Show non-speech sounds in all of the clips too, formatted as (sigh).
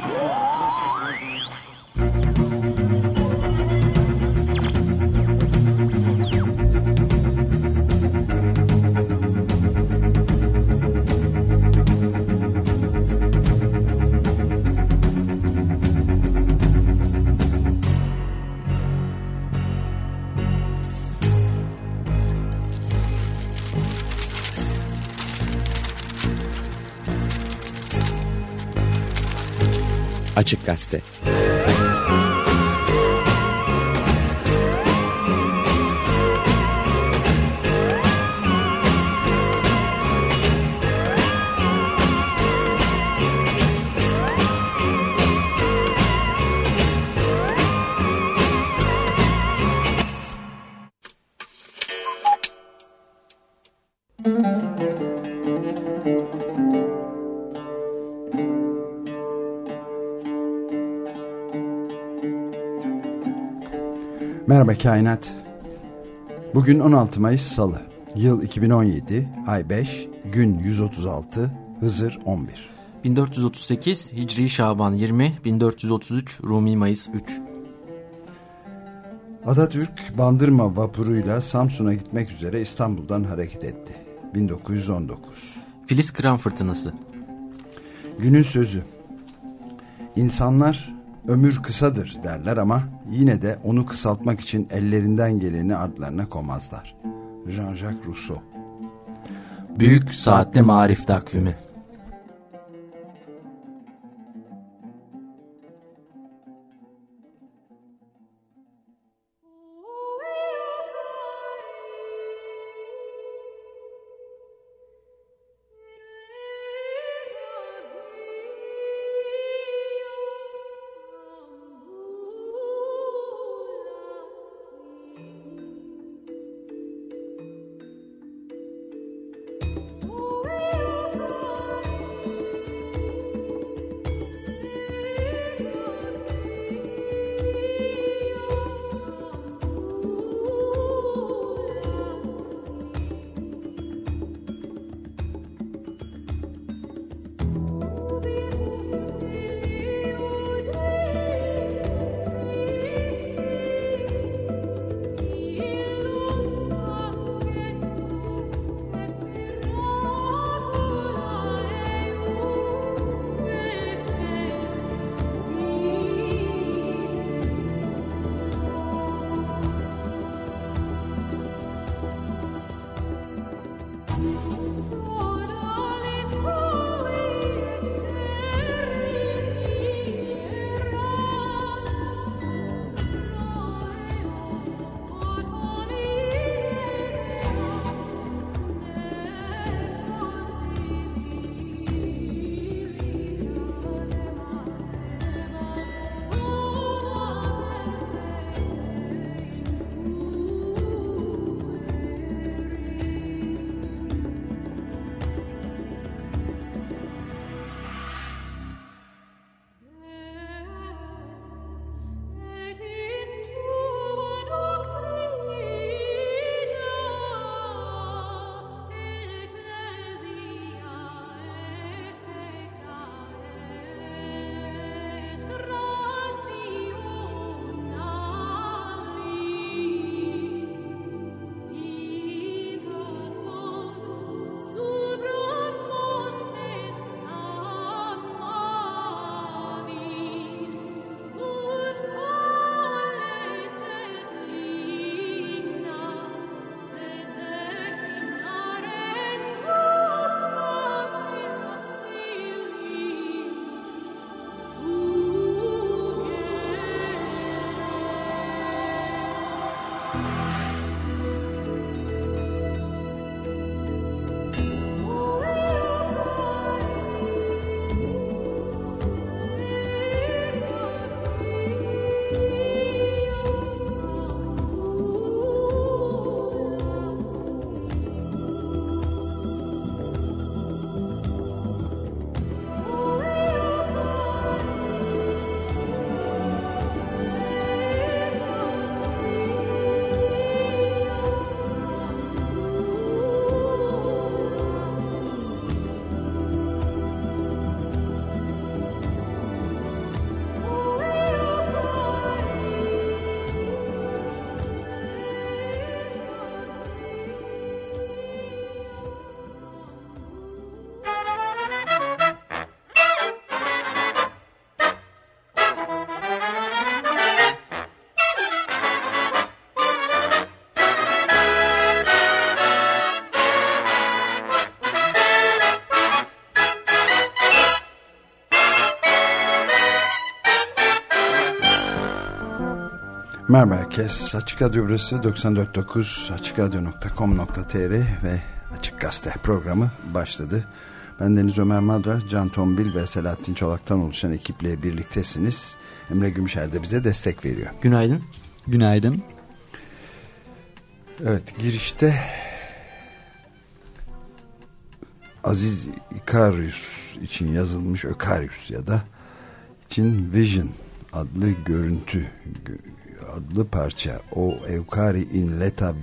Gol! Açık Gazete Merhaba Kainat. Bugün 16 Mayıs Salı. Yıl 2017, ay 5, gün 136, Hızır 11. 1438 Hicri Şaban 20, 1433 Rumi Mayıs 3. Atatürk Bandırma vapuruyla Samsun'a gitmek üzere İstanbul'dan hareket etti. 1919. Filiz Kıran Fırtınası. Günün sözü. İnsanlar ömür kısadır derler ama yine de onu kısaltmak için ellerinden geleni ardlarına komazlar. Jean-Jacques Rousseau Büyük Saatli Marif Takvimi Merhaba herkes. Açık Radyo burası 94.9 açıkradyo.com.tr ve Açık Gazete programı başladı. Ben Deniz Ömer Madra, Can Tombil ve Selahattin Çolak'tan oluşan ekiple birliktesiniz. Emre Gümüşer de bize destek veriyor. Günaydın. Günaydın. Evet girişte Aziz Ikarius için yazılmış Ökarius ya da için Vision adlı görüntü adlı parça O Eukari in Leta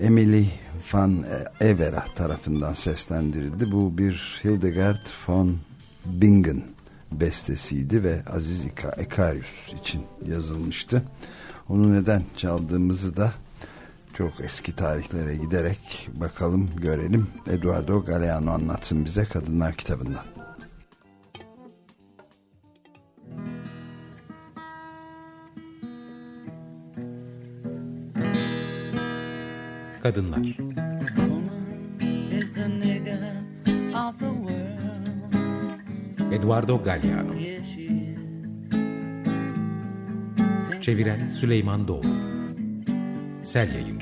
Emily van Evera tarafından seslendirildi. Bu bir Hildegard von Bingen bestesiydi ve Aziz Ekarius için yazılmıştı. Onu neden çaldığımızı da çok eski tarihlere giderek bakalım görelim. Eduardo Galeano anlatsın bize Kadınlar kitabından. Kadınlar. Eduardo Galliano Çeviren Süleyman Doğru. Sel Yayıncılık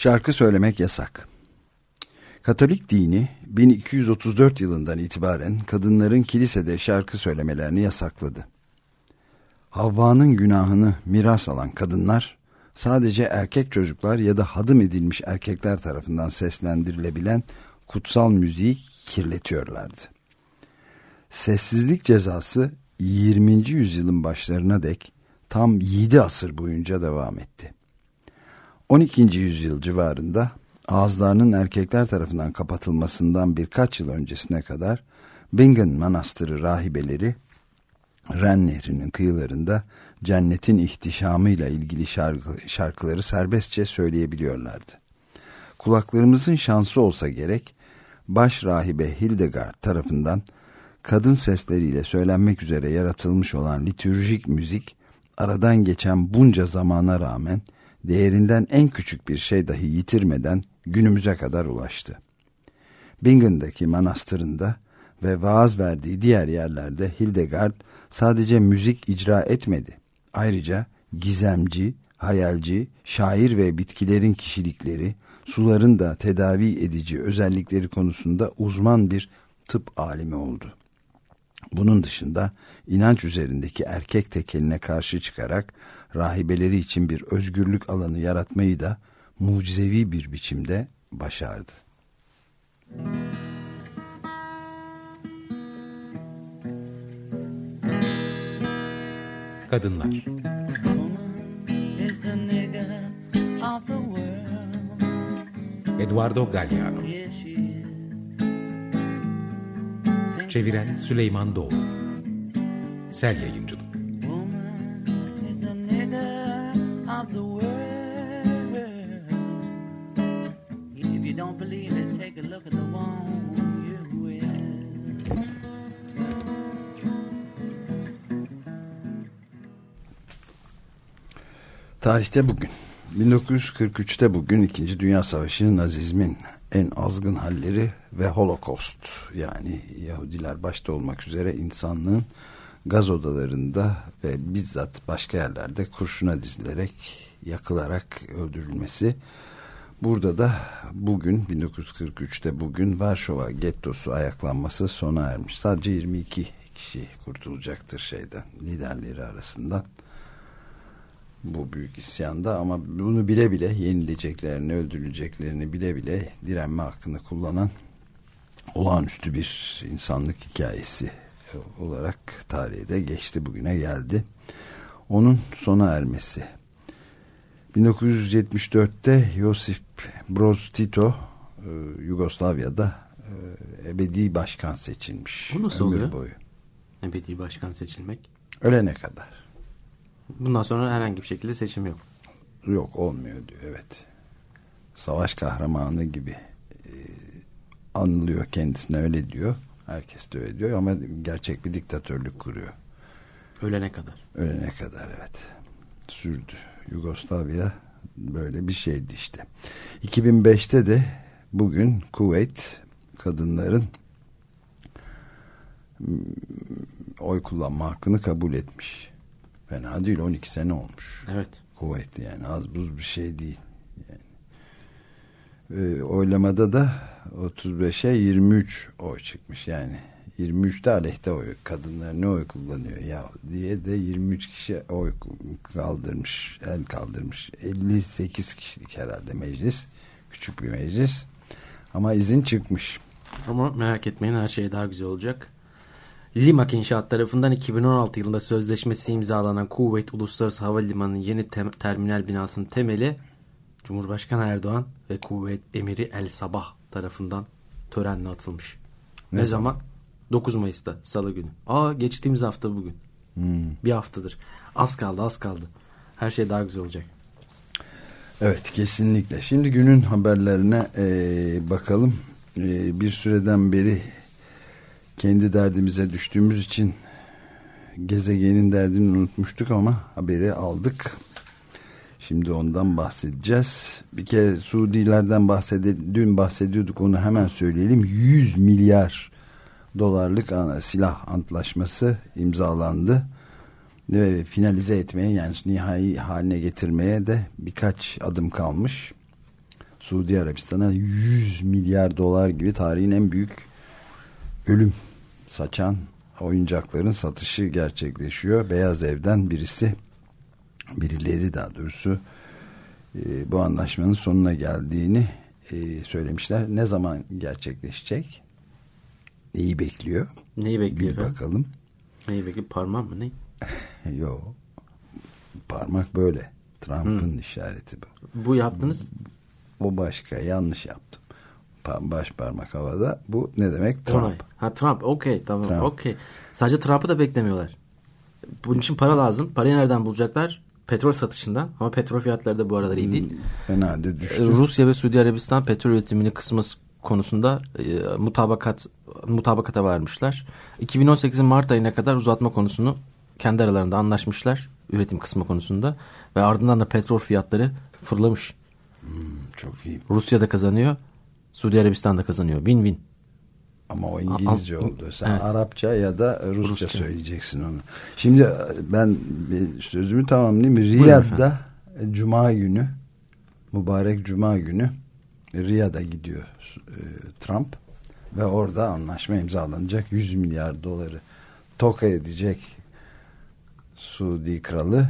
Şarkı söylemek yasak. Katolik dini 1234 yılından itibaren kadınların kilisede şarkı söylemelerini yasakladı. Havva'nın günahını miras alan kadınlar sadece erkek çocuklar ya da hadım edilmiş erkekler tarafından seslendirilebilen kutsal müziği kirletiyorlardı. Sessizlik cezası 20. yüzyılın başlarına dek tam 7 asır boyunca devam etti. 12. yüzyıl civarında ağızlarının erkekler tarafından kapatılmasından birkaç yıl öncesine kadar Bingen Manastırı rahibeleri Ren Nehri'nin kıyılarında cennetin ihtişamıyla ilgili şarkı, şarkıları serbestçe söyleyebiliyorlardı. Kulaklarımızın şansı olsa gerek baş rahibe Hildegard tarafından kadın sesleriyle söylenmek üzere yaratılmış olan litürjik müzik aradan geçen bunca zamana rağmen değerinden en küçük bir şey dahi yitirmeden günümüze kadar ulaştı. Bingen'daki manastırında ve vaaz verdiği diğer yerlerde Hildegard sadece müzik icra etmedi. Ayrıca gizemci, hayalci, şair ve bitkilerin kişilikleri, suların da tedavi edici özellikleri konusunda uzman bir tıp alimi oldu. Bunun dışında inanç üzerindeki erkek tekeline karşı çıkarak rahibeleri için bir özgürlük alanı yaratmayı da mucizevi bir biçimde başardı. Kadınlar. Eduardo Galliano. Çeviren Süleyman Doğru Sel Yayıncılık Tarihte bugün 1943'te bugün 2. Dünya Savaşı Nazizmin en azgın halleri ve Holocaust yani Yahudiler başta olmak üzere insanlığın gaz odalarında ve bizzat başka yerlerde kurşuna dizilerek yakılarak öldürülmesi. Burada da bugün 1943'te bugün Varşova gettosu ayaklanması sona ermiş. Sadece 22 kişi kurtulacaktır şeyden liderleri arasından bu büyük isyanda ama bunu bile bile yenileceklerini, öldürüleceklerini bile bile direnme hakkını kullanan olağanüstü bir insanlık hikayesi olarak tarihe de geçti bugüne geldi. Onun sona ermesi. 1974'te Josip Broz Tito e, Yugoslavya'da e, ebedi başkan seçilmiş. Bu nasıl oluyor? Boyu. Ebedi başkan seçilmek. Ölene kadar. Bundan sonra herhangi bir şekilde seçim yok. Yok olmuyor diyor evet. Savaş kahramanı gibi e, anılıyor kendisine öyle diyor. Herkes de öyle diyor ama gerçek bir diktatörlük kuruyor. Ölene kadar. Ölene kadar evet. Sürdü. Yugoslavya böyle bir şeydi işte. 2005'te de bugün Kuveyt kadınların mm, oy kullanma hakkını kabul etmiş. Fena değil 12 sene olmuş. Evet. Kuveyt yani az buz bir şey değil. Yani. Ee, oylamada da 35'e 23 oy çıkmış yani. 23'te aleyhte oy. Kadınlar ne oy kullanıyor ya diye de 23 kişi oy kaldırmış. El kaldırmış. 58 kişilik herhalde meclis. Küçük bir meclis. Ama izin çıkmış. Ama merak etmeyin her şey daha güzel olacak. Limak İnşaat tarafından 2016 yılında sözleşmesi imzalanan Kuveyt Uluslararası Havalimanı'nın yeni tem terminal binasının temeli Cumhurbaşkanı Erdoğan ve Kuveyt Emiri El Sabah tarafından törenle atılmış. Ne, ne zaman? zaman? 9 Mayıs'ta Salı günü. Aa geçtiğimiz hafta bugün. Hmm. Bir haftadır. Az kaldı az kaldı. Her şey daha güzel olacak. Evet kesinlikle. Şimdi günün haberlerine e, bakalım. E, bir süreden beri kendi derdimize düştüğümüz için gezegenin derdini unutmuştuk ama haberi aldık. Şimdi ondan bahsedeceğiz. Bir kere Suudilerden bahsede, dün bahsediyorduk onu hemen söyleyelim. 100 milyar dolarlık silah antlaşması imzalandı. Ve finalize etmeye yani nihai haline getirmeye de birkaç adım kalmış. Suudi Arabistan'a 100 milyar dolar gibi tarihin en büyük ölüm saçan oyuncakların satışı gerçekleşiyor. Beyaz Ev'den birisi birileri daha doğrusu e, bu anlaşmanın sonuna geldiğini e, söylemişler. Ne zaman gerçekleşecek? Neyi bekliyor? Neyi bekliyor? Bir bakalım. Neyi bekliyor? Parmak mı ne? (laughs) Yok. Parmak böyle. Trump'ın işareti bu. Bu yaptınız? O başka. Yanlış yaptım. Baş parmak havada. Bu ne demek? Trump. Onay. Ha Trump. Okey tamam. Okey. Sadece Trump'ı da beklemiyorlar. Bunun için para lazım. Parayı nereden bulacaklar? Petrol satışından. Ama petrol fiyatları da bu aralar iyi değil. Hmm, fena de düştü. Rusya ve Suudi Arabistan petrol üretimini kısması konusunda e, mutabakat mutabakata varmışlar. 2018'in Mart ayına kadar uzatma konusunu kendi aralarında anlaşmışlar üretim kısmı konusunda ve ardından da petrol fiyatları fırlamış. Hmm, çok iyi. Rusya da kazanıyor, Suudi Arabistan da kazanıyor. Win-win. Ama o İngilizce oldu. Sen evet. Arapça ya da Rusça, Rusça söyleyeceksin onu. Şimdi ben sözümü tamamlayayım. Riyad'da Cuma günü mübarek Cuma günü Riyad'a gidiyor e, Trump ve orada anlaşma imzalanacak 100 milyar doları toka edecek Suudi kralı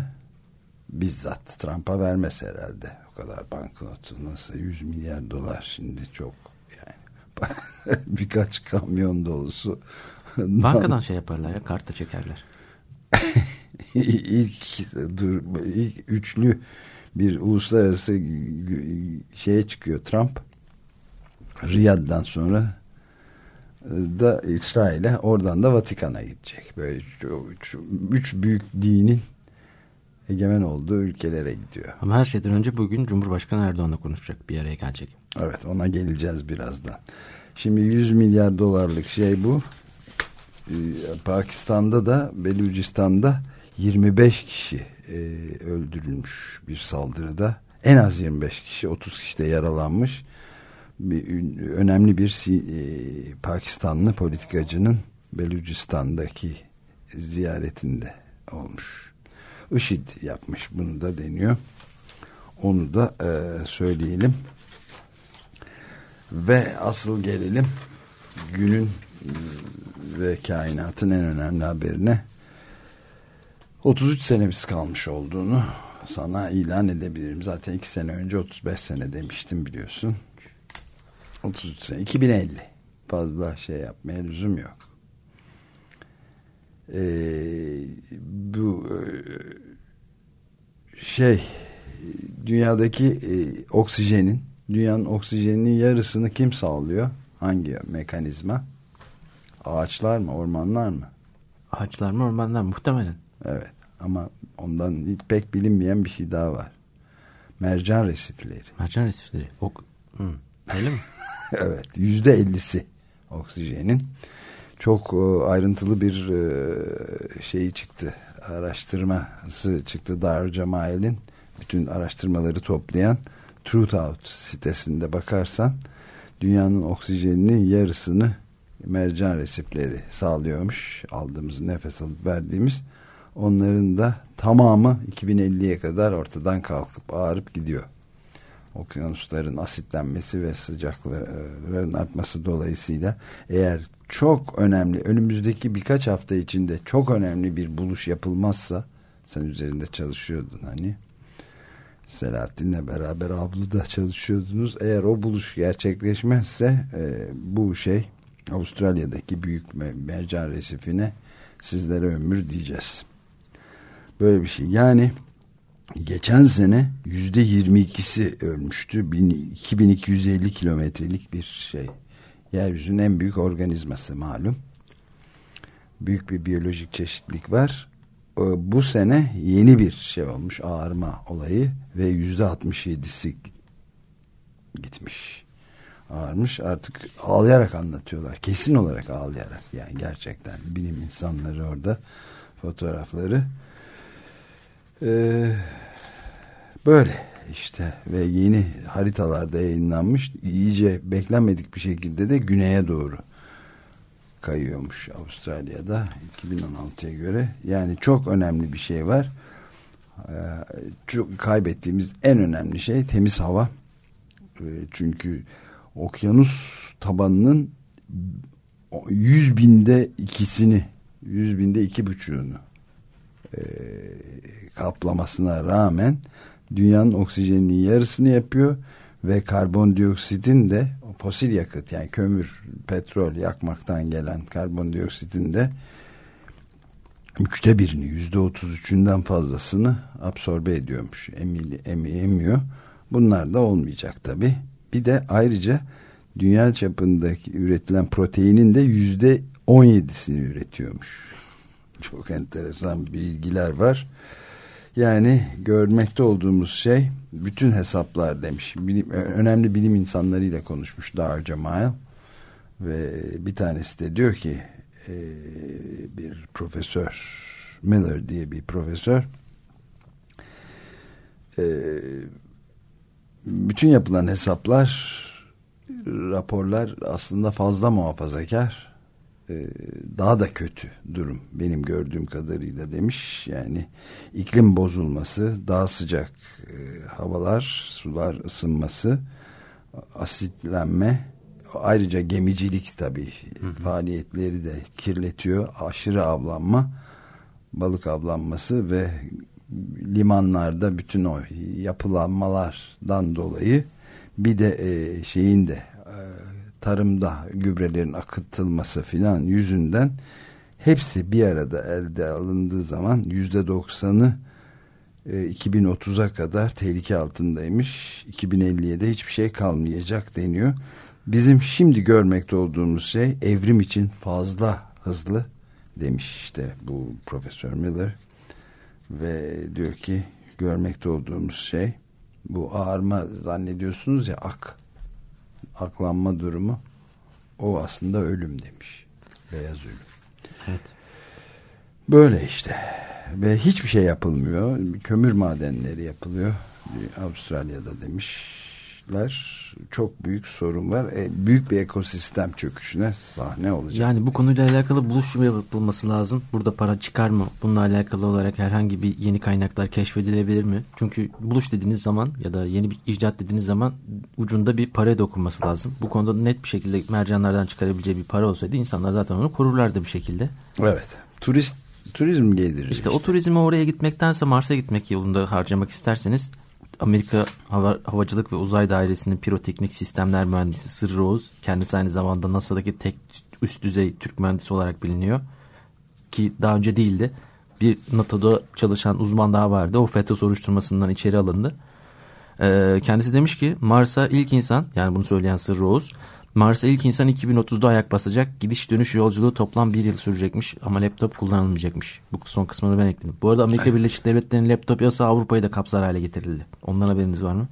bizzat Trump'a vermez herhalde. O kadar banknotu nasıl 100 milyar dolar şimdi çok yani (laughs) birkaç kamyon dolusu. Bankadan şey yaparlar ya kartla çekerler. (laughs) ilk, dur, ilk üçlü bir uluslararası şeye çıkıyor Trump. Riyad'dan sonra da İsrail'e oradan da Vatikan'a gidecek. Böyle üç büyük dinin egemen olduğu ülkelere gidiyor. Ama her şeyden önce bugün Cumhurbaşkanı Erdoğan'la konuşacak. Bir araya gelecek. Evet ona geleceğiz birazdan. Şimdi 100 milyar dolarlık şey bu. Ee, Pakistan'da da Belucistan'da 25 kişi e, öldürülmüş bir saldırıda. En az 25 kişi 30 kişi de yaralanmış. Bir, önemli bir e, Pakistanlı politikacının Belucistan'daki ziyaretinde olmuş. IŞİD yapmış bunu da deniyor. Onu da e, söyleyelim. Ve asıl gelelim günün ve kainatın en önemli haberine 33 senemiz kalmış olduğunu sana ilan edebilirim. Zaten 2 sene önce 35 sene demiştim biliyorsun. 33 sene. 2050. Fazla şey yapmaya lüzum yok. Ee, bu e, şey dünyadaki e, oksijenin dünyanın oksijeninin yarısını kim sağlıyor? Hangi mekanizma? Ağaçlar mı? Ormanlar mı? Ağaçlar mı? Ormanlar mı? Muhtemelen. Evet ama ondan pek bilinmeyen bir şey daha var. Mercan resifleri. Mercan resifleri. Ok Hı. Öyle mi? (laughs) (laughs) evet. Yüzde ellisi oksijenin. Çok e, ayrıntılı bir şeyi çıktı. araştırması çıktı Dar Cemal'in bütün araştırmaları toplayan Truth Out sitesinde bakarsan dünyanın oksijeninin yarısını mercan resipleri sağlıyormuş. Aldığımız nefes alıp verdiğimiz onların da tamamı 2050'ye kadar ortadan kalkıp ağırıp gidiyor. Okyanusların asitlenmesi ve sıcakların artması dolayısıyla eğer çok önemli önümüzdeki birkaç hafta içinde çok önemli bir buluş yapılmazsa sen üzerinde çalışıyordun hani Selahattin'le beraber avluda çalışıyordunuz. Eğer o buluş gerçekleşmezse e, bu şey Avustralya'daki büyük mercan resifine sizlere ömür diyeceğiz. Böyle bir şey. Yani geçen sene yüzde yirmi ikisi ölmüştü. 2250 kilometrelik bir şey. Yeryüzünün en büyük organizması malum. Büyük bir biyolojik çeşitlik var. Bu sene yeni bir şey olmuş ağarma olayı ve yüzde 67'si gitmiş. Ağarmış artık ağlayarak anlatıyorlar. Kesin olarak ağlayarak yani gerçekten bilim insanları orada fotoğrafları ee, böyle işte ve yeni haritalarda yayınlanmış iyice beklenmedik bir şekilde de güneye doğru kayıyormuş Avustralya'da 2016'ya göre. Yani çok önemli bir şey var. Ee, çok kaybettiğimiz en önemli şey temiz hava. Ee, çünkü okyanus tabanının yüz binde ikisini yüz binde iki buçuğunu e, kaplamasına rağmen dünyanın oksijeninin yarısını yapıyor ve karbondioksitin de fosil yakıt yani kömür, petrol yakmaktan gelen karbondioksitin de üçte birini yüzde otuz üçünden fazlasını absorbe ediyormuş emili, em, emiyor. Bunlar da olmayacak tabi bir de ayrıca dünya çapındaki üretilen proteinin de yüzde on yedisini üretiyormuş çok enteresan bilgiler var. Yani görmekte olduğumuz şey bütün hesaplar demiş. Bilim, önemli bilim insanlarıyla konuşmuş Dar Cemal ve bir tanesi de diyor ki e, bir profesör Miller diye bir profesör e, bütün yapılan hesaplar raporlar aslında fazla muhafazakar daha da kötü durum benim gördüğüm kadarıyla demiş. Yani iklim bozulması, daha sıcak e, havalar, sular ısınması, asitlenme, ayrıca gemicilik tabii faaliyetleri de kirletiyor. Aşırı avlanma, balık avlanması ve limanlarda bütün o yapılanmalardan dolayı bir de e, şeyin de tarımda gübrelerin akıtılması filan yüzünden hepsi bir arada elde alındığı zaman yüzde doksanı 2030'a e, kadar tehlike altındaymış. 2050'ye de hiçbir şey kalmayacak deniyor. Bizim şimdi görmekte olduğumuz şey evrim için fazla hızlı demiş işte bu Profesör Miller ve diyor ki görmekte olduğumuz şey bu ağarma zannediyorsunuz ya ak aklanma durumu o aslında ölüm demiş. Beyaz ölüm. Evet. Böyle işte. Ve hiçbir şey yapılmıyor. Kömür madenleri yapılıyor. Avustralya'da demişler. Çok büyük sorun var. E, büyük bir ekosistem çöküşüne sahne olacak. Yani bu konuyla alakalı buluşma yapılması lazım. Burada para çıkar mı? Bununla alakalı olarak herhangi bir yeni kaynaklar keşfedilebilir mi? Çünkü buluş dediğiniz zaman ya da yeni bir icat dediğiniz zaman ucunda bir para dokunması lazım. Bu konuda net bir şekilde mercanlardan çıkarabileceği bir para olsaydı insanlar zaten onu korurlardı bir şekilde. Evet. Turist turizm gelirir. İşte, işte o turizmi oraya gitmektense Mars'a gitmek yolunda harcamak isterseniz Amerika Hava, Havacılık ve Uzay Dairesi'nin piroteknik sistemler mühendisi Sırrı Oğuz. Kendisi aynı zamanda NASA'daki tek üst düzey Türk mühendisi olarak biliniyor. Ki daha önce değildi. Bir NATO'da çalışan uzman daha vardı. O FETÖ soruşturmasından içeri alındı. Ee, kendisi demiş ki Mars'a ilk insan yani bunu söyleyen Sırrı Oğuz Mars'a ilk insan 2030'da ayak basacak. Gidiş dönüş yolculuğu toplam bir yıl sürecekmiş ama laptop kullanılmayacakmış. Bu son kısmını ben ekledim. Bu arada Amerika Birleşik Devletleri'nin laptop yasağı Avrupa'yı da kapsar hale getirildi. Ondan haberiniz var mı?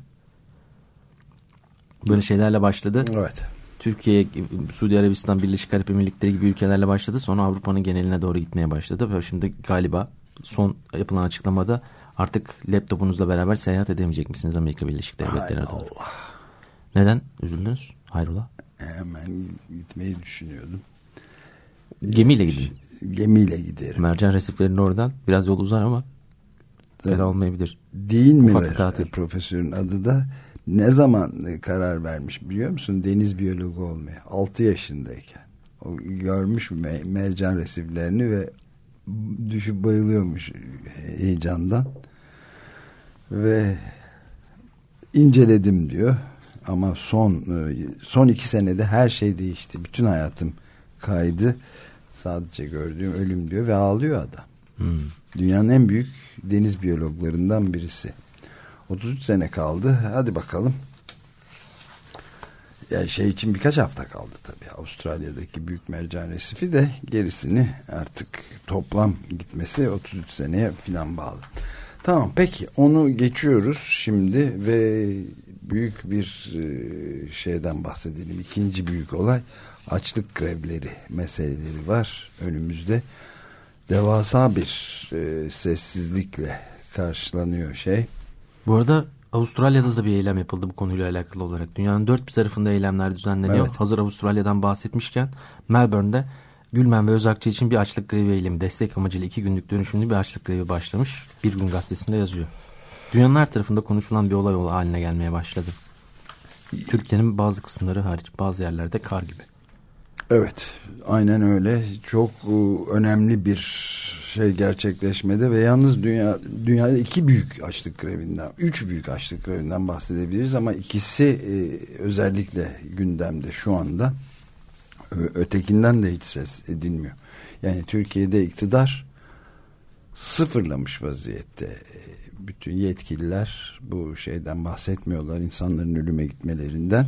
Böyle şeylerle başladı. Evet. Türkiye, Suudi Arabistan, Birleşik Arap Emirlikleri gibi ülkelerle başladı. Sonra Avrupa'nın geneline doğru gitmeye başladı. Ve şimdi galiba son yapılan açıklamada artık laptopunuzla beraber seyahat edemeyecek misiniz Amerika Birleşik Devletleri'ne doğru? Neden? Üzüldünüz? Hayrola? Hemen gitmeyi düşünüyordum. Gemiyle gidin. Gemiyle giderim. Mercan resiflerinin oradan biraz yol uzar ama fena olmayabilir. Değil mi tatil. profesörün adı da ne zaman e, karar vermiş biliyor musun? Deniz biyologu olmaya. 6 yaşındayken. O görmüş me- mercan resiflerini ve düşüp bayılıyormuş heyecandan. Ve inceledim diyor. Ama son e, son iki senede her şey değişti. Bütün hayatım kaydı. Sadece gördüğüm ölüm diyor ve ağlıyor adam. Hmm. Dünyanın en büyük deniz biyologlarından birisi. 33 sene kaldı. Hadi bakalım. Ya şey için birkaç hafta kaldı tabii. Avustralya'daki büyük mercan resifi de gerisini artık toplam gitmesi 33 seneye filan bağlı. Tamam peki onu geçiyoruz şimdi ve büyük bir e, şeyden bahsedelim. İkinci büyük olay açlık grevleri meseleleri var önümüzde. Devasa bir e, sessizlikle karşılanıyor şey. Bu arada Avustralya'da da bir eylem yapıldı bu konuyla alakalı olarak. Dünyanın dört bir tarafında eylemler düzenleniyor. Evet. Hazır Avustralya'dan bahsetmişken Melbourne'de Gülmen ve Özakçı için bir açlık grevi eylemi destek amacıyla iki günlük dönüşümlü bir açlık grevi başlamış. Bir gün gazetesinde yazıyor. Dünyanın her tarafında konuşulan bir olay ol- haline gelmeye başladı. Türkiye'nin bazı kısımları hariç bazı yerlerde kar gibi. Evet aynen öyle çok e, önemli bir şey gerçekleşmede ve yalnız dünya dünyada iki büyük açlık grevinden üç büyük açlık grevinden bahsedebiliriz ama ikisi e, özellikle gündemde şu anda ötekinden de hiç ses edilmiyor yani Türkiye'de iktidar sıfırlamış vaziyette E, bütün yetkililer bu şeyden bahsetmiyorlar insanların ölüme gitmelerinden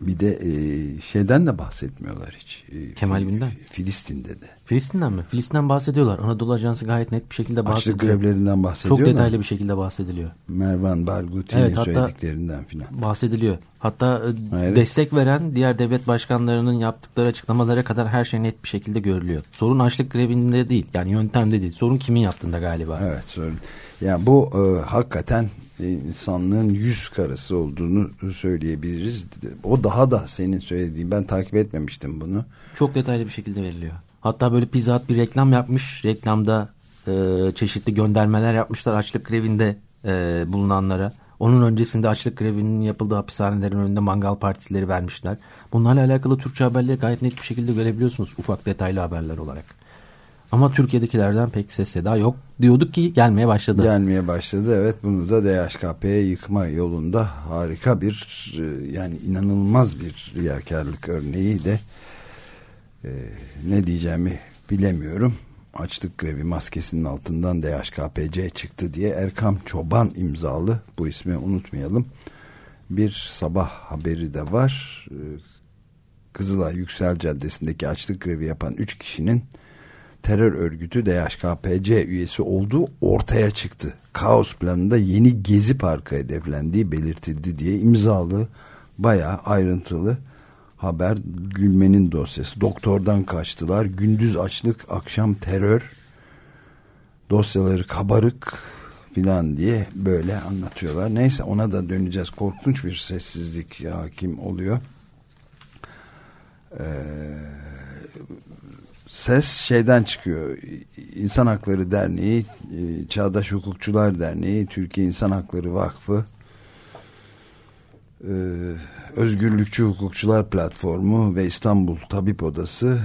bir de e, şeyden de bahsetmiyorlar hiç. E, Kemal Günden. Filistin'de de. Filistin'den mi? Filistin'den bahsediyorlar. Anadolu Ajansı gayet net bir şekilde Açlık bahsediyor. grevlerinden bahsediyorlar. Çok detaylı bir şekilde bahsediliyor. Mervan Barghuti'nin Evet, söylediklerinden filan. bahsediliyor. Hatta e, Evet. destek veren diğer devlet başkanlarının yaptıkları açıklamalara kadar her şey net bir şekilde görülüyor. Sorun açlık grevinde değil. Yani yöntemde değil. Sorun kimin yaptığında galiba. Evet sorun. Yani bu e, hakikaten insanlığın yüz karası olduğunu söyleyebiliriz. O daha da senin söylediğin ben takip etmemiştim bunu. Çok detaylı bir şekilde veriliyor. Hatta böyle Pizza Hut bir reklam yapmış. Reklamda e, çeşitli göndermeler yapmışlar açlık grevinde e, bulunanlara. Onun öncesinde açlık grevinin yapıldığı hapishanelerin önünde mangal partileri vermişler. Bunlarla alakalı Türkçe haberleri gayet net bir şekilde görebiliyorsunuz. Ufak detaylı haberler olarak. Ama Türkiye'dekilerden pek ses seda yok. Diyorduk ki gelmeye başladı. Gelmeye başladı evet bunu da DHKP'ye yıkma yolunda harika bir e, yani inanılmaz bir riyakarlık örneği de e, ne diyeceğimi bilemiyorum. Açlık grevi maskesinin altından DHKPC çıktı diye Erkam Çoban imzalı bu ismi unutmayalım. Bir sabah haberi de var. E, Kızılay Yüksel Caddesi'ndeki açlık grevi yapan 3 kişinin terör örgütü DHKPC üyesi olduğu ortaya çıktı. Kaos planında yeni Gezi Parkı hedeflendiği belirtildi diye imzalı bayağı ayrıntılı haber gülmenin dosyası. Doktordan kaçtılar. Gündüz açlık, akşam terör. Dosyaları kabarık filan diye böyle anlatıyorlar. Neyse ona da döneceğiz. Korkunç bir sessizlik hakim oluyor. Eee ses şeyden çıkıyor. İnsan Hakları Derneği, e, Çağdaş Hukukçular Derneği, Türkiye İnsan Hakları Vakfı, e, Özgürlükçü Hukukçular Platformu ve İstanbul Tabip Odası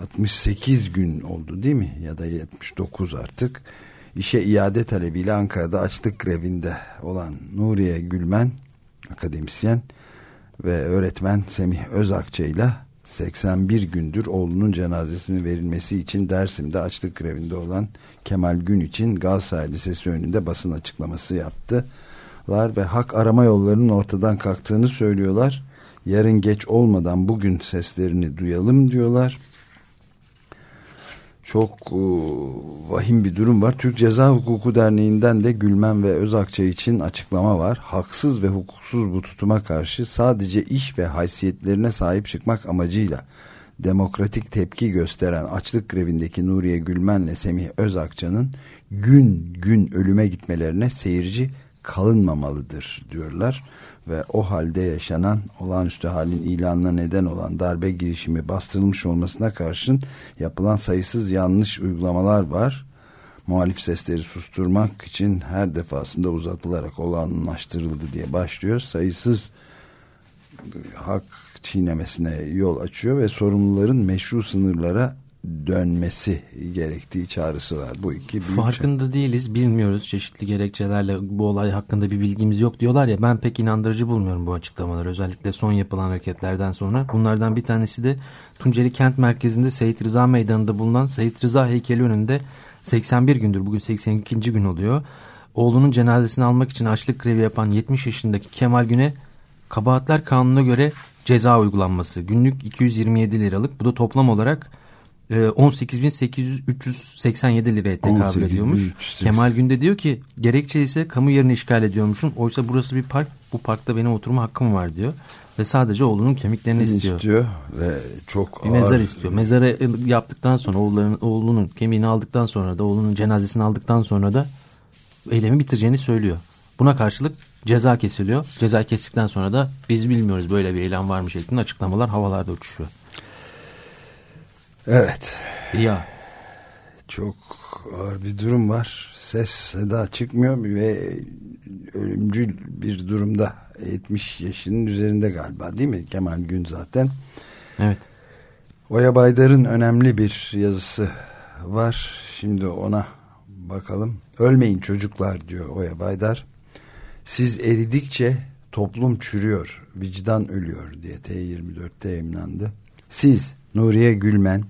68 gün oldu değil mi? Ya da 79 artık. İşe iade talebiyle Ankara'da açlık grevinde olan Nuriye Gülmen, akademisyen ve öğretmen Semih Özakçı ile 81 gündür oğlunun cenazesinin verilmesi için Dersim'de açlık grevinde olan Kemal Gün için Galatasaray Lisesi önünde basın açıklaması yaptılar ve hak arama yollarının ortadan kalktığını söylüyorlar. Yarın geç olmadan bugün seslerini duyalım diyorlar. Çok e, vahim bir durum var. Türk Ceza Hukuku Derneği'nden de Gülmen ve Özakçay için açıklama var. Haksız ve hukuksuz bu tutuma karşı sadece iş ve haysiyetlerine sahip çıkmak amacıyla demokratik tepki gösteren açlık grevindeki Nuriye Gülmen'le Semih Özakça'nın gün gün ölüme gitmelerine seyirci kalınmamalıdır diyorlar ve o halde yaşanan olağanüstü halin ilanına neden olan darbe girişimi bastırılmış olmasına karşın yapılan sayısız yanlış uygulamalar var. Muhalif sesleri susturmak için her defasında uzatılarak olağanlaştırıldı diye başlıyor. Sayısız hak çiğnemesine yol açıyor ve sorumluların meşru sınırlara dönmesi gerektiği çağrısı var. Bu iki büyük Farkında değiliz, bilmiyoruz. Çeşitli gerekçelerle bu olay hakkında bir bilgimiz yok diyorlar ya. Ben pek inandırıcı bulmuyorum bu açıklamaları. Özellikle son yapılan hareketlerden sonra. Bunlardan bir tanesi de Tunceli Kent Merkezi'nde Seyit Rıza Meydanı'nda bulunan Seyit Rıza heykeli önünde 81 gündür. Bugün 82. gün oluyor. Oğlunun cenazesini almak için açlık grevi yapan 70 yaşındaki Kemal Gün'e kabahatler kanununa göre ceza uygulanması. Günlük 227 liralık. Bu da toplam olarak 18.387 e, liraya tekabül ediyormuş. Kemal Günde diyor ki gerekçe ise kamu yerini işgal ediyormuşum. Oysa burası bir park. Bu parkta benim oturma hakkım var diyor. Ve sadece oğlunun kemiklerini istiyor. istiyor. Ve çok bir ağır. mezar istiyor. Mezarı yaptıktan sonra oğulların, oğlunun kemiğini aldıktan sonra da oğlunun cenazesini aldıktan sonra da eylemi bitireceğini söylüyor. Buna karşılık ceza kesiliyor. Ceza kestikten sonra da biz bilmiyoruz böyle bir eylem var mı şeklinde açıklamalar havalarda uçuşuyor. Evet. Ya. Çok ağır bir durum var. Ses seda çıkmıyor ve ölümcül bir durumda 70 yaşının üzerinde galiba değil mi Kemal Gün zaten. Evet. Oya Baydar'ın önemli bir yazısı var. Şimdi ona bakalım. Ölmeyin çocuklar diyor Oya Baydar. Siz eridikçe toplum çürüyor, vicdan ölüyor diye T24'te yayınlandı. Siz Nuriye Gülmen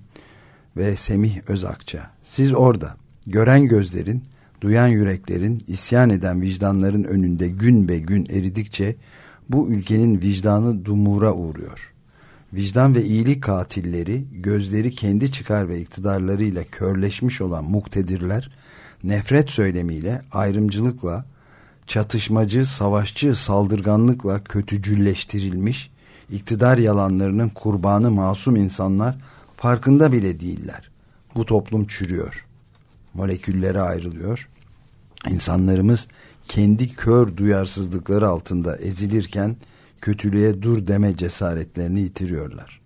ve Semih Özakça siz orada gören gözlerin, duyan yüreklerin, isyan eden vicdanların önünde gün be gün eridikçe bu ülkenin vicdanı dumura uğruyor. Vicdan ve iyilik katilleri, gözleri kendi çıkar ve iktidarlarıyla körleşmiş olan muktedirler, nefret söylemiyle, ayrımcılıkla, çatışmacı, savaşçı saldırganlıkla kötücülleştirilmiş, iktidar yalanlarının kurbanı masum insanlar farkında bile değiller. Bu toplum çürüyor. Moleküllere ayrılıyor. İnsanlarımız kendi kör duyarsızlıkları altında ezilirken kötülüğe dur deme cesaretlerini yitiriyorlar.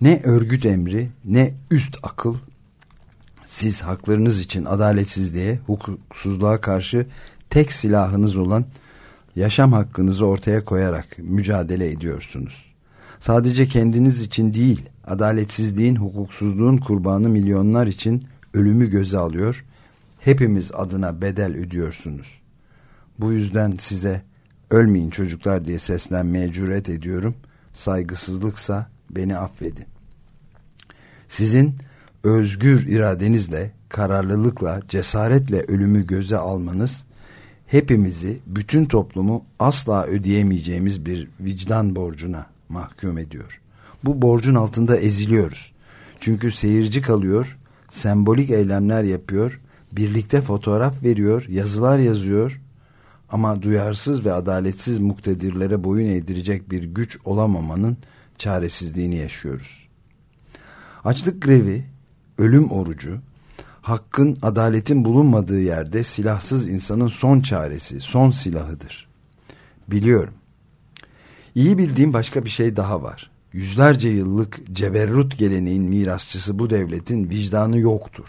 Ne örgüt emri ne üst akıl siz haklarınız için adaletsizliğe, hukuksuzluğa karşı tek silahınız olan yaşam hakkınızı ortaya koyarak mücadele ediyorsunuz. Sadece kendiniz için değil, adaletsizliğin, hukuksuzluğun kurbanı milyonlar için ölümü göze alıyor, hepimiz adına bedel ödüyorsunuz. Bu yüzden size ölmeyin çocuklar diye seslenmeye cüret ediyorum. Saygısızlıksa beni affedin. Sizin özgür iradenizle, kararlılıkla, cesaretle ölümü göze almanız hepimizi, bütün toplumu asla ödeyemeyeceğimiz bir vicdan borcuna mahkum ediyor. Bu borcun altında eziliyoruz. Çünkü seyirci kalıyor, sembolik eylemler yapıyor, birlikte fotoğraf veriyor, yazılar yazıyor ama duyarsız ve adaletsiz muktedirlere boyun eğdirecek bir güç olamamanın çaresizliğini yaşıyoruz. Açlık grevi, ölüm orucu, hakkın, adaletin bulunmadığı yerde silahsız insanın son çaresi, son silahıdır. Biliyorum. İyi bildiğim başka bir şey daha var. Yüzlerce yıllık ceberrut geleneğin mirasçısı bu devletin vicdanı yoktur.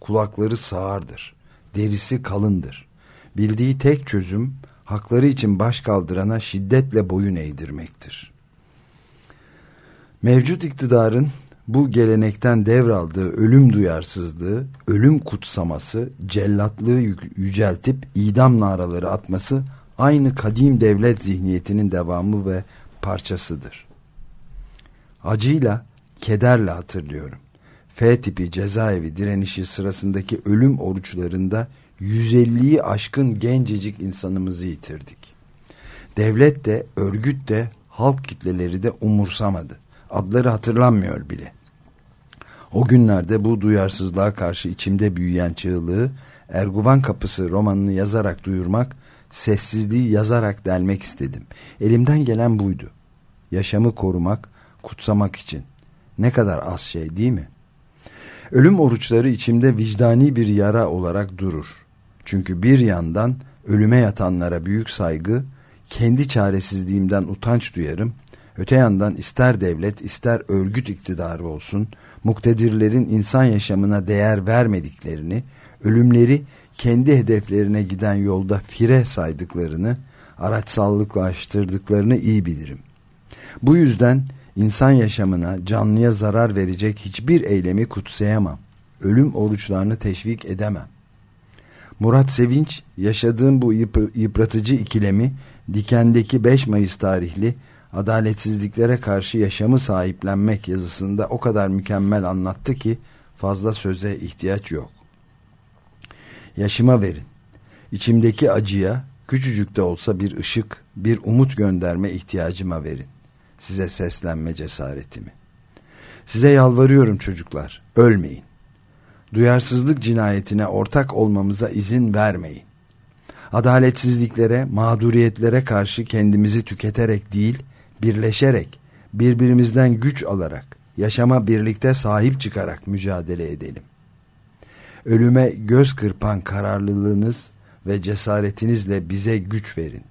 Kulakları sağırdır. Derisi kalındır. Bildiği tek çözüm hakları için baş kaldırana şiddetle boyun eğdirmektir. Mevcut iktidarın bu gelenekten devraldığı ölüm duyarsızlığı, ölüm kutsaması, cellatlığı yüceltip idam naraları atması aynı kadim devlet zihniyetinin devamı ve parçasıdır. Acıyla, kederle hatırlıyorum. F tipi cezaevi direnişi sırasındaki ölüm oruçlarında 150'yi aşkın gencecik insanımızı yitirdik. Devlet de, örgüt de, halk kitleleri de umursamadı. Adları hatırlanmıyor bile. O günlerde bu duyarsızlığa karşı içimde büyüyen çığlığı Erguvan Kapısı romanını yazarak duyurmak, sessizliği yazarak delmek istedim. Elimden gelen buydu. Yaşamı korumak, kutsamak için. Ne kadar az şey değil mi? Ölüm oruçları içimde vicdani bir yara olarak durur. Çünkü bir yandan ölüme yatanlara büyük saygı, kendi çaresizliğimden utanç duyarım. Öte yandan ister devlet ister örgüt iktidarı olsun, muktedirlerin insan yaşamına değer vermediklerini, ölümleri kendi hedeflerine giden yolda fire saydıklarını, araçsallıklaştırdıklarını iyi bilirim. Bu yüzden insan yaşamına, canlıya zarar verecek hiçbir eylemi kutsayamam. Ölüm oruçlarını teşvik edemem. Murat Sevinç yaşadığım bu yıpratıcı ikilemi Diken'deki 5 Mayıs tarihli adaletsizliklere karşı yaşamı sahiplenmek yazısında o kadar mükemmel anlattı ki fazla söze ihtiyaç yok. Yaşıma verin. İçimdeki acıya küçücük de olsa bir ışık, bir umut gönderme ihtiyacıma verin. Size seslenme cesaretimi. Size yalvarıyorum çocuklar, ölmeyin. Duyarsızlık cinayetine ortak olmamıza izin vermeyin. Adaletsizliklere, mağduriyetlere karşı kendimizi tüketerek değil, birleşerek, birbirimizden güç alarak, yaşama birlikte sahip çıkarak mücadele edelim. Ölüme göz kırpan kararlılığınız ve cesaretinizle bize güç verin.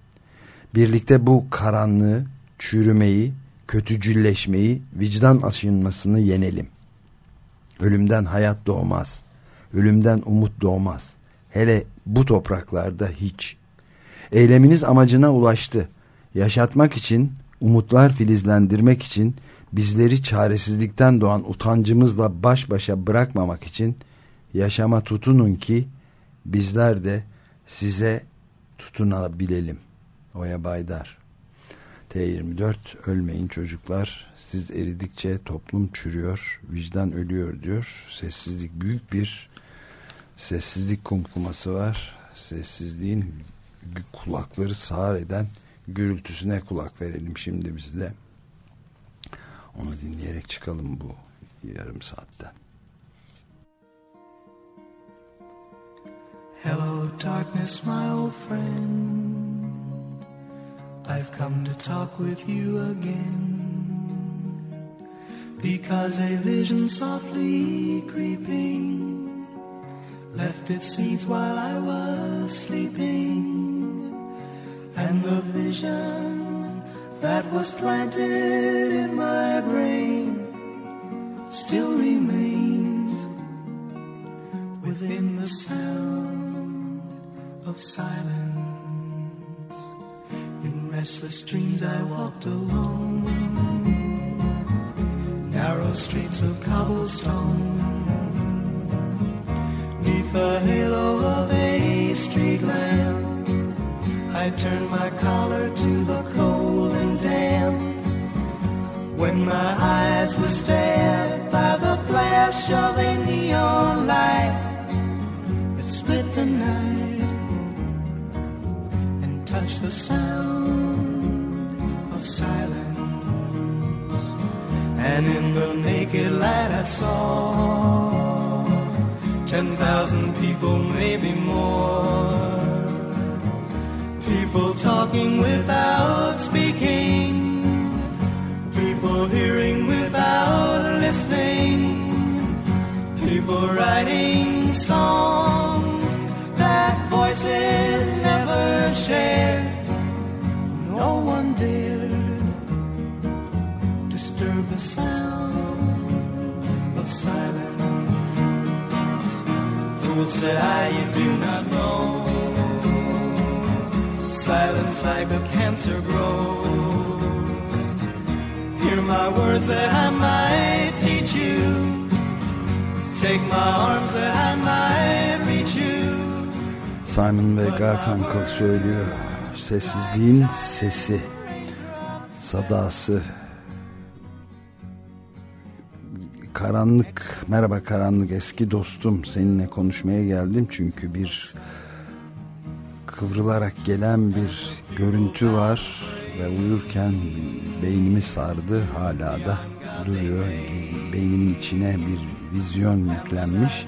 Birlikte bu karanlığı, çürümeyi, kötücülleşmeyi, vicdan aşınmasını yenelim. Ölümden hayat doğmaz. Ölümden umut doğmaz. Hele bu topraklarda hiç. Eyleminiz amacına ulaştı. Yaşatmak için, umutlar filizlendirmek için, bizleri çaresizlikten doğan utancımızla baş başa bırakmamak için yaşama tutunun ki bizler de size tutunabilelim. Oya Baydar. T24 ölmeyin çocuklar. Siz eridikçe toplum çürüyor vicdan ölüyor diyor. Sessizlik büyük bir sessizlik kumkuması var. Sessizliğin kulakları sağır eden gürültüsüne kulak verelim şimdi biz de onu dinleyerek çıkalım bu yarım saatten Hello, darkness, my old friend. I've come to talk with you again. Because a vision softly creeping left its seeds while I was sleeping. And the vision that was planted in my brain still remains within the sound of silence. In restless dreams I walked alone, narrow streets of cobblestone. I turned my collar to the cold and damp. When my eyes were stabbed by the flash of a neon light, it split the night and touched the sound of silence. And in the naked light I saw ten thousand people, maybe more. People talking without speaking, people hearing without listening, people writing songs that voices never shared. No one dared disturb the sound of silence. Fool said I, you do not know. Silence like a cancer grows. Hear my words that I might teach you. Take my arms that I might reach you. Simon ve Garfunkel söylüyor. Sessizliğin sesi, sadası, karanlık, merhaba karanlık eski dostum seninle konuşmaya geldim çünkü bir kıvrılarak gelen bir görüntü var ve uyurken beynimi sardı. Hala da duruyor. Beynimin içine bir vizyon yüklenmiş.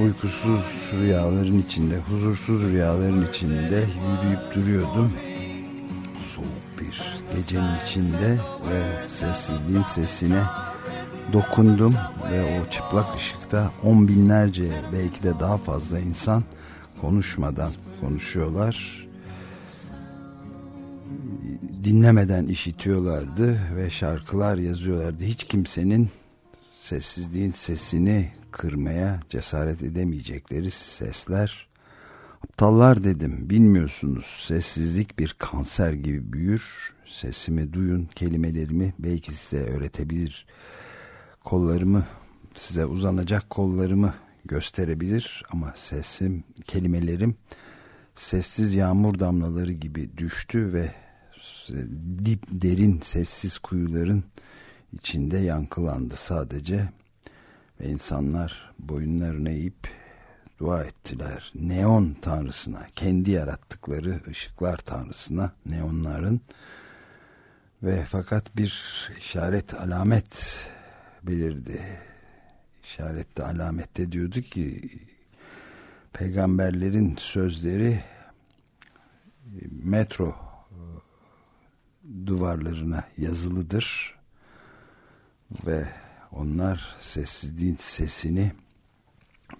Uykusuz rüyaların içinde, huzursuz rüyaların içinde yürüyüp duruyordum. Soğuk bir gecenin içinde ve sessizliğin sesine dokundum ve o çıplak ışıkta on binlerce belki de daha fazla insan konuşmadan konuşuyorlar. Dinlemeden işitiyorlardı ve şarkılar yazıyorlardı. Hiç kimsenin sessizliğin sesini kırmaya cesaret edemeyecekleri sesler. Aptallar dedim bilmiyorsunuz sessizlik bir kanser gibi büyür. Sesimi duyun kelimelerimi belki size öğretebilir. Kollarımı size uzanacak kollarımı gösterebilir ama sesim kelimelerim sessiz yağmur damlaları gibi düştü ve dip derin sessiz kuyuların içinde yankılandı sadece ve insanlar boyunlarını eğip dua ettiler. Neon tanrısına, kendi yarattıkları ışıklar tanrısına, neonların ve fakat bir işaret alamet belirdi. İşarette alamette diyordu ki peygamberlerin sözleri metro duvarlarına yazılıdır ve onlar sessizliğin sesini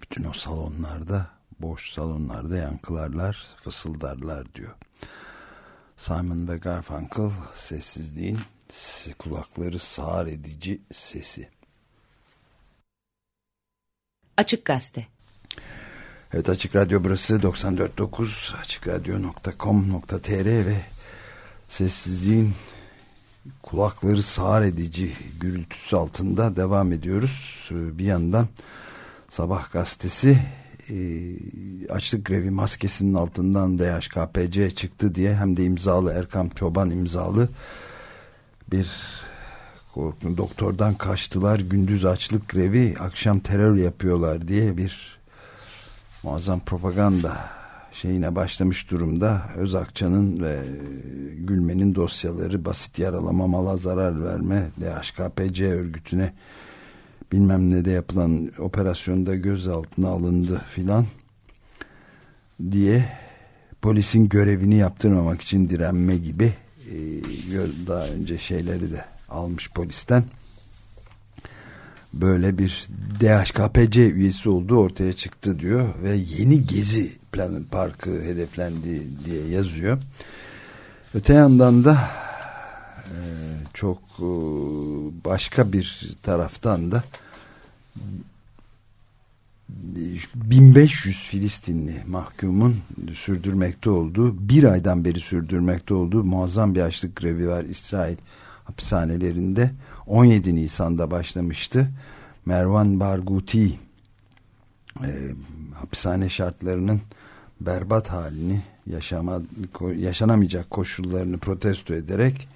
bütün o salonlarda boş salonlarda yankılarlar fısıldarlar diyor. Simon ve Garfunkel sessizliğin kulakları sağır edici sesi. Açık Gazete Evet Açık Radyo burası 94.9 açıkradyo.com.tr ve sessizliğin kulakları sağır edici gürültüsü altında devam ediyoruz. Bir yandan Sabah gazetesi e, açlık grevi maskesinin altından DHKPC çıktı diye hem de imzalı Erkam Çoban imzalı bir korkun doktordan kaçtılar gündüz açlık grevi akşam terör yapıyorlar diye bir muazzam propaganda şeyine başlamış durumda. Özakça'nın ve Gülmen'in dosyaları basit yaralama, mala zarar verme, DHKPC örgütüne bilmem ne de yapılan operasyonda gözaltına alındı filan diye polisin görevini yaptırmamak için direnme gibi e, daha önce şeyleri de almış polisten böyle bir DHKPC üyesi olduğu ortaya çıktı diyor ve yeni gezi planı parkı hedeflendi diye yazıyor. Öte yandan da e, çok e, başka bir taraftan da 1500 Filistinli mahkumun sürdürmekte olduğu bir aydan beri sürdürmekte olduğu muazzam bir açlık grevi var İsrail hapishanelerinde 17 Nisan'da başlamıştı. Mervan Barguti e, hapishane şartlarının berbat halini yaşama, yaşanamayacak koşullarını protesto ederek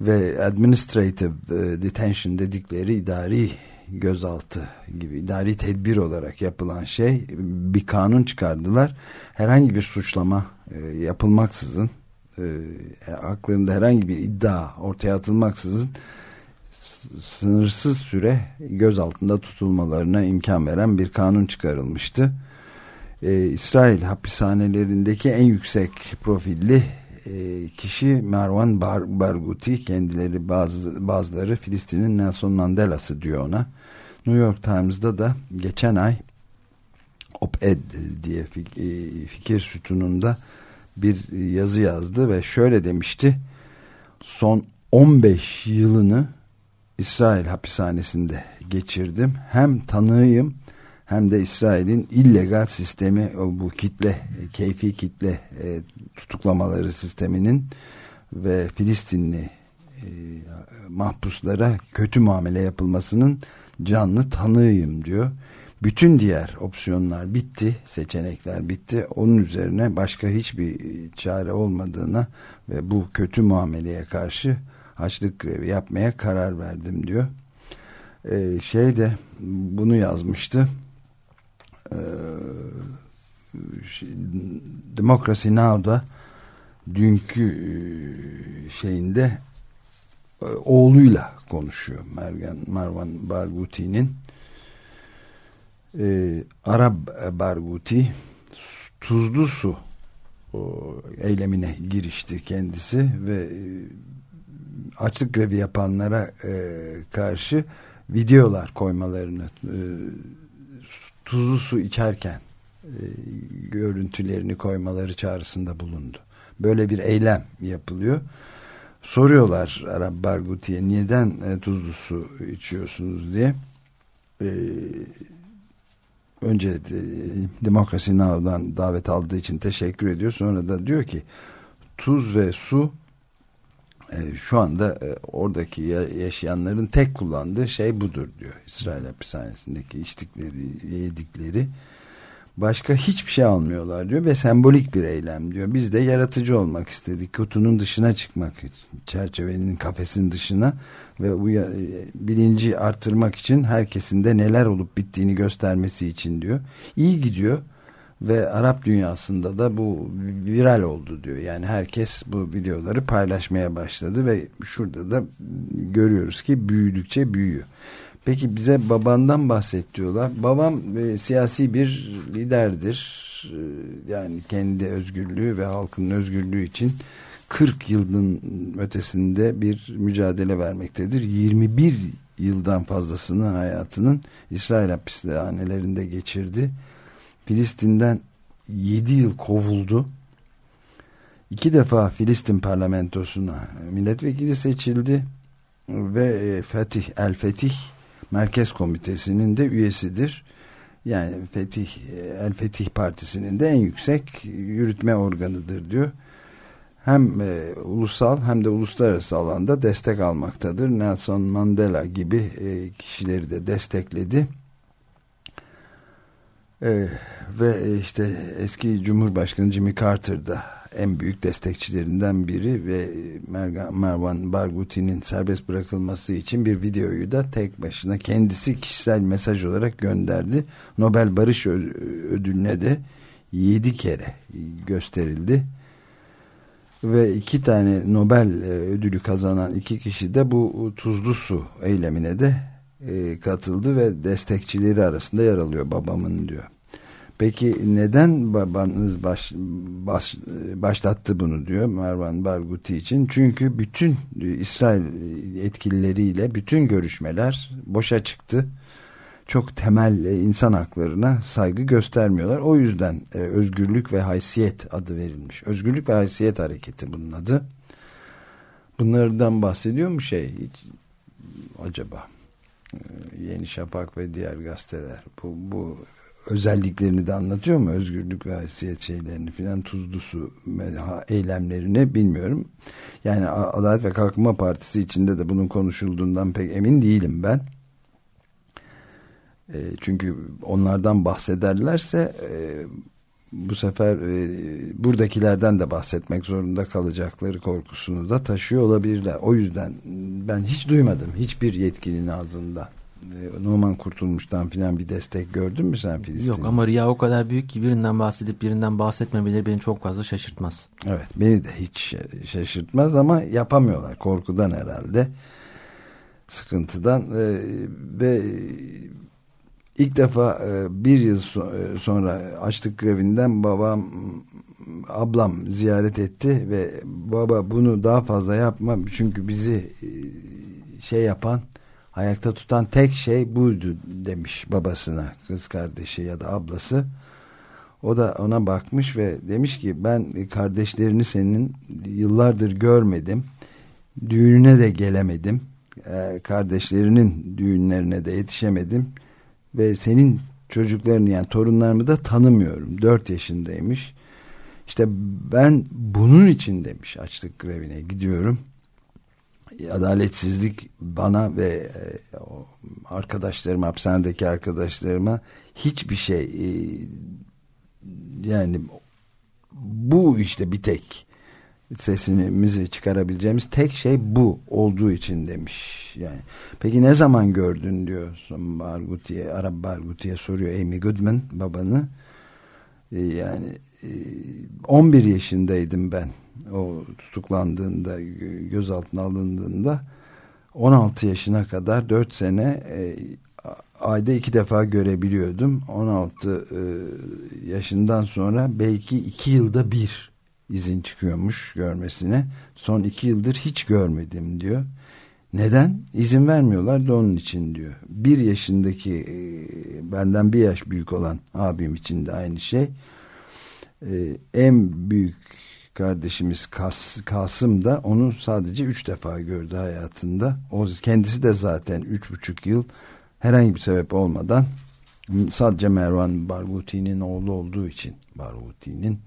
ve administrative e, detention dedikleri idari gözaltı gibi idari tedbir olarak yapılan şey bir kanun çıkardılar. Herhangi bir suçlama e, yapılmaksızın e, haklarında herhangi bir iddia ortaya atılmaksızın sınırsız süre gözaltında tutulmalarına imkan veren bir kanun çıkarılmıştı. Ee, İsrail hapishanelerindeki en yüksek profilli e, kişi Marwan Bar Barghouti kendileri bazı bazıları Filistin'in Nelson Mandela'sı diyor ona. New York Times'da da geçen ay op-ed diye e, fikir sütununda bir yazı yazdı ve şöyle demişti. Son 15 yılını İsrail hapishanesinde geçirdim. Hem tanığıyım hem de İsrail'in illegal sistemi bu kitle, keyfi kitle e, tutuklamaları sisteminin ve Filistinli e, mahpuslara kötü muamele yapılmasının canlı tanığıyım diyor. Bütün diğer opsiyonlar bitti, seçenekler bitti. Onun üzerine başka hiçbir çare olmadığına ve bu kötü muameleye karşı açlık grevi yapmaya karar verdim diyor. Ee, şey de bunu yazmıştı. Ee, şey, Democracy Now'da dünkü e, şeyinde e, oğluyla konuşuyor Mergen, Marwan Barghuti'nin e, Arap Barguti tuzlu su o, eylemine girişti kendisi ve e, açlık grevi yapanlara e, karşı videolar koymalarını e, tuzlu su içerken e, görüntülerini koymaları çağrısında bulundu. Böyle bir eylem yapılıyor. Soruyorlar Arap Barguti'ye neden e, tuzlu su içiyorsunuz diye. E, önce de, Demokrasi Now'dan davet aldığı için teşekkür ediyor. Sonra da diyor ki tuz ve su e, şu anda e, oradaki yaşayanların tek kullandığı şey budur diyor. İsrail hapishanesindeki içtikleri, yedikleri başka hiçbir şey almıyorlar diyor ve sembolik bir eylem diyor. Biz de yaratıcı olmak istedik. Kutunun dışına çıkmak, çerçevenin kafesin dışına ve bu e, bilinci arttırmak için herkesin de neler olup bittiğini göstermesi için diyor. İyi gidiyor ve Arap dünyasında da bu viral oldu diyor. Yani herkes bu videoları paylaşmaya başladı ve şurada da görüyoruz ki büyüdükçe büyüyor. Peki bize babandan bahset diyorlar. Babam e, siyasi bir liderdir. E, yani kendi özgürlüğü ve halkın özgürlüğü için 40 yılın ötesinde bir mücadele vermektedir. 21 yıldan fazlasını hayatının İsrail hapishanelerinde geçirdi Filistin'den 7 yıl kovuldu. İki defa Filistin parlamentosuna milletvekili seçildi ve e, Fetih El Fetih Merkez Komitesi'nin de üyesidir. Yani Fetih El Fetih Partisi'nin de en yüksek yürütme organıdır diyor. Hem e, ulusal hem de uluslararası alanda destek almaktadır. Nelson Mandela gibi e, kişileri de destekledi ee, ve işte eski Cumhurbaşkanı Jimmy Carter da en büyük destekçilerinden biri ve Mervan Barghuti'nin serbest bırakılması için bir videoyu da tek başına kendisi kişisel mesaj olarak gönderdi. Nobel Barış Ödülü'ne de yedi kere gösterildi. Ve iki tane Nobel e, ödülü kazanan iki kişi de bu tuzlu su eylemine de e, katıldı ve destekçileri arasında yer alıyor babamın diyor. Peki neden babanız baş, baş, başlattı bunu diyor Mervan Barguti için. Çünkü bütün İsrail etkilileriyle bütün görüşmeler boşa çıktı. Çok temel e, insan haklarına saygı göstermiyorlar. O yüzden e, özgürlük ve haysiyet adı verilmiş. Özgürlük ve haysiyet hareketi bunun adı. Bunlardan bahsediyor mu şey hiç acaba? Ee, Yeni Şafak ve diğer gazeteler bu, bu özelliklerini de anlatıyor mu? Özgürlük ve haysiyet şeylerini filan tuzlu su eylemlerini bilmiyorum. Yani Adalet ve Kalkınma Partisi içinde de bunun konuşulduğundan pek emin değilim ben. E, çünkü onlardan bahsederlerse e, bu sefer e, buradakilerden de bahsetmek zorunda kalacakları korkusunu da taşıyor olabilirler. O yüzden ben hiç duymadım hiçbir yetkilinin ağzından. E, Numan Kurtulmuş'tan filan bir destek gördün mü sen Filistin? Yok ama Riya o kadar büyük ki birinden bahsedip birinden bahsetmemeleri beni çok fazla şaşırtmaz. Evet beni de hiç şaşırtmaz ama yapamıyorlar korkudan herhalde sıkıntıdan e, ve İlk defa e, bir yıl e, sonra açlık grevinden babam ablam ziyaret etti ve baba bunu daha fazla yapma çünkü bizi e, şey yapan ayakta tutan tek şey buydu demiş babasına kız kardeşi ya da ablası. O da ona bakmış ve demiş ki ben kardeşlerini senin yıllardır görmedim düğününe de gelemedim kardeşlerinin düğünlerine de yetişemedim ve senin çocuklarını yani torunlarımı da tanımıyorum. Dört yaşındaymış. İşte ben bunun için demiş açlık grevine gidiyorum. Adaletsizlik bana ve e, arkadaşlarıma hapishanedeki arkadaşlarıma hiçbir şey e, yani bu işte bir tek sesimizi çıkarabileceğimiz tek şey bu olduğu için demiş. Yani peki ne zaman gördün diyor Barguti'ye, Arap Barguti'ye soruyor Amy Goodman babanı. Ee, yani 11 e, yaşındaydım ben o tutuklandığında gözaltına alındığında 16 yaşına kadar 4 sene e, ayda iki defa görebiliyordum 16 e, yaşından sonra belki 2 yılda bir izin çıkıyormuş görmesine. Son iki yıldır hiç görmedim diyor. Neden? İzin vermiyorlar da onun için diyor. Bir yaşındaki e, benden bir yaş büyük olan abim için de aynı şey. E, en büyük kardeşimiz Kas, Kasım da onu sadece üç defa gördü hayatında. O kendisi de zaten üç buçuk yıl herhangi bir sebep olmadan sadece Mervan Barghuti'nin oğlu olduğu için Barghuti'nin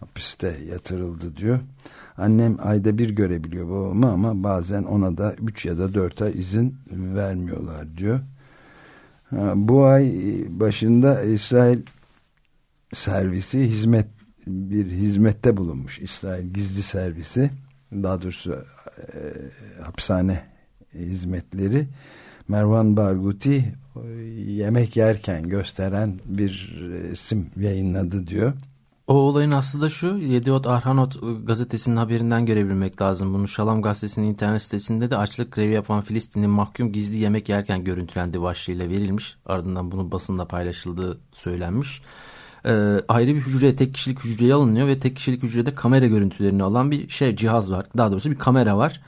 hapiste yatırıldı diyor. Annem ayda bir görebiliyor babamı ama bazen ona da 3 ya da 4 ay izin vermiyorlar diyor. Bu ay başında İsrail servisi hizmet bir hizmette bulunmuş. İsrail gizli servisi daha doğrusu e, hapishane hizmetleri Mervan Barguti yemek yerken gösteren bir resim yayınladı diyor. O olayın aslında şu Yediot Arhanot gazetesinin haberinden görebilmek lazım. Bunu Şalam gazetesinin internet sitesinde de açlık grevi yapan Filistin'in mahkum gizli yemek yerken görüntülendi başlığıyla verilmiş. Ardından bunun basında paylaşıldığı söylenmiş. Ee, ayrı bir hücreye tek kişilik hücreye alınıyor ve tek kişilik hücrede kamera görüntülerini alan bir şey cihaz var. Daha doğrusu bir kamera var.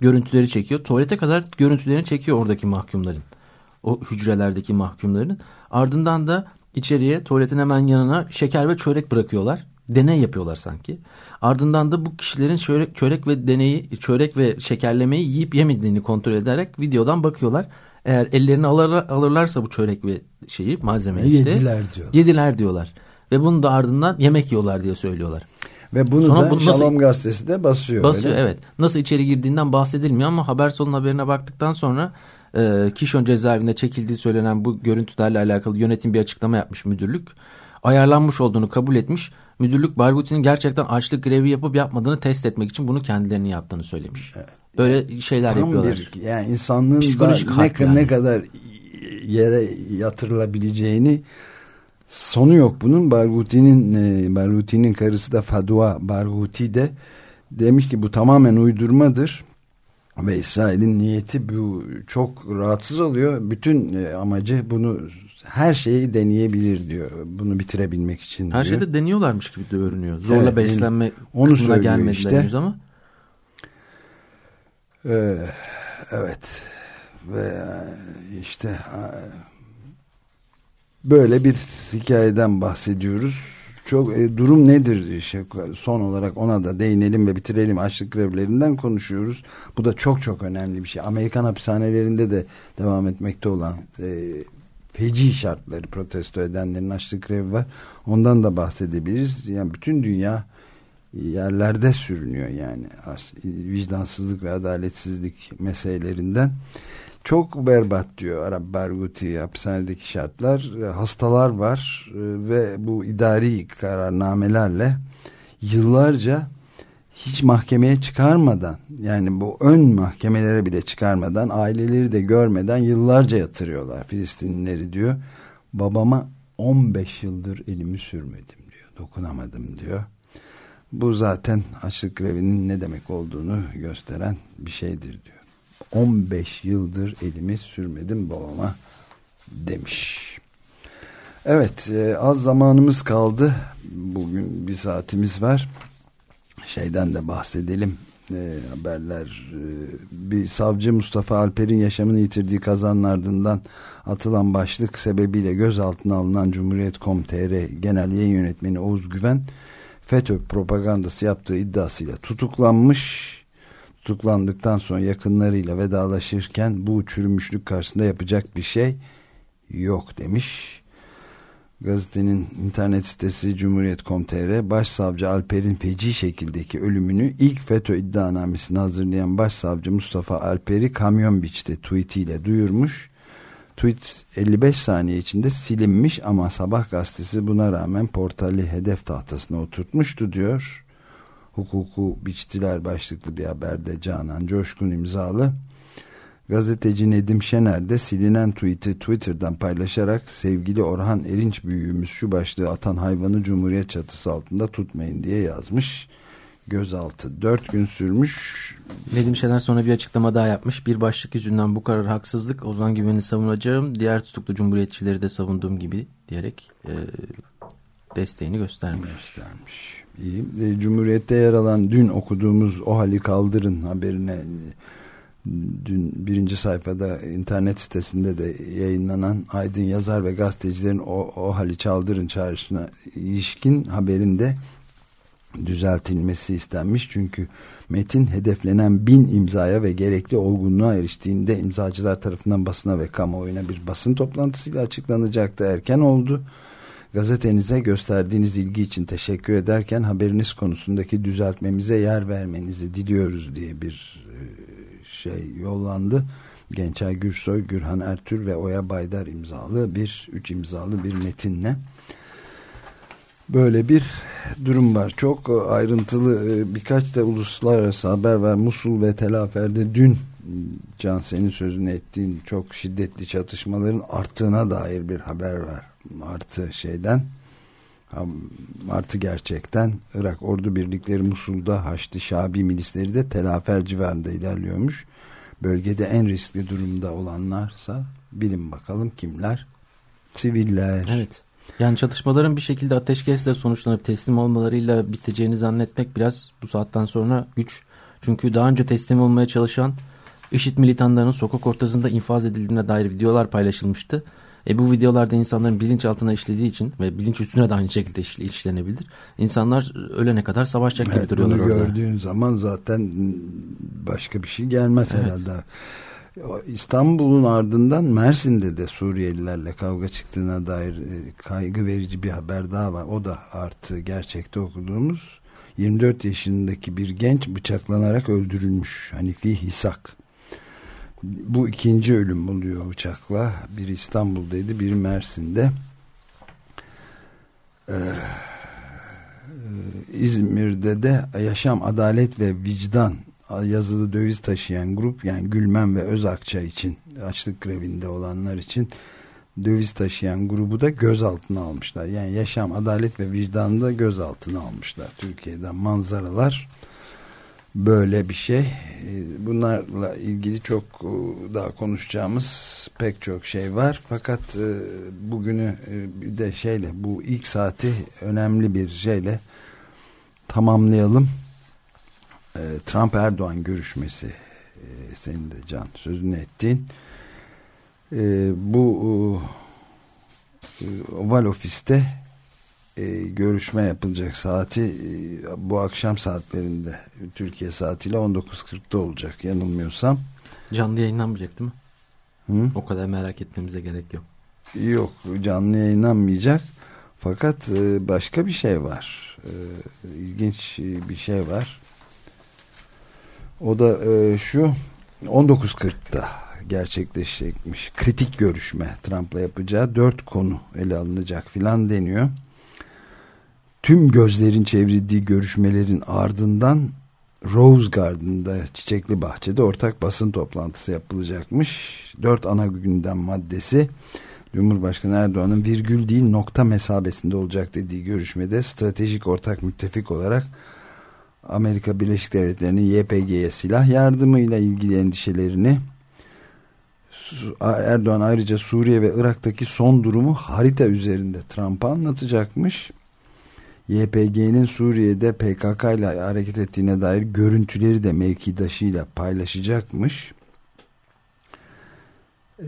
Görüntüleri çekiyor. Tuvalete kadar görüntülerini çekiyor oradaki mahkumların. O hücrelerdeki mahkumların. Ardından da içeriye tuvaletin hemen yanına şeker ve çörek bırakıyorlar. Deney yapıyorlar sanki. Ardından da bu kişilerin çörek, çörek ve deneyi, çörek ve şekerlemeyi yiyip yemediğini kontrol ederek videodan bakıyorlar. Eğer ellerini alır, alırlarsa bu çörek ve şeyi malzemeyi işte. Yediler diyor. Yediler diyorlar. Ve bunu da ardından yemek yiyorlar diye söylüyorlar. Ve bunu Sonra da bunu Şalom nasıl, gazetesi de basıyor. Basıyor öyle. evet. Nasıl içeri girdiğinden bahsedilmiyor ama haber sonun haberine baktıktan sonra e, Kişon cezaevinde çekildiği söylenen bu görüntülerle alakalı yönetim bir açıklama yapmış müdürlük. Ayarlanmış olduğunu kabul etmiş. Müdürlük Barghuti'nin gerçekten açlık grevi yapıp yapmadığını test etmek için bunu kendilerini yaptığını söylemiş. Evet. Böyle şeyler Tam yapıyorlar. Bir, yani insanlığın ne, yani. ne kadar yere yatırılabileceğini sonu yok bunun. Barghuti'nin e, Barghuti'nin karısı da Fadua Barghuti de demiş ki bu tamamen uydurmadır. Ve İsrail'in niyeti bu çok rahatsız oluyor. Bütün e, amacı bunu her şeyi deneyebilir diyor. Bunu bitirebilmek için Her diyor. şeyde deniyorlarmış gibi de görünüyor. Zorla evet, beslenme onu kısmına gelmediler işte. henüz ama. Ee, evet. Ve e, işte e, böyle bir hikayeden bahsediyoruz çok e, durum nedir işte son olarak ona da değinelim ve bitirelim açlık grevlerinden konuşuyoruz. Bu da çok çok önemli bir şey. Amerikan hapishanelerinde de devam etmekte olan e, feci şartları protesto edenlerin açlık grevi var. Ondan da bahsedebiliriz. Yani bütün dünya yerlerde sürünüyor yani vicdansızlık ve adaletsizlik meselelerinden. Çok berbat diyor Arap Barguti hapishanedeki şartlar. E, hastalar var e, ve bu idari kararnamelerle yıllarca hiç mahkemeye çıkarmadan yani bu ön mahkemelere bile çıkarmadan aileleri de görmeden yıllarca yatırıyorlar Filistinlileri diyor. Babama 15 yıldır elimi sürmedim diyor. Dokunamadım diyor. Bu zaten açlık grevinin ne demek olduğunu gösteren bir şeydir diyor. 15 yıldır elimi sürmedim babama demiş. Evet e, az zamanımız kaldı. Bugün bir saatimiz var. Şeyden de bahsedelim. E, haberler e, bir savcı Mustafa Alper'in yaşamını yitirdiği kazanın ardından atılan başlık sebebiyle gözaltına alınan Cumhuriyet.com.tr Genel Yayın Yönetmeni Oğuz Güven FETÖ propagandası yaptığı iddiasıyla tutuklanmış tutuklandıktan sonra yakınlarıyla vedalaşırken bu çürümüşlük karşısında yapacak bir şey yok demiş. Gazetenin internet sitesi Cumhuriyet.com.tr Başsavcı Alper'in feci şekildeki ölümünü ilk FETÖ iddianamesini hazırlayan Başsavcı Mustafa Alper'i kamyon biçte tweetiyle duyurmuş. Tweet 55 saniye içinde silinmiş ama Sabah gazetesi buna rağmen portali hedef tahtasına oturtmuştu diyor hukuku biçtiler başlıklı bir haberde Canan Coşkun imzalı. Gazeteci Nedim Şener de silinen tweet'i Twitter'dan paylaşarak sevgili Orhan Erinç büyüğümüz şu başlığı atan hayvanı Cumhuriyet çatısı altında tutmayın diye yazmış. Gözaltı dört gün sürmüş. Nedim Şener sonra bir açıklama daha yapmış. Bir başlık yüzünden bu karar haksızlık. Ozan Güven'i savunacağım. Diğer tutuklu cumhuriyetçileri de savunduğum gibi diyerek e, desteğini göstermiş. Göstermiş. İyi. E, Cumhuriyet'te yer alan dün okuduğumuz o hali kaldırın haberine dün birinci sayfada internet sitesinde de yayınlanan aydın yazar ve gazetecilerin o, o hali çaldırın çağrısına ilişkin haberinde düzeltilmesi istenmiş. Çünkü metin hedeflenen bin imzaya ve gerekli olgunluğa eriştiğinde imzacılar tarafından basına ve kamuoyuna bir basın toplantısıyla açıklanacaktı. Erken oldu. Gazetenize gösterdiğiniz ilgi için teşekkür ederken haberiniz konusundaki düzeltmemize yer vermenizi diliyoruz diye bir e, şey yollandı. Gençay Gürsoy, Gürhan Ertür ve Oya Baydar imzalı bir, üç imzalı bir metinle böyle bir durum var. Çok ayrıntılı e, birkaç da uluslararası haber var. Musul ve Telafer'de dün Can senin sözünü ettiğin çok şiddetli çatışmaların arttığına dair bir haber var. Artı şeyden artı gerçekten Irak ordu birlikleri Musul'da Haçlı Şabi milisleri de Telafer civarında ilerliyormuş. Bölgede en riskli durumda olanlarsa bilin bakalım kimler? Siviller. Evet. Yani çatışmaların bir şekilde ateşkesle sonuçlanıp teslim olmalarıyla biteceğini zannetmek biraz bu saatten sonra güç. Çünkü daha önce teslim olmaya çalışan IŞİD militanlarının sokak ortasında infaz edildiğine dair videolar paylaşılmıştı. E bu videolarda insanların bilinçaltına işlediği için ve bilinç üstüne de aynı şekilde işlenebilir. İnsanlar ölene kadar savaşacak evet, gibi duruyorlar bunu orada. gördüğün zaman zaten başka bir şey gelmez evet. herhalde. İstanbul'un ardından Mersin'de de Suriyelilerle kavga çıktığına dair e, kaygı verici bir haber daha var. O da artı gerçekte okuduğumuz 24 yaşındaki bir genç bıçaklanarak öldürülmüş. Hanifi Hisak. Bu ikinci ölüm oluyor bıçakla. Biri İstanbul'daydı, biri Mersin'de. Ee, e, İzmir'de de Yaşam, Adalet ve Vicdan yazılı döviz taşıyan grup yani Gülmen ve Özakça için açlık grevinde olanlar için döviz taşıyan grubu da gözaltına almışlar. Yani yaşam, adalet ve vicdanı gözaltına almışlar. Türkiye'den manzaralar böyle bir şey. Ee, bunlarla ilgili çok e, daha konuşacağımız pek çok şey var. Fakat e, bugünü e, bir de şeyle bu ilk saati önemli bir şeyle tamamlayalım. Trump Erdoğan görüşmesi senin de Can sözünü ettiğin bu Oval Ofis'te e, görüşme yapılacak saati e, bu akşam saatlerinde Türkiye saatiyle 19.40'da olacak yanılmıyorsam. Canlı yayınlanmayacak değil mi? Hı? O kadar merak etmemize gerek yok. Yok canlı yayınlanmayacak. Fakat e, başka bir şey var. E, ilginç bir şey var. O da e, şu 19.40'da gerçekleşecekmiş. Kritik görüşme Trump'la yapacağı dört konu ele alınacak filan deniyor tüm gözlerin çevrildiği görüşmelerin ardından Rose Garden'da Çiçekli Bahçe'de ortak basın toplantısı yapılacakmış. Dört ana gündem maddesi Cumhurbaşkanı Erdoğan'ın virgül değil nokta mesabesinde olacak dediği görüşmede stratejik ortak müttefik olarak Amerika Birleşik Devletleri'nin YPG'ye silah yardımıyla ilgili endişelerini Erdoğan ayrıca Suriye ve Irak'taki son durumu harita üzerinde Trump'a anlatacakmış. YPG'nin Suriye'de PKK ile hareket ettiğine dair görüntüleri de mevkidaşıyla paylaşacakmış. Ee,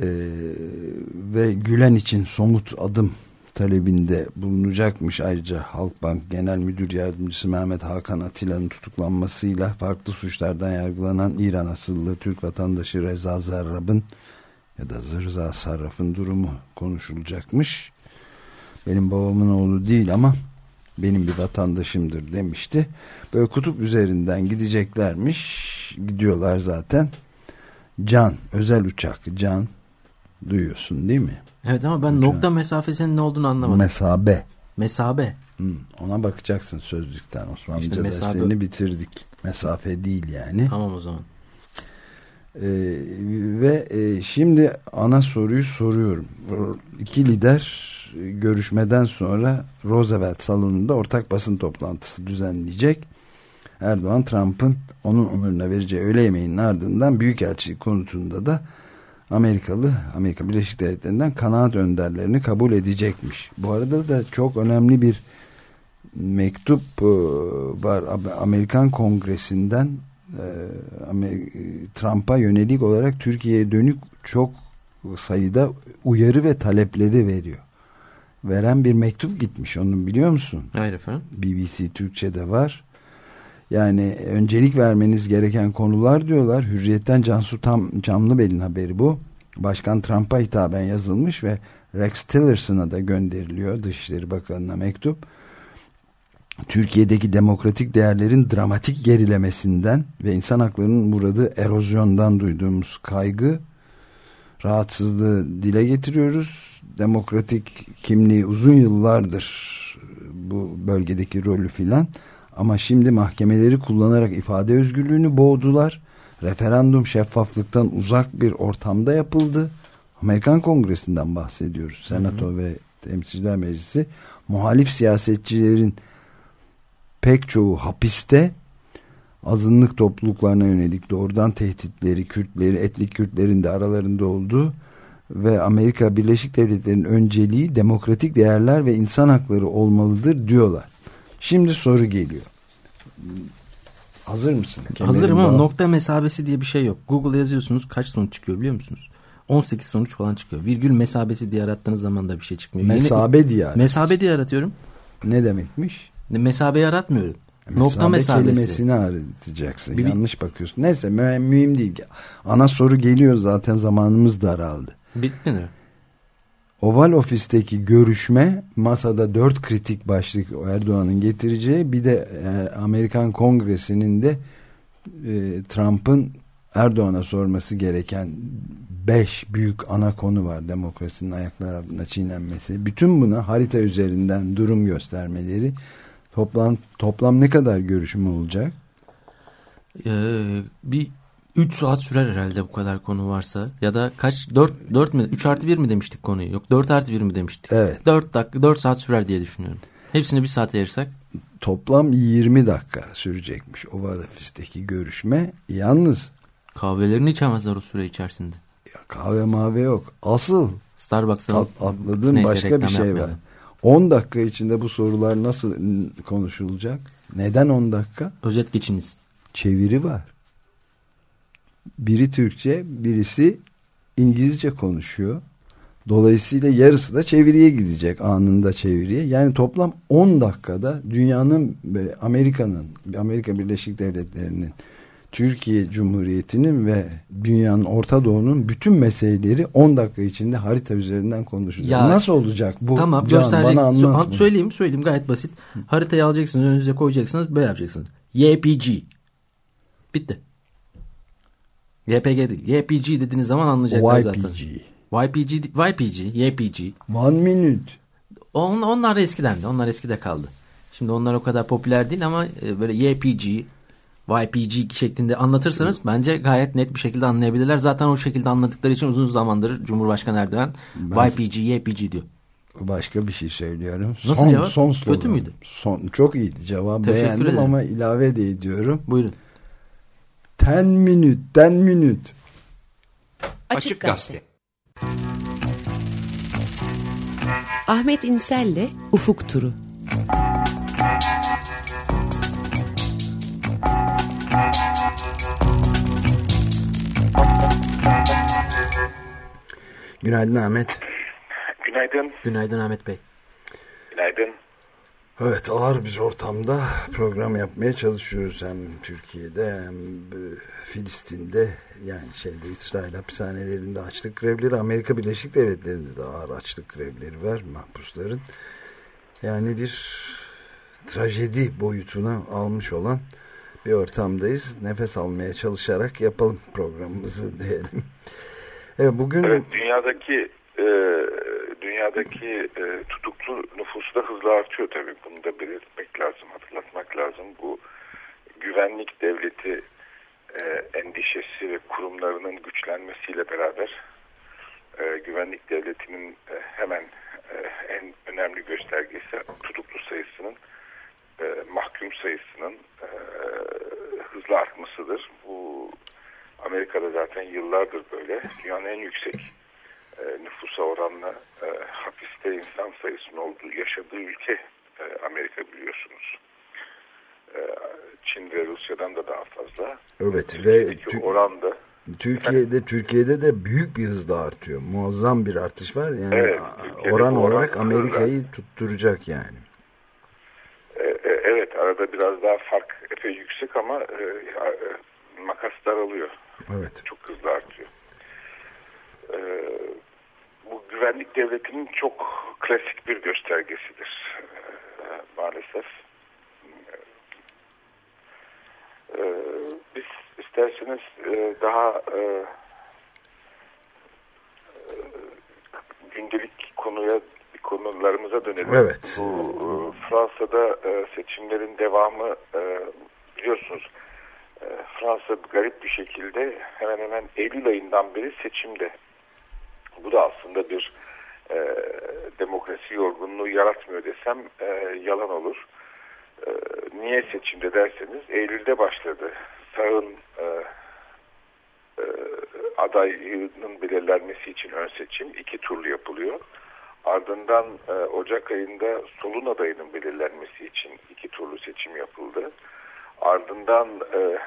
ve Gülen için somut adım talebinde bulunacakmış. Ayrıca Halkbank Genel Müdür Yardımcısı Mehmet Hakan Atilla'nın tutuklanmasıyla farklı suçlardan yargılanan İran asıllı Türk vatandaşı Reza Zarrab'ın ya da Zırza Sarraf'ın durumu konuşulacakmış. Benim babamın oğlu değil ama benim bir vatandaşımdır demişti. Böyle kutup üzerinden gideceklermiş. Gidiyorlar zaten. Can, özel uçak. Can, duyuyorsun değil mi? Evet ama ben Uçağın. nokta mesafesinin ne olduğunu anlamadım. Mesabe. Mesabe. Hmm, ona bakacaksın sözlükten. Osmanlıca işte derslerini bitirdik. Mesafe değil yani. Tamam o zaman. Ee, ve e, şimdi ana soruyu soruyorum. İki lider görüşmeden sonra Roosevelt salonunda ortak basın toplantısı düzenleyecek. Erdoğan Trump'ın onun onuruna vereceği öğle yemeğinin ardından Büyükelçi konutunda da Amerikalı Amerika Birleşik Devletleri'nden kanaat önderlerini kabul edecekmiş. Bu arada da çok önemli bir mektup e, var Amerikan Kongresi'nden e, Trump'a yönelik olarak Türkiye'ye dönük çok sayıda uyarı ve talepleri veriyor. Veren bir mektup gitmiş onu biliyor musun? Hayır efendim. BBC Türkçe'de var. Yani öncelik vermeniz gereken konular diyorlar. Hürriyetten Cansu Tam Camlıbel'in haberi bu. Başkan Trump'a hitaben yazılmış ve Rex Tillerson'a da gönderiliyor Dışişleri Bakanı'na mektup. Türkiye'deki demokratik değerlerin dramatik gerilemesinden ve insan haklarının burada erozyondan duyduğumuz kaygı rahatsızlığı dile getiriyoruz. Demokratik kimliği uzun yıllardır bu bölgedeki rolü filan ama şimdi mahkemeleri kullanarak ifade özgürlüğünü boğdular. Referandum şeffaflıktan uzak bir ortamda yapıldı. Amerikan Kongresi'nden bahsediyoruz. Senato hı hı. ve Temsilciler Meclisi muhalif siyasetçilerin pek çoğu hapiste azınlık topluluklarına yönelik doğrudan tehditleri, Kürtleri, etnik Kürtlerin de aralarında olduğu ve Amerika Birleşik Devletleri'nin önceliği demokratik değerler ve insan hakları olmalıdır diyorlar. Şimdi soru geliyor. Hazır mısın? Kemerin Hazırım ama nokta mesabesi diye bir şey yok. Google yazıyorsunuz kaç sonuç çıkıyor biliyor musunuz? 18 sonuç falan çıkıyor. Virgül mesabesi diye arattığınız zaman da bir şey çıkmıyor. Mesabe Yine, diye Mesabe diye aratıyorum. Ne demekmiş? Mesabeyi aratmıyorum. Mesabe Nokta mesabesi. kelimesini aratacaksın. Bir, Yanlış bakıyorsun. Neyse mü mühim değil. Ana soru geliyor zaten zamanımız daraldı. Bitti mi? Oval ofisteki görüşme masada dört kritik başlık Erdoğan'ın getireceği bir de e, Amerikan Kongresi'nin de e, Trump'ın Erdoğan'a sorması gereken beş büyük ana konu var demokrasinin ayaklar altında çiğnenmesi. Bütün buna harita üzerinden durum göstermeleri toplam toplam ne kadar görüşme olacak? Ee, bir 3 saat sürer herhalde bu kadar konu varsa. Ya da kaç 4 4 mi 3 artı 1 mi demiştik konuyu? Yok 4 artı 1 mi demiştik? Evet. 4 dakika 4 saat sürer diye düşünüyorum. Hepsini bir saat ayırsak. Toplam 20 dakika sürecekmiş Oval Ofis'teki görüşme. Yalnız. Kahvelerini içemezler o süre içerisinde. Ya kahve mavi yok. Asıl. Starbucks'ın at, atladığım Neyse, başka bir şey yapmayalım. var. 10 dakika içinde bu sorular nasıl konuşulacak? Neden 10 dakika? Özet geçiniz. Çeviri var biri Türkçe, birisi İngilizce konuşuyor. Dolayısıyla yarısı da çeviriye gidecek anında çeviriye. Yani toplam 10 dakikada dünyanın Amerika'nın, Amerika Birleşik Devletleri'nin, Türkiye Cumhuriyeti'nin ve dünyanın Orta Doğu'nun bütün meseleleri 10 dakika içinde harita üzerinden konuşulacak. Ya, Nasıl olacak bu? Tamam Can, gösterecek. Bana anlat. Söyleyeyim, söyleyeyim gayet basit. Haritayı alacaksınız, önünüze koyacaksınız, böyle yapacaksınız. YPG. Bitti. YPG değil. YPG dediğiniz zaman anlayacaklar YPG. zaten. YPG. YPG, YPG. One minute. On, onlar eskiden de. Onlar eskide kaldı. Şimdi onlar o kadar popüler değil ama e, böyle YPG, YPG şeklinde anlatırsanız bence gayet net bir şekilde anlayabilirler. Zaten o şekilde anladıkları için uzun zamandır Cumhurbaşkanı Erdoğan ben... YPG, YPG diyor. Başka bir şey söylüyorum. Nasıl son, cevap? Son Kötü müydü? Son, çok iyiydi cevap. Teşekkür Beğendim ederim. ama ilave de ediyorum. Buyurun. 10 minut, 10 minut. Açık Gazete. Ahmet İnsel'le Ufuk Turu. Günaydın Ahmet. Günaydın. Günaydın Ahmet Bey. Günaydın. Evet ağır bir ortamda program yapmaya çalışıyoruz hem Türkiye'de hem Filistin'de. Yani şeyde İsrail hapishanelerinde açlık grevleri Amerika Birleşik Devletleri'nde de ağır açlık grevleri var mahpusların. Yani bir trajedi boyutuna almış olan bir ortamdayız. Nefes almaya çalışarak yapalım programımızı diyelim. Evet, bugün evet, dünyadaki e, dünyadaki e, tutuklu nüfusu da hızla artıyor tabii. Bunu da belirtmek lazım, hatırlatmak lazım. Bu güvenlik devleti e, endişesi ve kurumlarının güçlenmesiyle beraber e, güvenlik devletinin e, hemen e, en önemli göstergesi tutuklu sayısının e, mahkum sayısının e, hızla artmasıdır. Bu Amerika'da zaten yıllardır böyle. Dünyanın en yüksek e, nüfusa oranla e, hapiste insan sayısının olduğu yaşadığı ülke e, Amerika biliyorsunuz. Çin ve Rusya'dan da daha fazla. Evet ve oran da Türkiye'de Türkiye'de de büyük bir hızla artıyor. Muazzam bir artış var. Yani evet, oran olarak Amerika'yı tutturacak yani. E, e, evet arada biraz daha fark epey yüksek ama e, makas daralıyor. Evet. Çok hızlı artıyor. Bu güvenlik devletinin çok klasik bir göstergesidir. maalesef. biz isterseniz e, daha e, e, gündelik konuya konularımıza dönelim. Evet. Bu e, Fransa'da e, seçimlerin devamı e, biliyorsunuz e, Fransa garip bir şekilde hemen hemen Eylül ayından beri seçimde. Bu da aslında bir e, demokrasi yorgunluğu yaratmıyor desem e, yalan olur. E, niye seçimde derseniz Eylül'de başladı sağın e, e, adayının belirlenmesi için ön seçim iki turlu yapılıyor. Ardından e, Ocak ayında solun adayının belirlenmesi için iki turlu seçim yapıldı. Ardından e,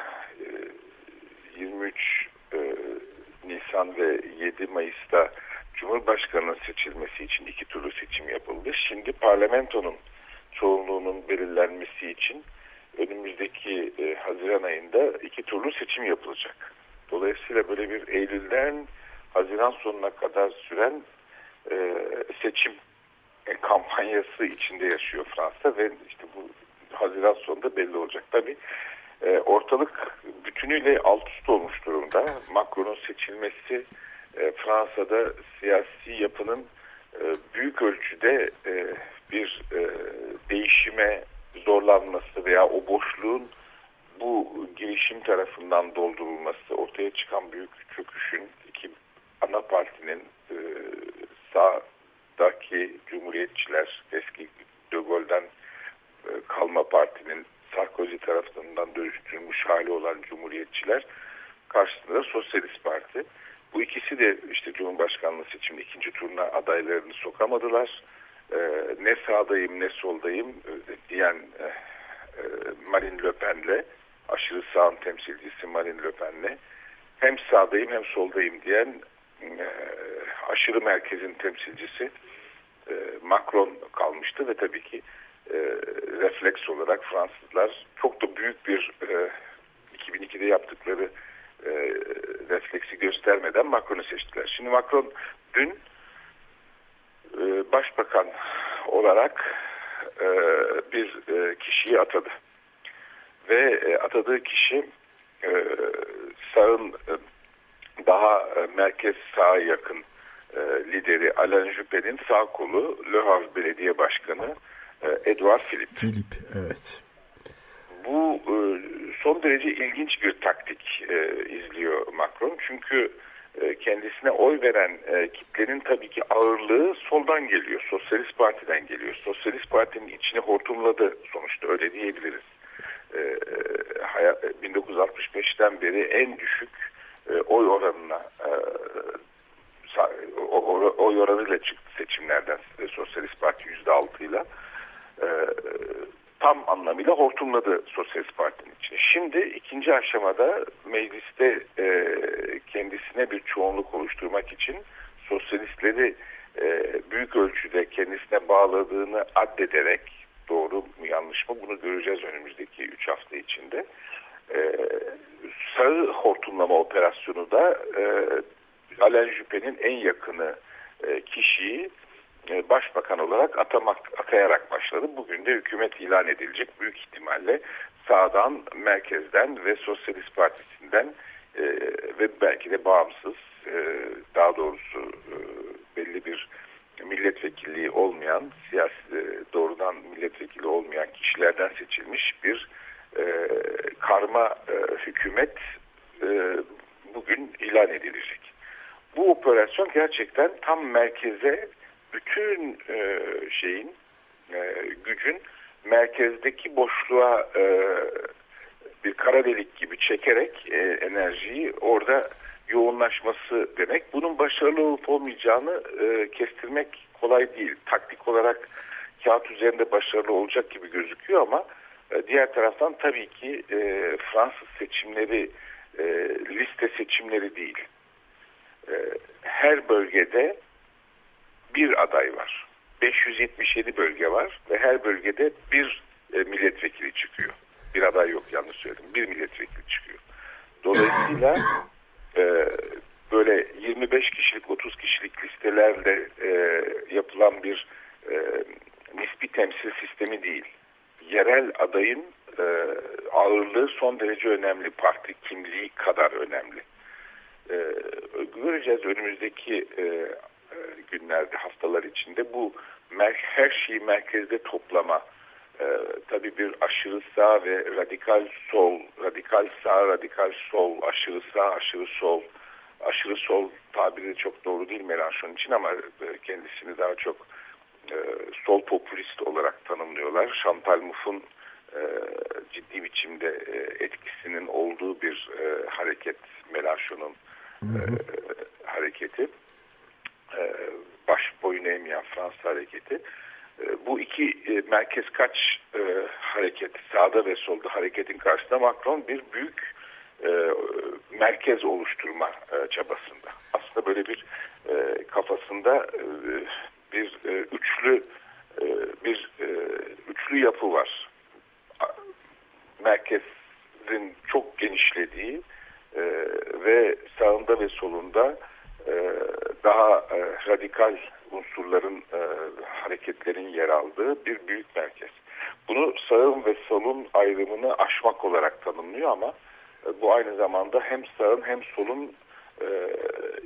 23 e, e, Nisan ve 7 Mayıs'ta Cumhurbaşkanı'nın seçilmesi için iki turlu seçim yapıldı. Şimdi parlamentonun çoğunluğunun belirlenmesi için önümüzdeki e, Haziran ayında iki turlu seçim yapılacak. Dolayısıyla böyle bir Eylül'den Haziran sonuna kadar süren e, seçim e, kampanyası içinde yaşıyor Fransa ve işte bu Haziran sonunda belli olacak. Tabii e, ortalık bütünüyle alt üst olmuş durumda. Macron'un seçilmesi e, Fransa'da siyasi yapının e, büyük ölçüde bir değişime zorlanması veya o boşluğun bu girişim tarafından doldurulması ortaya çıkan büyük çöküşün iki ana partinin e, sağdaki cumhuriyetçiler eski De Gaulle'den kalma partinin Sarkozy tarafından dönüştürülmüş hali olan cumhuriyetçiler karşısında Sosyalist Parti. Bu ikisi de işte Cumhurbaşkanlığı seçiminde ikinci turuna adaylarını sokamadılar. Ee, ne sağdayım ne soldayım e, diyen e, e, Marine Le Pen'le aşırı sağın temsilcisi Marine Le Pen'le hem sağdayım hem soldayım diyen aşırı merkezin temsilcisi Macron kalmıştı ve tabii ki refleks olarak Fransızlar çok da büyük bir 2002'de yaptıkları refleksi göstermeden Macron'u seçtiler. Şimdi Macron dün e, başbakan olarak e, bir e, kişiyi atadı. Ve atadığı kişi sağın daha merkez sağa yakın lideri Alain Juppé'nin sağ kolu Le Havre Belediye Başkanı Edouard Philippe. Philippe, evet. Bu son derece ilginç bir taktik izliyor Macron. Çünkü e, kendisine oy veren e, kitlenin tabii ki ağırlığı soldan geliyor. Sosyalist Parti'den geliyor. Sosyalist Parti'nin içine hortumladı sonuçta öyle diyebiliriz. 1965'ten e, beri en düşük oy oranına oy oranıyla çıktı seçimlerden Sosyalist Parti %6 ile tam anlamıyla hortumladı Sosyalist Parti'nin içine. Şimdi ikinci aşamada mecliste e, kendisine bir çoğunluk oluşturmak için sosyalistleri e, büyük ölçüde kendisine bağladığını addederek doğru mu yanlış mı bunu göreceğiz önümüzdeki 3 hafta içinde. E, sağı hortumlama operasyonu da e, Alain Juppé'nin en yakını e, kişiyi e, başbakan olarak atamak atayarak başladı. Bugün de hükümet ilan edilecek büyük ihtimalle sağdan, merkezden ve Sosyalist Partisi'nden e, ve belki de bağımsız e, daha doğrusu e, belli bir milletvekilliği olmayan siyasi e, doğrudan milletvekili olmayan kişilerden seçilmiş bir e, karma e, hükümet e, bugün ilan edilecek. Bu operasyon gerçekten tam merkeze bütün e, şeyin e, gücün merkezdeki boşluğa e, bir kara delik gibi çekerek e, enerjiyi orada yoğunlaşması demek. Bunun başarılı olup olmayacağını e, kestirmek kolay değil. Taktik olarak kağıt üzerinde başarılı olacak gibi gözüküyor ama E, diğer taraftan tabii ki e, Fransız seçimleri e, liste seçimleri değil. E, her bölgede bir aday var. 577 bölge var ve her bölgede bir e, milletvekili çıkıyor. Bir aday yok yanlış söyledim. Bir milletvekili çıkıyor. Dolayısıyla (laughs) e, böyle 25 kişilik 30 kişilik listelerle e, yapılan bir e, nispi temsil sistemi değil. Yerel adayın e, ağırlığı son derece önemli. Parti kimliği kadar önemli. E, göreceğiz önümüzdeki e, e günlerde, haftalar içinde bu her şeyi merkezde toplama, e, tabii bir aşırı sağ ve radikal sol, radikal sağ, radikal sol, aşırı sağ, aşırı sol, aşırı sol tabiri çok doğru değil Melanchon için ama e, kendisini daha çok e, sol popülist olarak tanımlıyorlar. Chantal Mouffe'un e, ciddi biçimde e, etkisinin olduğu bir e, hareket Melanchon'un e, hareketi. E, baş boyun eğmeyen Fransız hareketi. E, bu iki e, merkez kaç e, hareket, sağda ve solda hareketin karşısında Macron bir büyük merkez oluşturma çabasında. Aslında böyle bir kafasında bir üçlü bir üçlü yapı var. Merkezin çok genişlediği ve sağında ve solunda daha e, radikal unsurların e, hareketlerin yer aldığı bir büyük merkez. Bunu sağın ve solun ayrımını aşmak olarak tanımlıyor ama e, bu aynı zamanda hem sağın hem solun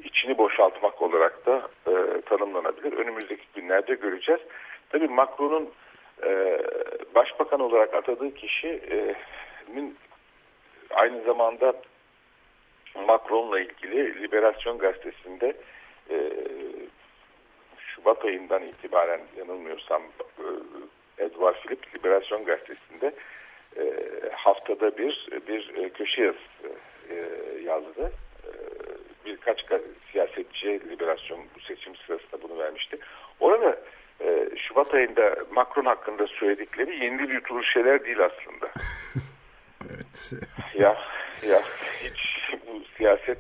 içini boşaltmak olarak da tanımlanabilir. Önümüzdeki günlerde göreceğiz. Tabii Macron'un başbakan olarak atadığı kişinin aynı zamanda Macron'la ilgili Liberasyon gazetesinde e, Şubat ayından itibaren yanılmıyorsam e, Edward Philip Liberasyon gazetesinde e, haftada bir bir e, köşe yazısı e, yazdı. E, birkaç siyasetçi Liberasyon bu seçim sırasında bunu vermişti. Orada e, Şubat ayında Macron hakkında söyledikleri yeni yutulur şeyler değil aslında. (laughs) evet. Ya ya hiç bu siyaset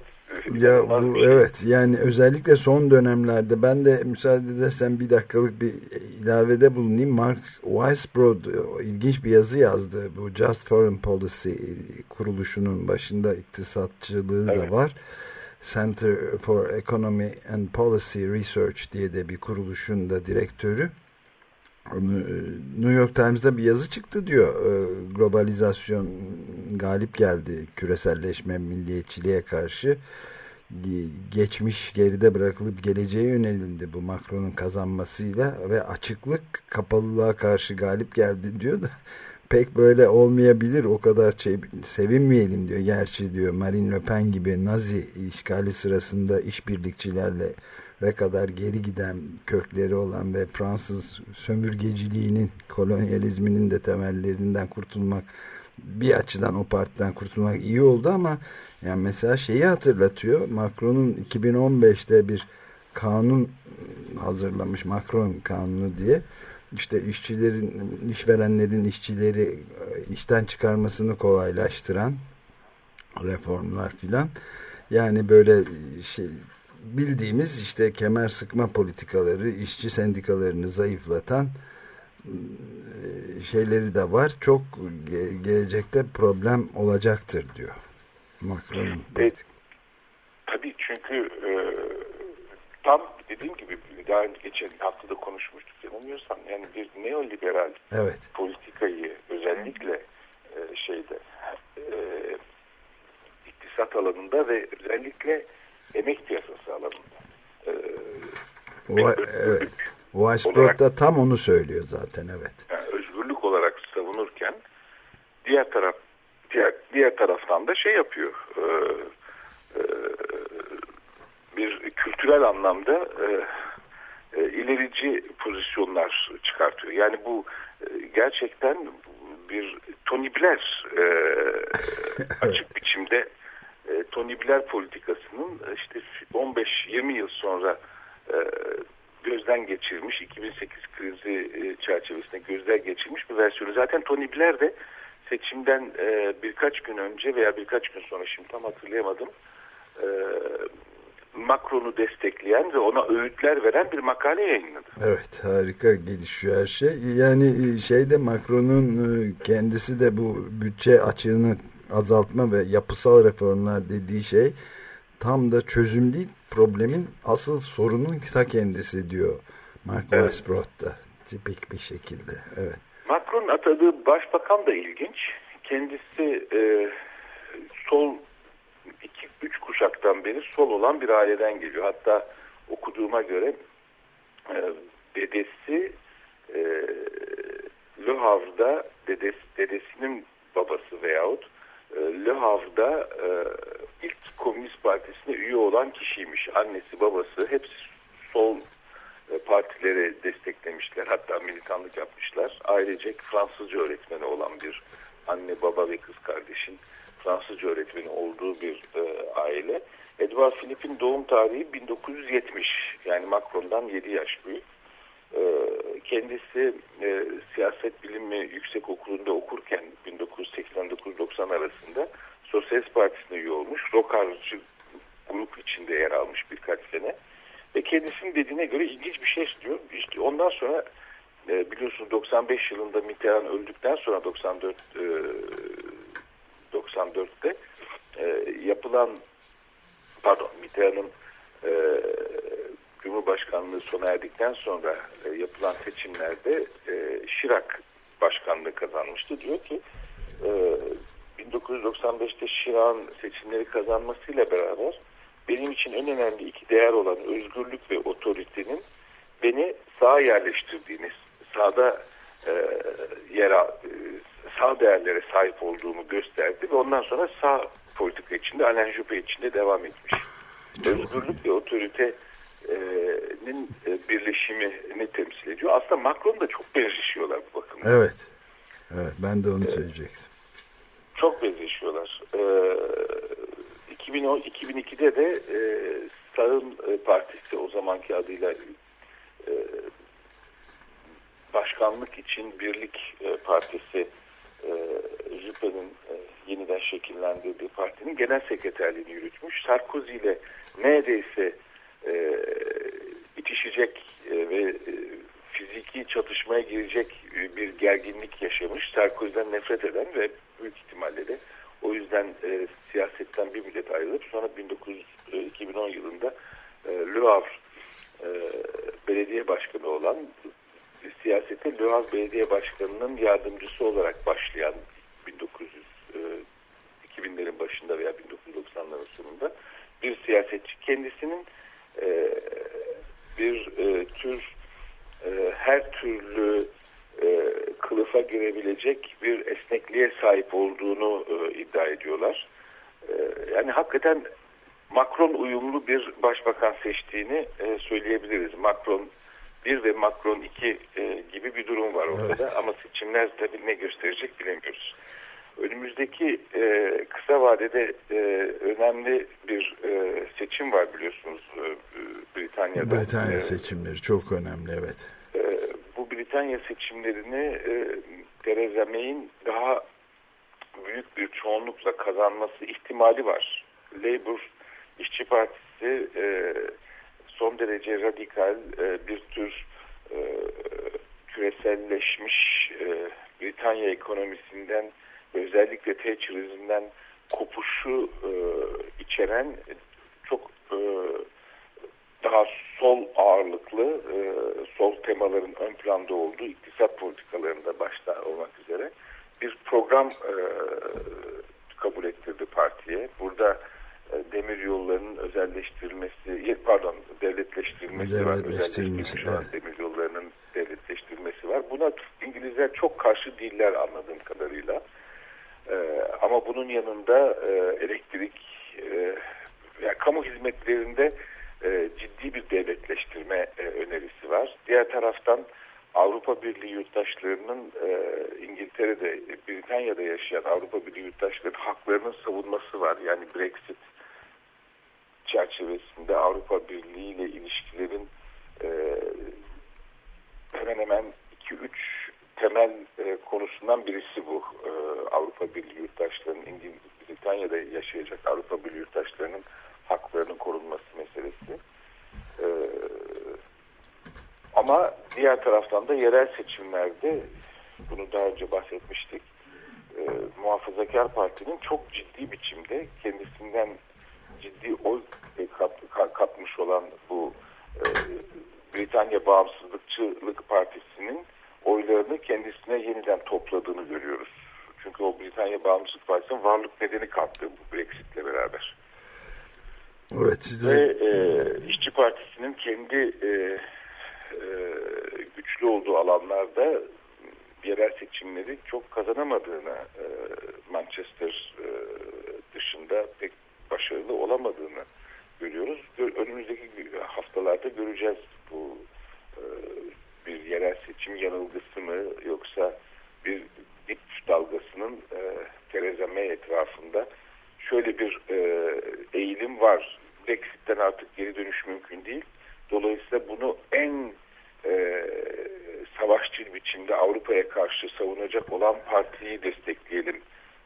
ya bu şey. evet yani özellikle son dönemlerde ben de müsaade edersen bir dakikalık bir ilavede bulunayım. Mark Weisbrod ilginç bir yazı yazdı. Bu Just Foreign Policy kuruluşunun başında iktisatçılığı evet. da var. Center for Economy and Policy Research diye de bir kuruluşun da direktörü. New York Times'da bir yazı çıktı diyor. Globalizasyon galip geldi küreselleşme milliyetçiliğe karşı. Geçmiş geride bırakılıp geleceğe yönelildi bu Macron'un kazanmasıyla ve açıklık kapalılığa karşı galip geldi diyor da (laughs) pek böyle olmayabilir o kadar şey, sevinmeyelim diyor. Gerçi diyor Marine Le Pen gibi Nazi işgali sırasında işbirlikçilerle ve kadar geri giden kökleri olan ve Fransız sömürgeciliğinin, kolonyalizminin de temellerinden kurtulmak bir açıdan o partiden kurtulmak iyi oldu ama yani mesela şeyi hatırlatıyor. Macron'un 2015'te bir kanun hazırlamış Macron kanunu diye işte işçilerin, işverenlerin işçileri işten çıkarmasını kolaylaştıran reformlar filan. Yani böyle şey bildiğimiz işte kemer sıkma politikaları, işçi sendikalarını zayıflatan e, şeyleri de var. Çok gelecekte problem olacaktır diyor. Macron'un evet, Tabii çünkü e, tam dediğim gibi daha önce geçen haftada konuşmuştuk yanılmıyorsam yani bir neoliberal evet. politikayı özellikle e, şeyde e, iktisat alanında ve özellikle emek piyasası alanında. Ee, o, evet. Weisbrod da tam onu söylüyor zaten evet. Yani özgürlük olarak savunurken diğer taraf diğer, diğer taraftan da şey yapıyor e, e, bir kültürel anlamda e, e, ilerici pozisyonlar çıkartıyor. Yani bu e, gerçekten bir Tony Blair e, (laughs) açık biçimde e, Tony Blair politikasının e, işte 15-20 yıl sonra e, gözden geçirmiş 2008 krizi çerçevesinde gözden geçirmiş bir versiyonu. Zaten Tony Blair de seçimden birkaç gün önce veya birkaç gün sonra şimdi tam hatırlayamadım Macron'u destekleyen ve ona öğütler veren bir makale yayınladı. Evet harika gelişiyor her şey. Yani şeyde Macron'un kendisi de bu bütçe açığını azaltma ve yapısal reformlar dediği şey tam da çözüm değil problemin asıl sorunun ta kendisi diyor Mark evet. Westbrot da tipik bir şekilde. Evet. Macron atadığı başbakan da ilginç. Kendisi e, sol iki, üç kuşaktan beri sol olan bir aileden geliyor. Hatta okuduğuma göre e, dedesi e, Le Havre'da dedesi, dedesinin babası veyahut Le Havre'da e, ilk Komünist Partisi'ne üye olan kişiymiş. Annesi babası hepsi sol e, partileri desteklemişler. Hatta militanlık yapmışlar. Ailecek Fransızca öğretmeni olan bir anne baba ve kız kardeşin Fransızca öğretmeni olduğu bir e, aile. Edward Philip'in doğum tarihi 1970. Yani Macron'dan 7 yaş büyük. E, kendisi e, siyaset bilimi yüksek okulunda okurken 1989-90 arasında Sosyalist Partisi'ne üye olmuş. Rokarcı grup içinde yer almış birkaç sene. Ve kendisinin dediğine göre ilginç bir şey diyor. İşte ondan sonra e, biliyorsunuz 95 yılında Mitterrand öldükten sonra 94 e, 94'te e, yapılan pardon Mitterrand'ın e, Cumhurbaşkanlığı sona erdikten sonra e, yapılan seçimlerde e, Şirak başkanlığı kazanmıştı. Diyor ki e, 1995'te Şirak'ın seçimleri kazanmasıyla beraber benim için en önemli iki değer olan özgürlük ve otoritenin beni sağa yerleştirdiğini, sağda e, yer e, sağ değerlere sahip olduğumu gösterdi ve ondan sonra sağ politika içinde Alain Juppé içinde devam etmiş. Özgürlük ve otoritenin e, birleşimini temsil ediyor. Aslında Macron da çok benzeşiyorlar bu bakımdan. Evet. Evet ben de onu söyleyecektim. Çok benzeşiyorlar. Ee, 2010, 2002'de de e, Sağın e, Partisi o zamanki adıyla e, Başkanlık için Birlik e, Partisi e, Juppé'nin e, yeniden şekillendirdiği partinin genel sekreterliğini yürütmüş. Sarkozy ile neredeyse e, itişecek e, ve e, fiziki çatışmaya girecek e, bir gerginlik yaşamış. Sarkozy'den nefret eden ve büyük ihtimalle de o yüzden e, siyasetten bir müddet ayrılıp sonra 19, e, 2010 yılında e, Le Havre e, belediye başkanı olan siyasete Le Havre Belediye Başkanı'nın yardımcısı olarak başlayan 1900 e, 2000'lerin başında veya 1990'ların sonunda bir siyasetçi kendisinin e, bir e, tür e, her türlü e, kılıfa girebilecek bir esnekliğe sahip olduğunu e, iddia ediyorlar. E, yani hakikaten Macron uyumlu bir başbakan seçtiğini e, söyleyebiliriz. Macron 1 ve Macron 2 e, gibi bir durum var ortada evet. ama seçimler tabii ne gösterecek bilemiyoruz. Önümüzdeki e, kısa vadede e, önemli bir e, seçim var biliyorsunuz e, Britanya'da. Britanya e, seçimleri çok önemli evet. E, bu Britanya seçimlerini e, Theresa May'in daha büyük bir çoğunlukla kazanması ihtimali var. Labour İşçi Partisi son derece radikal bir tür küreselleşmiş Britanya ekonomisinden özellikle Thatcherizm'den kopuşu e, içeren çok e, daha sol ağırlıklı e, sol temaların ön planda olduğu iktisat politikalarında başta olmak üzere bir program e, kabul ettirdi partiye. Burada e, demir yollarının özelleştirilmesi, pardon devletleştirilmesi var. Özelleştirilmesi, evet. demir yollarının devletleştirilmesi var. Buna İngilizler çok karşı değiller anladığım kadarıyla. Ee, ama bunun yanında e, elektrik, e, yani kamu hizmetlerinde e, ciddi bir devletleştirme e, önerisi var. Diğer taraftan Avrupa Birliği yurttaşlarının e, İngiltere'de, Britanya'da yaşayan Avrupa Birliği yurttaşlarının haklarının savunması var. Yani Brexit çerçevesinde Avrupa Birliği ile ilişkilerin e, hemen 2-3 temel konusundan birisi bu. Avrupa Birliği yurttaşlarının İngiliz, Britanya'da yaşayacak Avrupa Birliği yurttaşlarının haklarının korunması meselesi. E, ama diğer taraftan da yerel seçimlerde bunu daha önce bahsetmiştik. E, Muhafazakar Parti'nin çok ciddi biçimde kendisinden ciddi oy kat, katmış olan bu e, Britanya Bağımsızlıkçılık Partisi'nin oylarını kendisine yeniden topladığını görüyoruz. Çünkü o Britanya Bağımsızlık Partisi'nin varlık nedeni kalktı bu Brexit'le beraber. Evet. Ve e, İşçi Partisi'nin kendi e, e, güçlü olduğu alanlarda yerel seçimleri çok kazanamadığını e, Manchester e, dışında pek başarılı olamadığını görüyoruz. Önümüzdeki haftalarda göreceğiz bu e, bir yerel seçim yanılgısı mı yoksa bir dip dalgasının e, Theresa May etrafında şöyle bir e, eğilim var. Brexit'ten artık geri dönüş mümkün değil. Dolayısıyla bunu en e, savaşçı biçimde Avrupa'ya karşı savunacak olan partiyi destekleyelim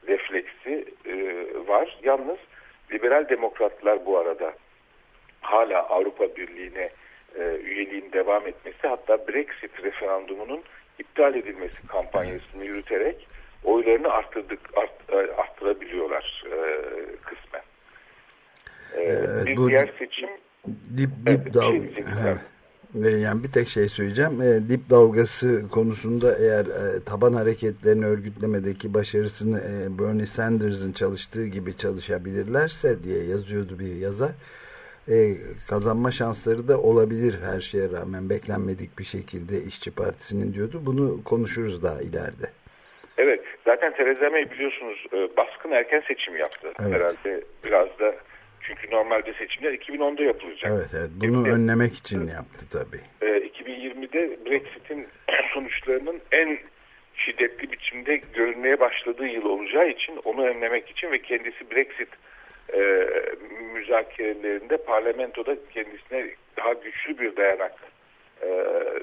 refleksi e, var. Yalnız liberal demokratlar bu arada hala Avrupa Birliği'ne e, üyeliğin devam etmesi hatta Brexit referandumunun iptal edilmesi kampanyasını yürüterek oylarını arttırdık, art, e, arttırabiliyorlar e, kısmen. E, evet, bir bu diğer seçim dip dip evet, dal şey yani bir tek şey söyleyeceğim. E, dip dalgası konusunda eğer e, taban hareketlerini örgütlemedeki başarısını e, Bernie Sanders'ın çalıştığı gibi çalışabilirlerse diye yazıyordu bir yazar e, kazanma şansları da olabilir her şeye rağmen beklenmedik bir şekilde işçi Partisi'nin diyordu. Bunu konuşuruz daha ileride. Evet zaten Theresa May biliyorsunuz e, baskın erken seçim yaptı. Evet. Herhalde biraz da çünkü normalde seçimler 2010'da yapılacak. Evet, evet. bunu Şimdi, önlemek için yaptı tabii. E, 2020'de Brexit'in (clears throat) sonuçlarının en şiddetli biçimde görünmeye başladığı yıl olacağı için onu önlemek için ve kendisi Brexit e, müzakerelerinde parlamentoda kendisine daha güçlü bir dayanak e,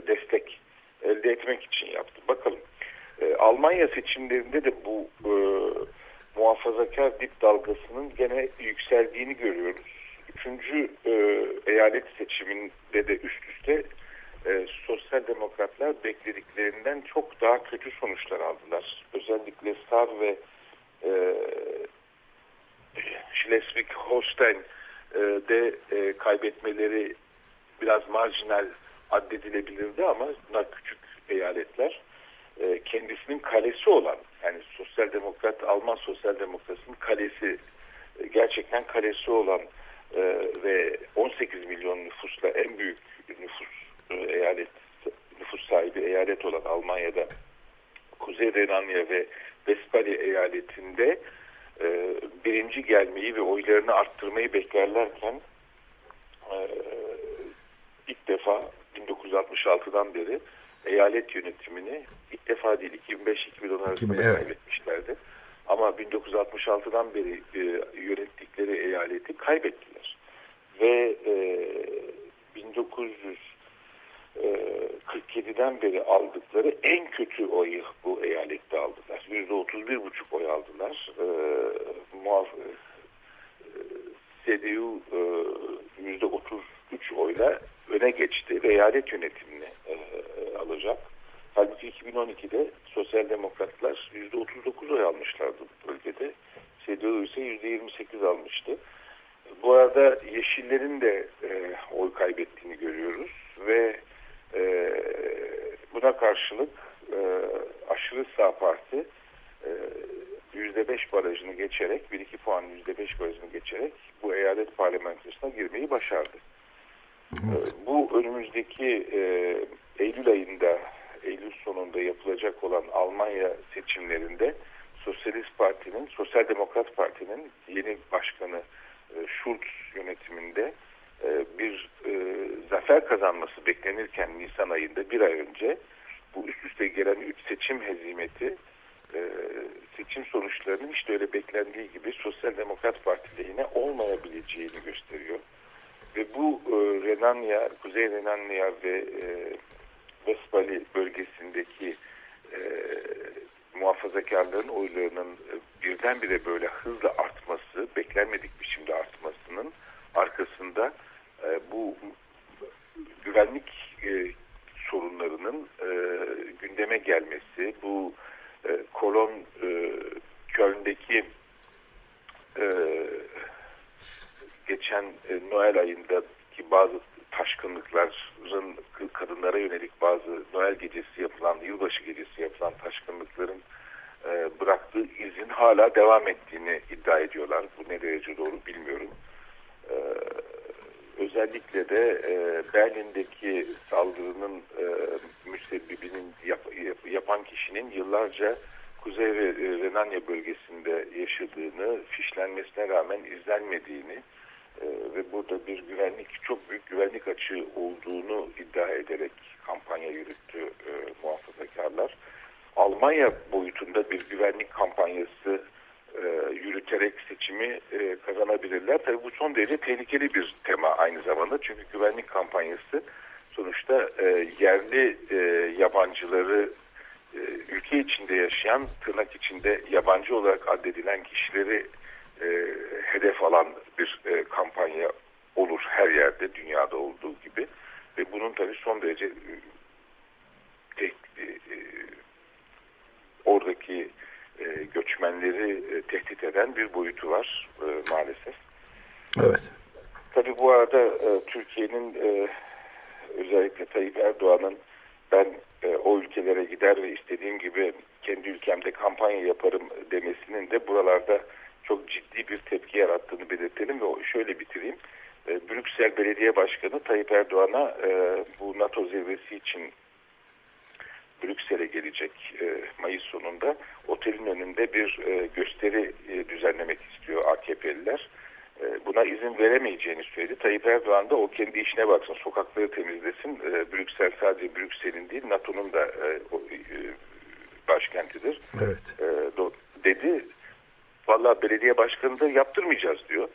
destek elde etmek için yaptı. Bakalım e, Almanya seçimlerinde de bu e, muhafazakar dip dalgasının gene yükseldiğini görüyoruz. Üçüncü e, eyalet seçiminde de üst üste e, sosyal demokratlar beklediklerinden çok daha kötü sonuçlar aldılar. Özellikle Star ve e, Schleswig-Holstein e, de e, kaybetmeleri biraz marjinal addedilebilirdi ama bunlar küçük eyaletler. E, kendisinin kalesi olan yani sosyal demokrat Alman sosyal demokrasının kalesi gerçekten kalesi olan ve 18 milyon nüfusla en büyük nüfus eyalet nüfus sahibi eyalet olan Almanya'da Kuzey Renanya ve Westfalia eyaletinde e, birinci gelmeyi ve oylarını arttırmayı beklerlerken e, ilk defa 1966'dan beri eyalet yönetimini ilk defa değil 2005-2010 arasında evet. kaybetmişlerdi. Ama 1966'dan beri e, yönettikleri eyaleti kaybettiler. Ve e, 1947'den beri aldıkları en kötü oyu bu eyalette aldılar. %31,5 oy aldılar. E, muhaf e, CDU e, %33 oyla öne geçti ve eyalet yönetimini e, alacak. Halbuki 2012'de sosyal demokratlar %39 oy almışlardı bölgede. CDU ise %28 almıştı. Bu arada Yeşillerin de e, oy kaybettiğini görüyoruz ve e, buna karşılık e, aşırı sağ parti e, %5 barajını geçerek, 1-2 puan %5 barajını geçerek bu eyalet parlamentosuna girmeyi başardı. Bu önümüzdeki e, Eylül ayında, Eylül sonunda yapılacak olan Almanya seçimlerinde Sosyalist Parti'nin, Sosyal Demokrat Parti'nin yeni başkanı e, Schulz yönetiminde e, bir e, zafer kazanması beklenirken Nisan ayında bir ay önce bu üst üste gelen üç seçim hezimeti e, seçim sonuçlarının işte öyle beklendiği gibi Sosyal Demokrat Parti lehine olmayabileceğini gösteriyor. Ve bu e, Renanya, Kuzey Renanya ve e, Vesvali bölgesindeki e, muhafazakarların oylarının birdenbire böyle hızla artması, beklenmedik biçimde artmasının arkasında e, bu güvenlik e, sorunlarının e, gündeme gelmesi, bu e, Kolon e, Köln'deki e, geçen e, Noel ayındaki bazı taşkınlıkların kadınlara yönelik bazı Noel gecesi yapılan, yılbaşı gecesi yapılan taşkınlıkların e, bıraktığı izin hala devam ettiğini iddia ediyorlar. Bu ne derece doğru bilmiyorum. E, özellikle de e, Berlin'deki saldırının e, müsebbibinin yap, yap, yapan kişinin yıllarca Kuzey ve Renanya bölgesinde yaşadığını, fişlenmesine rağmen izlenmediğini e, ve burada bir güvenlik, çok büyük güvenlik açığı olduğunu iddia ederek kampanya yürüttü e, muhafazakarlar. Almanya boyutunda bir güvenlik kampanyası e, yürüterek seçimi e, kazanabilirler. Tabii bu son derece tehlikeli bir tema aynı zamanda. Çünkü güvenlik kampanyası sonuçta e, yerli e, yabancıları e, ülke içinde yaşayan tırnak içinde yabancı olarak addedilen kişileri e, hedef alan bir e, kampanya olur her yerde dünyada olduğu gibi ve bunun tabii son derece e, tek, e, e oradaki e, göçmenleri e, tehdit eden bir boyutu var e, maalesef. Evet. Tabii bu arada e, Türkiye'nin e, özellikle Tayyip Erdoğan'ın ben e, o ülkelere gider ve istediğim gibi kendi ülkemde kampanya yaparım demesinin de buralarda çok ciddi bir tepki yarattığını belirtelim ve şöyle bitireyim. E, Brüksel Belediye Başkanı Tayyip Erdoğan'a e, bu NATO zirvesi için Brüksel'e gelecek e, Mayıs sonunda otelin önünde bir e, gösteri düzenlemek istiyor AKP'liler. Buna izin veremeyeceğini söyledi. Tayyip Erdoğan da o kendi işine baksın, sokakları temizlesin. Brüksel sadece Brüksel'in değil, NATO'nun da başkentidir. Evet. Dedi. Valla belediye başkanı da yaptırmayacağız diyor.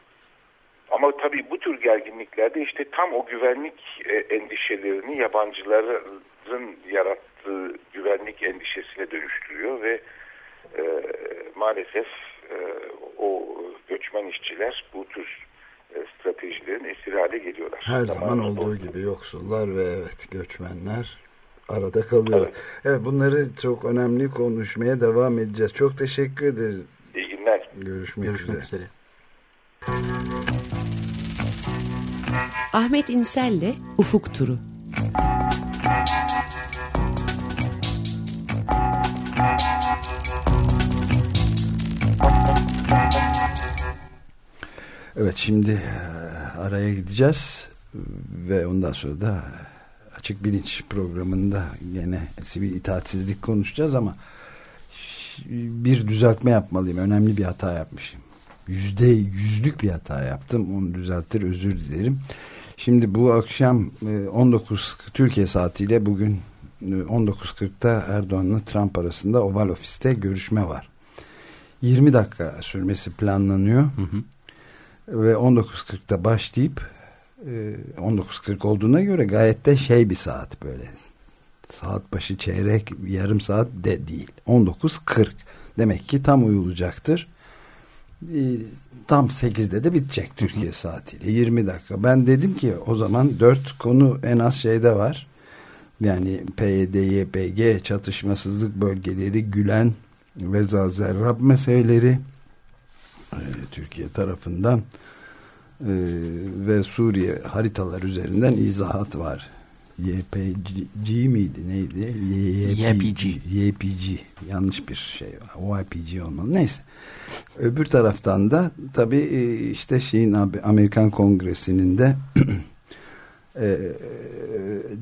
Ama tabii bu tür gerginliklerde işte tam o güvenlik e, endişelerini yabancıların yarattığı güvenlik endişesine dönüştürüyor ve e, maalesef e, o göçmen işçiler bu tür e, stratejilerin esiri hale geliyorlar. Her zaman, zaman olduğu oldu. gibi yoksullar ve evet göçmenler arada kalıyorlar. Evet. evet bunları çok önemli konuşmaya devam edeceğiz. Çok teşekkür ederiz. Görüşmek, Görüşmek üzere. üzere. Ahmet İnsel'le Ufuk Turu. Evet şimdi e, araya gideceğiz ve ondan sonra da açık bilinç programında yine sivil itaatsizlik konuşacağız ama bir düzeltme yapmalıyım. Önemli bir hata yapmışım. Yüzde yüzlük bir hata yaptım. Onu düzeltir özür dilerim. Şimdi bu akşam 19 e, Türkiye saatiyle bugün 19.40'da e, Erdoğan'la Trump arasında Oval Ofis'te görüşme var. 20 dakika sürmesi planlanıyor. Hı hı ve 19.40'da başlayıp 19.40 e, olduğuna göre gayet de şey bir saat böyle saat başı çeyrek yarım saat de değil. 19.40 demek ki tam uyulacaktır. E, tam 8'de de bitecek Türkiye saatiyle. 20 dakika. Ben dedim ki o zaman 4 konu en az şeyde var. Yani PYD, YPG çatışmasızlık bölgeleri Gülen Reza Zerrab meseleleri e, Türkiye tarafından e, ve Suriye haritalar üzerinden izahat var. YPG miydi neydi? YPG. YPG. Yanlış bir şey. YPG olmalı. Neyse. Öbür taraftan da tabii e, işte şeyin Amerikan Kongresi'nin de (clears throat) e,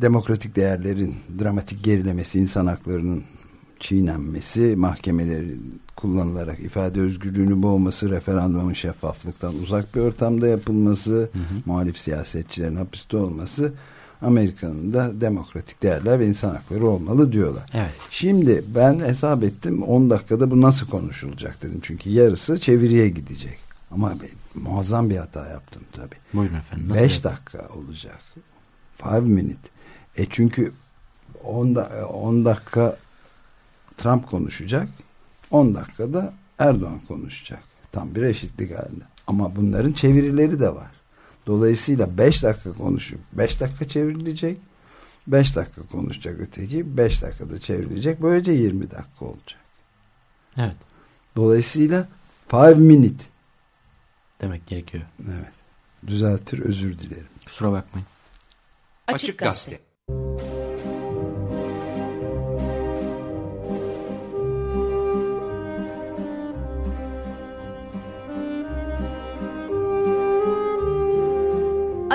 demokratik değerlerin dramatik gerilemesi, insan haklarının çiğnenmesi, mahkemelerin kullanılarak ifade özgürlüğünü boğması, referandumun şeffaflıktan uzak bir ortamda yapılması, hı hı. muhalif siyasetçilerin hapiste olması Amerika'nın da demokratik değerler ve insan hakları olmalı diyorlar. Evet. Şimdi ben hesap ettim 10 dakikada bu nasıl konuşulacak dedim. Çünkü yarısı çeviriye gidecek. Ama ben, muazzam bir hata yaptım tabii. Buyurun efendim. 5 dakika olacak. 5 minute. E çünkü 10 da, 10 dakika Trump konuşacak. 10 dakikada Erdoğan konuşacak. Tam bir eşitlik halinde. Ama bunların çevirileri de var. Dolayısıyla 5 dakika konuşup 5 dakika çevrilecek. 5 dakika konuşacak öteki 5 dakikada çevrilecek. Böylece 20 dakika olacak. Evet. Dolayısıyla 5 minute Demek gerekiyor. Evet. Düzeltir özür dilerim. Kusura bakmayın. Açık Gazete.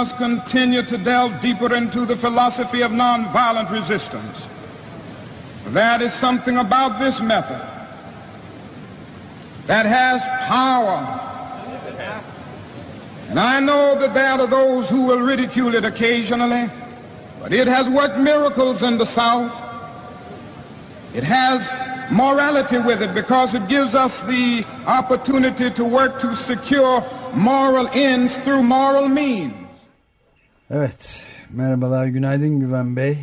Must continue to delve deeper into the philosophy of nonviolent resistance. That is something about this method that has power. And I know that there are those who will ridicule it occasionally, but it has worked miracles in the South. It has morality with it because it gives us the opportunity to work to secure moral ends through moral means. Evet. Merhabalar. Günaydın Güven Bey.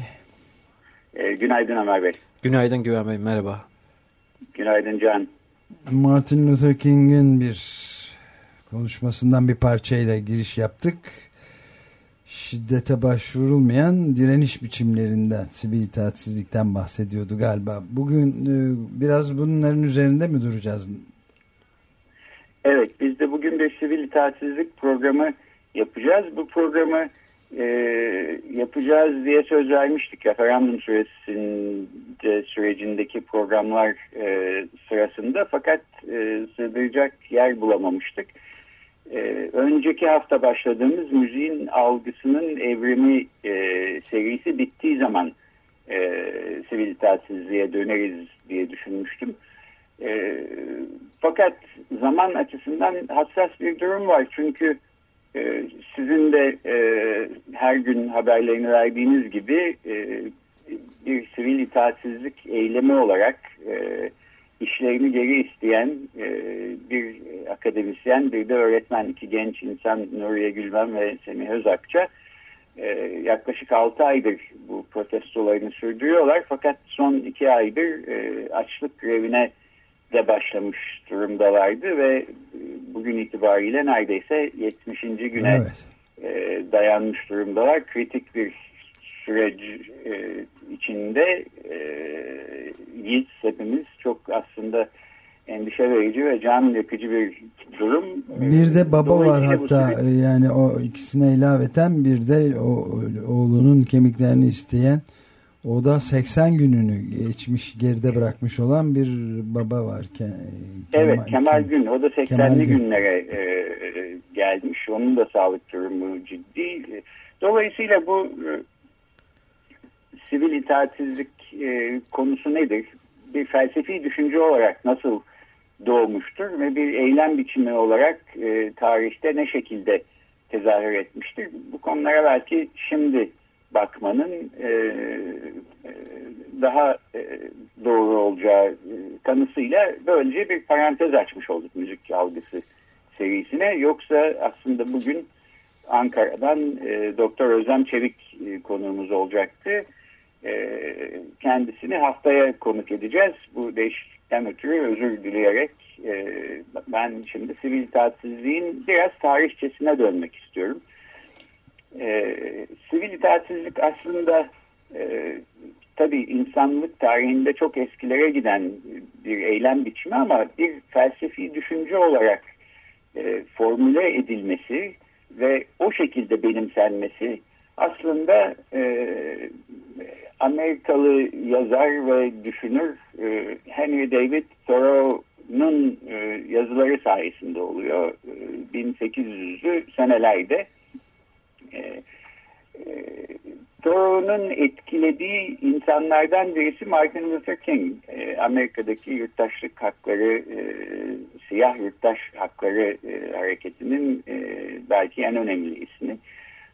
E, günaydın Ömer Bey. Günaydın Güven Bey. Merhaba. Günaydın Can. Martin Luther King'in bir konuşmasından bir parçayla giriş yaptık. Şiddete başvurulmayan direniş biçimlerinden, sivil itaatsizlikten bahsediyordu galiba. Bugün e, biraz bunların üzerinde mi duracağız? Evet biz de bugün bir sivil itaatsizlik programı yapacağız. Bu programı e, yapacağız diye söz vermiştik. Referandum süresinde, sürecindeki programlar e, sırasında fakat e, sığdıracak yer bulamamıştık. E, önceki hafta başladığımız müziğin algısının evrimi e, serisi bittiği zaman e, sivil itaatsizliğe döneriz diye düşünmüştüm. E, fakat zaman açısından hassas bir durum var. Çünkü sizin de e, her gün haberlerini verdiğiniz gibi e, bir sivil itaatsizlik eylemi olarak e, işlerini geri isteyen e, bir akademisyen, bir de öğretmen, iki genç insan Nuriye Gülben ve Semih Özakça e, yaklaşık 6 aydır bu protestolarını sürdürüyorlar. Fakat son 2 aydır e, açlık grevine de başlamış durumdalardı ve bugün itibariyle neredeyse 70. güne Evet. e, dayanmış durumdalar. Kritik bir süreç e, içinde e, yiğit hepimiz çok aslında endişe verici ve can yakıcı bir durum. Bir de baba var hatta sivil- e, yani o ikisine ilaveten bir de o oğlunun kemiklerini isteyen o da 80 gününü geçmiş geride bırakmış olan bir baba var. Ke- Evet Kemal- Kemal Gün o da 80'li Kemal Gün. günlere e, e, gelmiş. Onun da sağlık durumu ciddi. Dolayısıyla bu e, sivil itaatsizlik e, konusu nedir? Bir felsefi düşünce olarak nasıl doğmuştur ve bir eylem biçimi olarak e, tarihte ne şekilde tezahür etmiştir? Bu konulara belki şimdi bakmanın e, e, daha e, doğru olacağı e, kanısıyla böylece bir parantez açmış olduk müzik algısı serisine. Yoksa aslında bugün Ankara'dan e, Doktor Özlem Çevik e, konuğumuz olacaktı. E, kendisini haftaya konuk edeceğiz. Bu değişiklikten ötürü özür dileyerek e, ben şimdi sivil itaatsizliğin biraz tarihçesine dönmek istiyorum. E, sivil itaatsizlik aslında e, tabii insanlık tarihinde çok eskilere giden bir eylem biçimi ama bir felsefi düşünce olarak e, formüle edilmesi ve o şekilde benimsenmesi aslında e, Amerikalı yazar ve düşünür e, Henry David Thoreau'nun e, yazıları sayesinde oluyor. E, 1800'lü senelerde e, Thoreau'nun etkilediği insanlardan birisi Martin Luther King. E, Amerika'daki yurttaşlık hakları, e, siyah yurttaş hakları e, hareketinin e, belki en önemli ismi.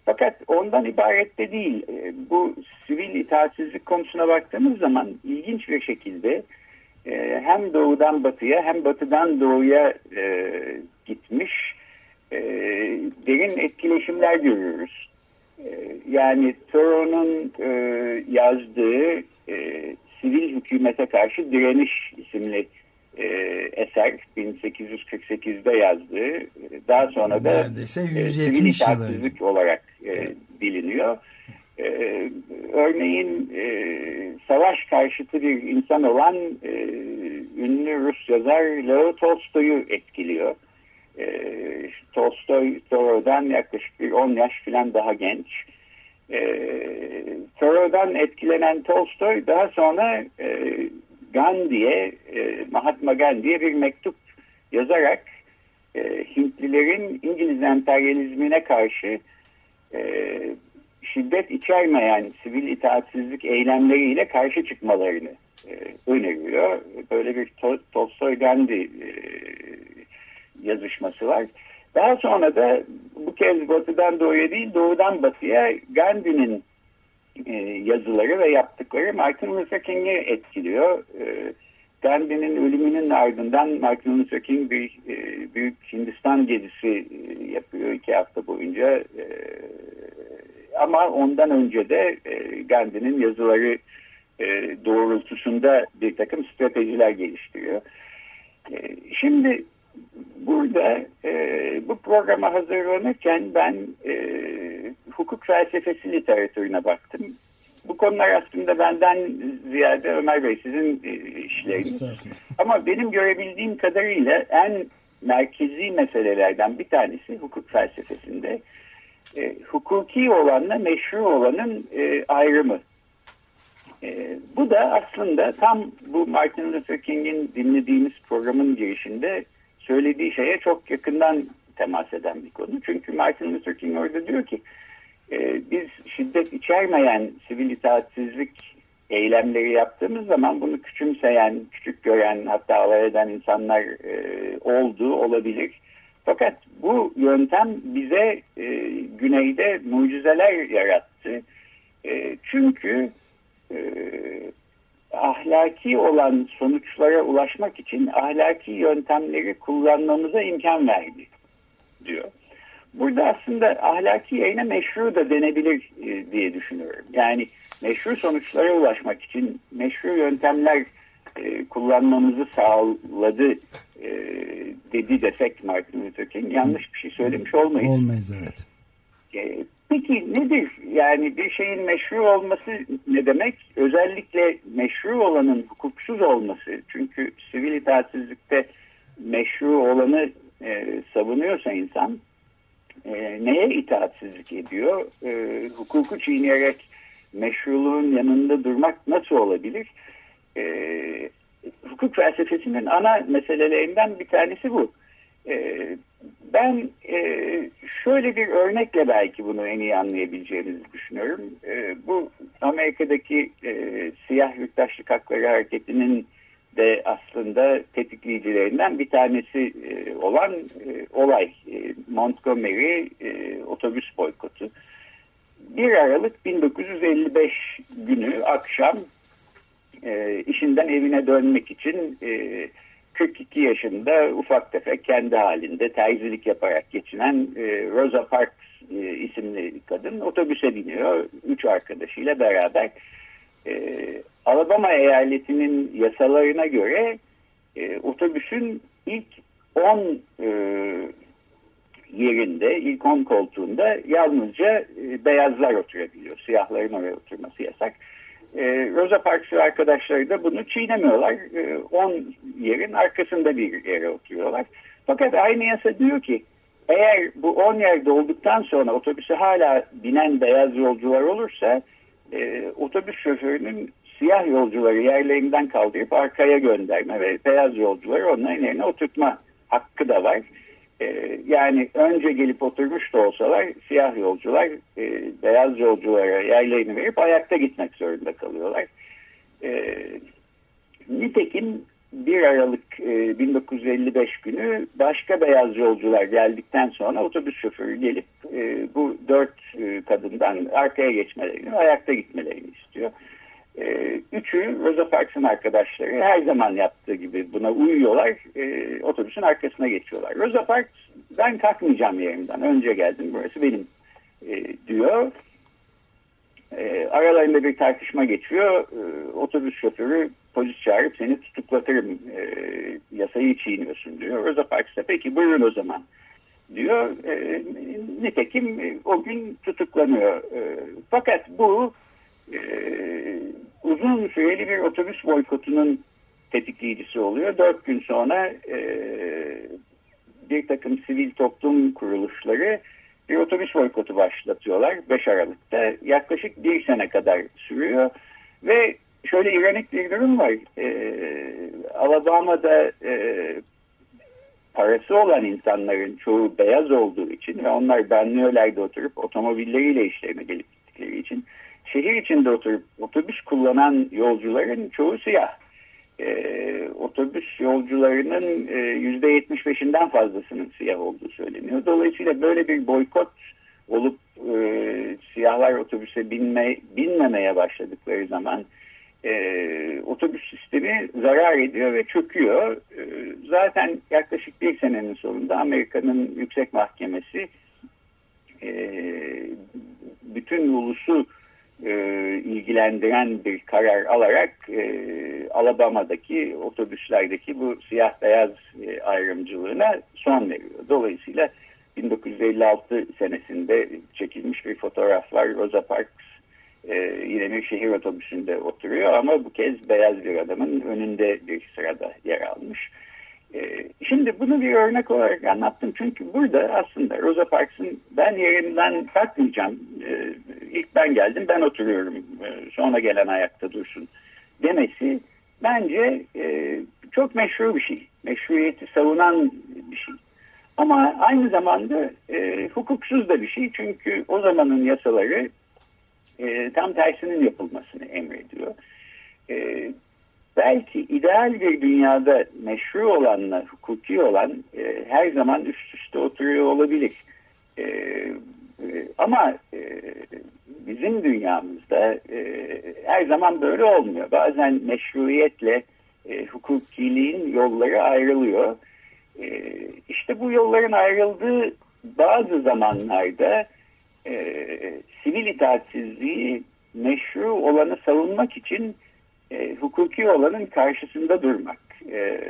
Fakat ondan ibaret de değil. E, bu sivil itaatsizlik konusuna baktığımız zaman ilginç bir şekilde e, hem doğudan batıya hem batıdan doğuya e, gitmiş e, derin etkileşimler görüyoruz. E, yani Thoreau'nun e, yazdığı e, Sivil Hükümete Karşı Direniş isimli e, eser 1848'de yazdığı daha sonra da Neredeyse 170 e, sivil olarak e, biliniyor. E, örneğin e, savaş karşıtı bir insan olan e, ünlü Rus yazar Leo Tolstoy'u etkiliyor. E, Tolstoy Thoreau'dan yaklaşık bir 10 yaş falan daha genç. E, Thoreau'dan etkilenen Tolstoy daha sonra e, Gandhi'ye, e, Mahatma Gandhi'ye bir mektup yazarak e, Hintlilerin İngiliz emperyalizmine karşı e, şiddet içermeyen sivil itaatsizlik eylemleriyle karşı çıkmalarını e, öneriyor. Böyle bir to Tolstoy Gandhi e, yazışması var. Daha sonra da bu kez batıdan doğuya değil doğudan batıya Gandhi'nin e, yazıları ve yaptıkları Martin Luther King'i etkiliyor. E, Gandhi'nin ölümünün ardından Martin Luther King bir e, büyük Hindistan gezisi e, yapıyor iki hafta boyunca. E, ama ondan önce de e, Gandhi'nin yazıları e, doğrultusunda bir takım stratejiler geliştiriyor. E, şimdi burada e, bu programa hazırlanırken ben e, hukuk felsefesi literatürüne baktım. Bu konular aslında benden ziyade Ömer Bey sizin e, işleriniz. Ama benim görebildiğim kadarıyla en merkezi meselelerden bir tanesi hukuk felsefesinde e, hukuki olanla meşru olanın e, ayrımı. E, bu da aslında tam bu Martin Luther King'in dinlediğimiz programın girişinde söylediği şeye çok yakından temas eden bir konu. Çünkü Martin Luther King orada diyor ki e, biz şiddet içermeyen sivil itaatsizlik eylemleri yaptığımız zaman bunu küçümseyen, küçük gören hatta alay eden insanlar e, olduğu olabilir. Fakat bu yöntem bize e, güneyde mucizeler yarattı. E, çünkü ahlaki olan sonuçlara ulaşmak için ahlaki yöntemleri kullanmamıza imkan verdi diyor. Burada aslında ahlaki yayına meşru da denebilir e, diye düşünüyorum. Yani meşru sonuçlara ulaşmak için meşru yöntemler e, kullanmamızı sağladı e, dedi desek Martin Luther King yanlış bir şey söylemiş olmayız. Olmayız evet. Peki nedir? Yani bir şeyin meşru olması ne demek? Özellikle meşru olanın hukuksuz olması. Çünkü sivil itaatsizlikte meşru olanı e, savunuyorsa insan e, neye itaatsizlik ediyor? E, hukuku çiğneyerek meşruluğun yanında durmak nasıl olabilir? E, hukuk felsefesinin ana meselelerinden bir tanesi bu. E, ben e, şöyle bir örnekle belki bunu en iyi anlayabileceğinizi düşünüyorum. E, bu Amerika'daki e, siyah yurttaşlık hakları hareketinin de aslında tetikleyicilerinden bir tanesi e, olan olay Montgomery otobüs boykotu. 1 Aralık 1955 günü akşam işinden evine dönmek için 42 yaşında ufak tefek kendi halinde terzilik yaparak geçinen e, Rosa Parks e, isimli kadın otobüse biniyor. Üç arkadaşıyla beraber e, Alabama eyaletinin yasalarına göre otobüsün ilk 10 e, yerinde, ilk 10 koltuğunda yalnızca beyazlar oturabiliyor. Siyahların oraya oturması yasak. E, Rosa Parks arkadaşları da bunu çiğnemiyorlar. 10 e, yerin arkasında bir yere oturuyorlar. Fakat aynı yasa diyor ki eğer bu 10 yer dolduktan sonra otobüse hala binen beyaz yolcular olursa e, otobüs şoförünün siyah yolcuları yerlerinden kaldırıp arkaya gönderme ve beyaz yolcuları onların yerine oturtma hakkı da var. E, yani önce gelip oturmuş da olsalar siyah yolcular e, beyaz yolculara yerlerini verip ayakta gitmek zorunda kalıyorlar. E, nitekim 1 Aralık e, 1955 günü başka beyaz yolcular geldikten sonra otobüs şoförü gelip e, bu dört e, kadından arkaya geçmelerini, ayakta gitmelerini istiyor. E, üçü Rosa Parks'ın arkadaşları her zaman yaptığı gibi buna uyuyorlar. E, otobüsün arkasına geçiyorlar. Rosa Parks ben kalkmayacağım yerimden. Önce geldim burası benim e, diyor. E, aralarında bir tartışma geçiyor. E, otobüs şoförü polis çağırıp seni tutuklatırım e, yasayı çiğniyorsun diyor. Rosa Parks da peki buyurun o zaman diyor. E, nitekim o gün tutuklanıyor. E, fakat bu e, uzun süreli bir otobüs boykotunun tetikleyicisi oluyor. Dört gün sonra e, bir takım sivil toplum kuruluşları bir otobüs boykotu başlatıyorlar 5 Aralık'ta. Yaklaşık bir sene kadar sürüyor ve şöyle ironik bir durum var. Ee, Alabama'da e, parası olan insanların çoğu beyaz olduğu için ve onlar banliyölerde oturup otomobilleriyle işlerine gelip gittikleri için şehir içinde oturup otobüs kullanan yolcuların çoğu siyah. Ee, otobüs yolcularının e, %75'inden fazlasının siyah olduğu söyleniyor. Dolayısıyla böyle bir boykot olup e, siyahlar otobüse binme, binmemeye başladıkları zaman e, otobüs sistemi zarar ediyor ve çöküyor. E, zaten yaklaşık bir senenin sonunda Amerika'nın yüksek mahkemesi e, bütün ulusu e, ilgilendiren bir karar alarak e, Alabama'daki otobüslerdeki bu siyah beyaz e, ayrımcılığına son veriyor. Dolayısıyla 1956 senesinde çekilmiş bir fotoğraf var. Rosa Parks e, yine bir şehir otobüsünde oturuyor ama bu kez beyaz bir adamın önünde bir sırada yer almış. E, şimdi bunu bir örnek olarak anlattım. Çünkü burada aslında Rosa Parks'ın ben yerimden kalkmayacağım, e, ilk ben geldim ben oturuyorum, e, sonra gelen ayakta dursun demesi bence e, çok meşru bir şey, meşruiyeti savunan bir şey. Ama aynı zamanda e, hukuksuz da bir şey. Çünkü o zamanın yasaları e, tam tersinin yapılmasını emrediyor. Belki ideal bir dünyada meşru olanla hukuki olan e, her zaman üst üste oturuyor olabilir. E, e, ama e, bizim dünyamızda e, her zaman böyle olmuyor. Bazen meşruiyetle e, hukukiliğin yolları ayrılıyor. E, işte bu yolların ayrıldığı bazı zamanlarda e, sivil itaatsizliği meşru olanı savunmak için e, hukuki olanın karşısında durmak, e,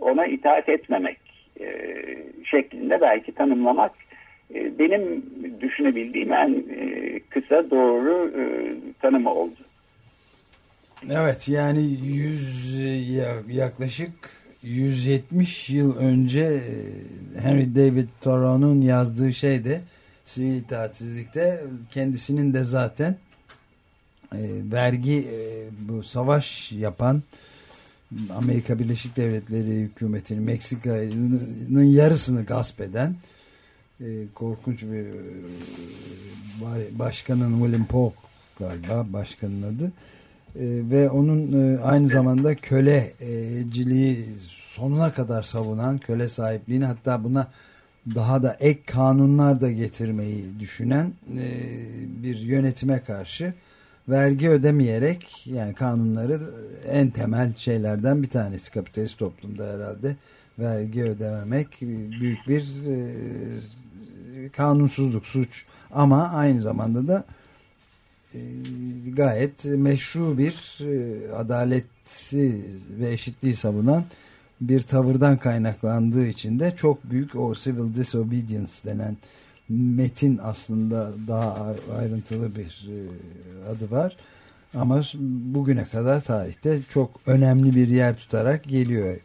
ona itaat etmemek e, şeklinde belki tanımlamak e, benim düşünebildiğim en e, kısa doğru e, tanımı oldu. Evet yani yüz yaklaşık 170 yıl önce e, Henry David Thoreau'nun yazdığı şey de sivil itaatsizlikte kendisinin de zaten vergi e, bu savaş yapan Amerika Birleşik Devletleri hükümetinin Meksika'nın yarısını gasp eden e, korkunç bir e, başkanın William Polk galiba başkanın adı. E, ve onun e, aynı zamanda köleciliği sonuna kadar savunan köle sahipliğini hatta buna daha da ek kanunlar da getirmeyi düşünen e, bir yönetime karşı vergi ödemeyerek yani kanunları en temel şeylerden bir tanesi. Kapitalist toplumda herhalde vergi ödememek büyük bir e, kanunsuzluk suç. Ama aynı zamanda da e, gayet meşru bir e, adaleti ve eşitliği savunan bir tavırdan kaynaklandığı için de çok büyük o civil disobedience denen metin aslında daha ayrıntılı bir e, adı var. Ama bugüne kadar tarihte çok önemli bir yer tutarak geliyor.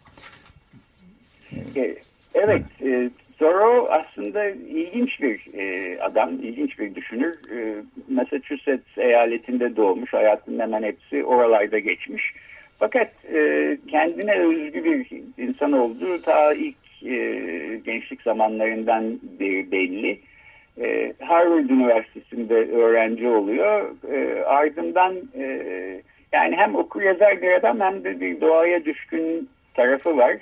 E, evet, e, Thoreau aslında ilginç bir e, adam, ilginç bir düşünür. Massachusetts eyaletinde doğmuş, hayatının hemen hepsi oralarda geçmiş. Fakat kendine özgü bir insan olduğu ta ilk gençlik zamanlarından beri belli. E, Harvard Üniversitesi'nde öğrenci oluyor. E, ardından e, yani hem okur yazar bir adam hem de bir doğaya düşkün tarafı var.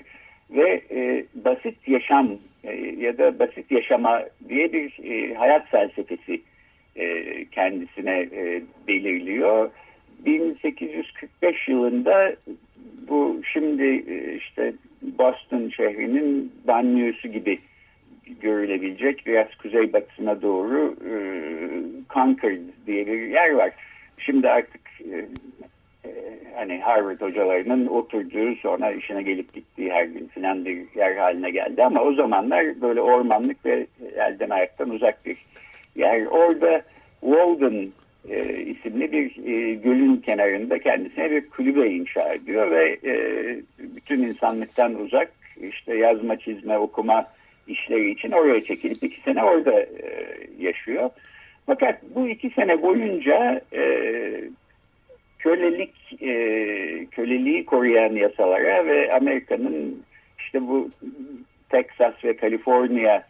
Ve e, basit yaşam e, ya da basit yaşama diye bir e, hayat felsefesi e, kendisine e, belirliyor. 1845 yılında bu şimdi e, işte Boston şehrinin banyosu gibi görülebilecek biraz kuzeybatısına doğru e, Concord diye bir yer var. Şimdi artık e, e, hani Harvard hocalarının oturduğu sonra işine gelip gittiği her gün filan bir yer haline geldi ama o zamanlar böyle ormanlık ve elden ayaktan uzak bir yer. Orada Walden e, isimli bir e, gölün kenarında kendisine bir kulübe inşa ediyor ve e, bütün insanlıktan uzak işte yazma, çizme, okuma işleri için oraya çekilip iki sene orada e, yaşıyor. Fakat bu iki sene boyunca e, kölelik e, köleliği koruyan yasalara ve Amerika'nın işte bu Texas ve Kaliforniya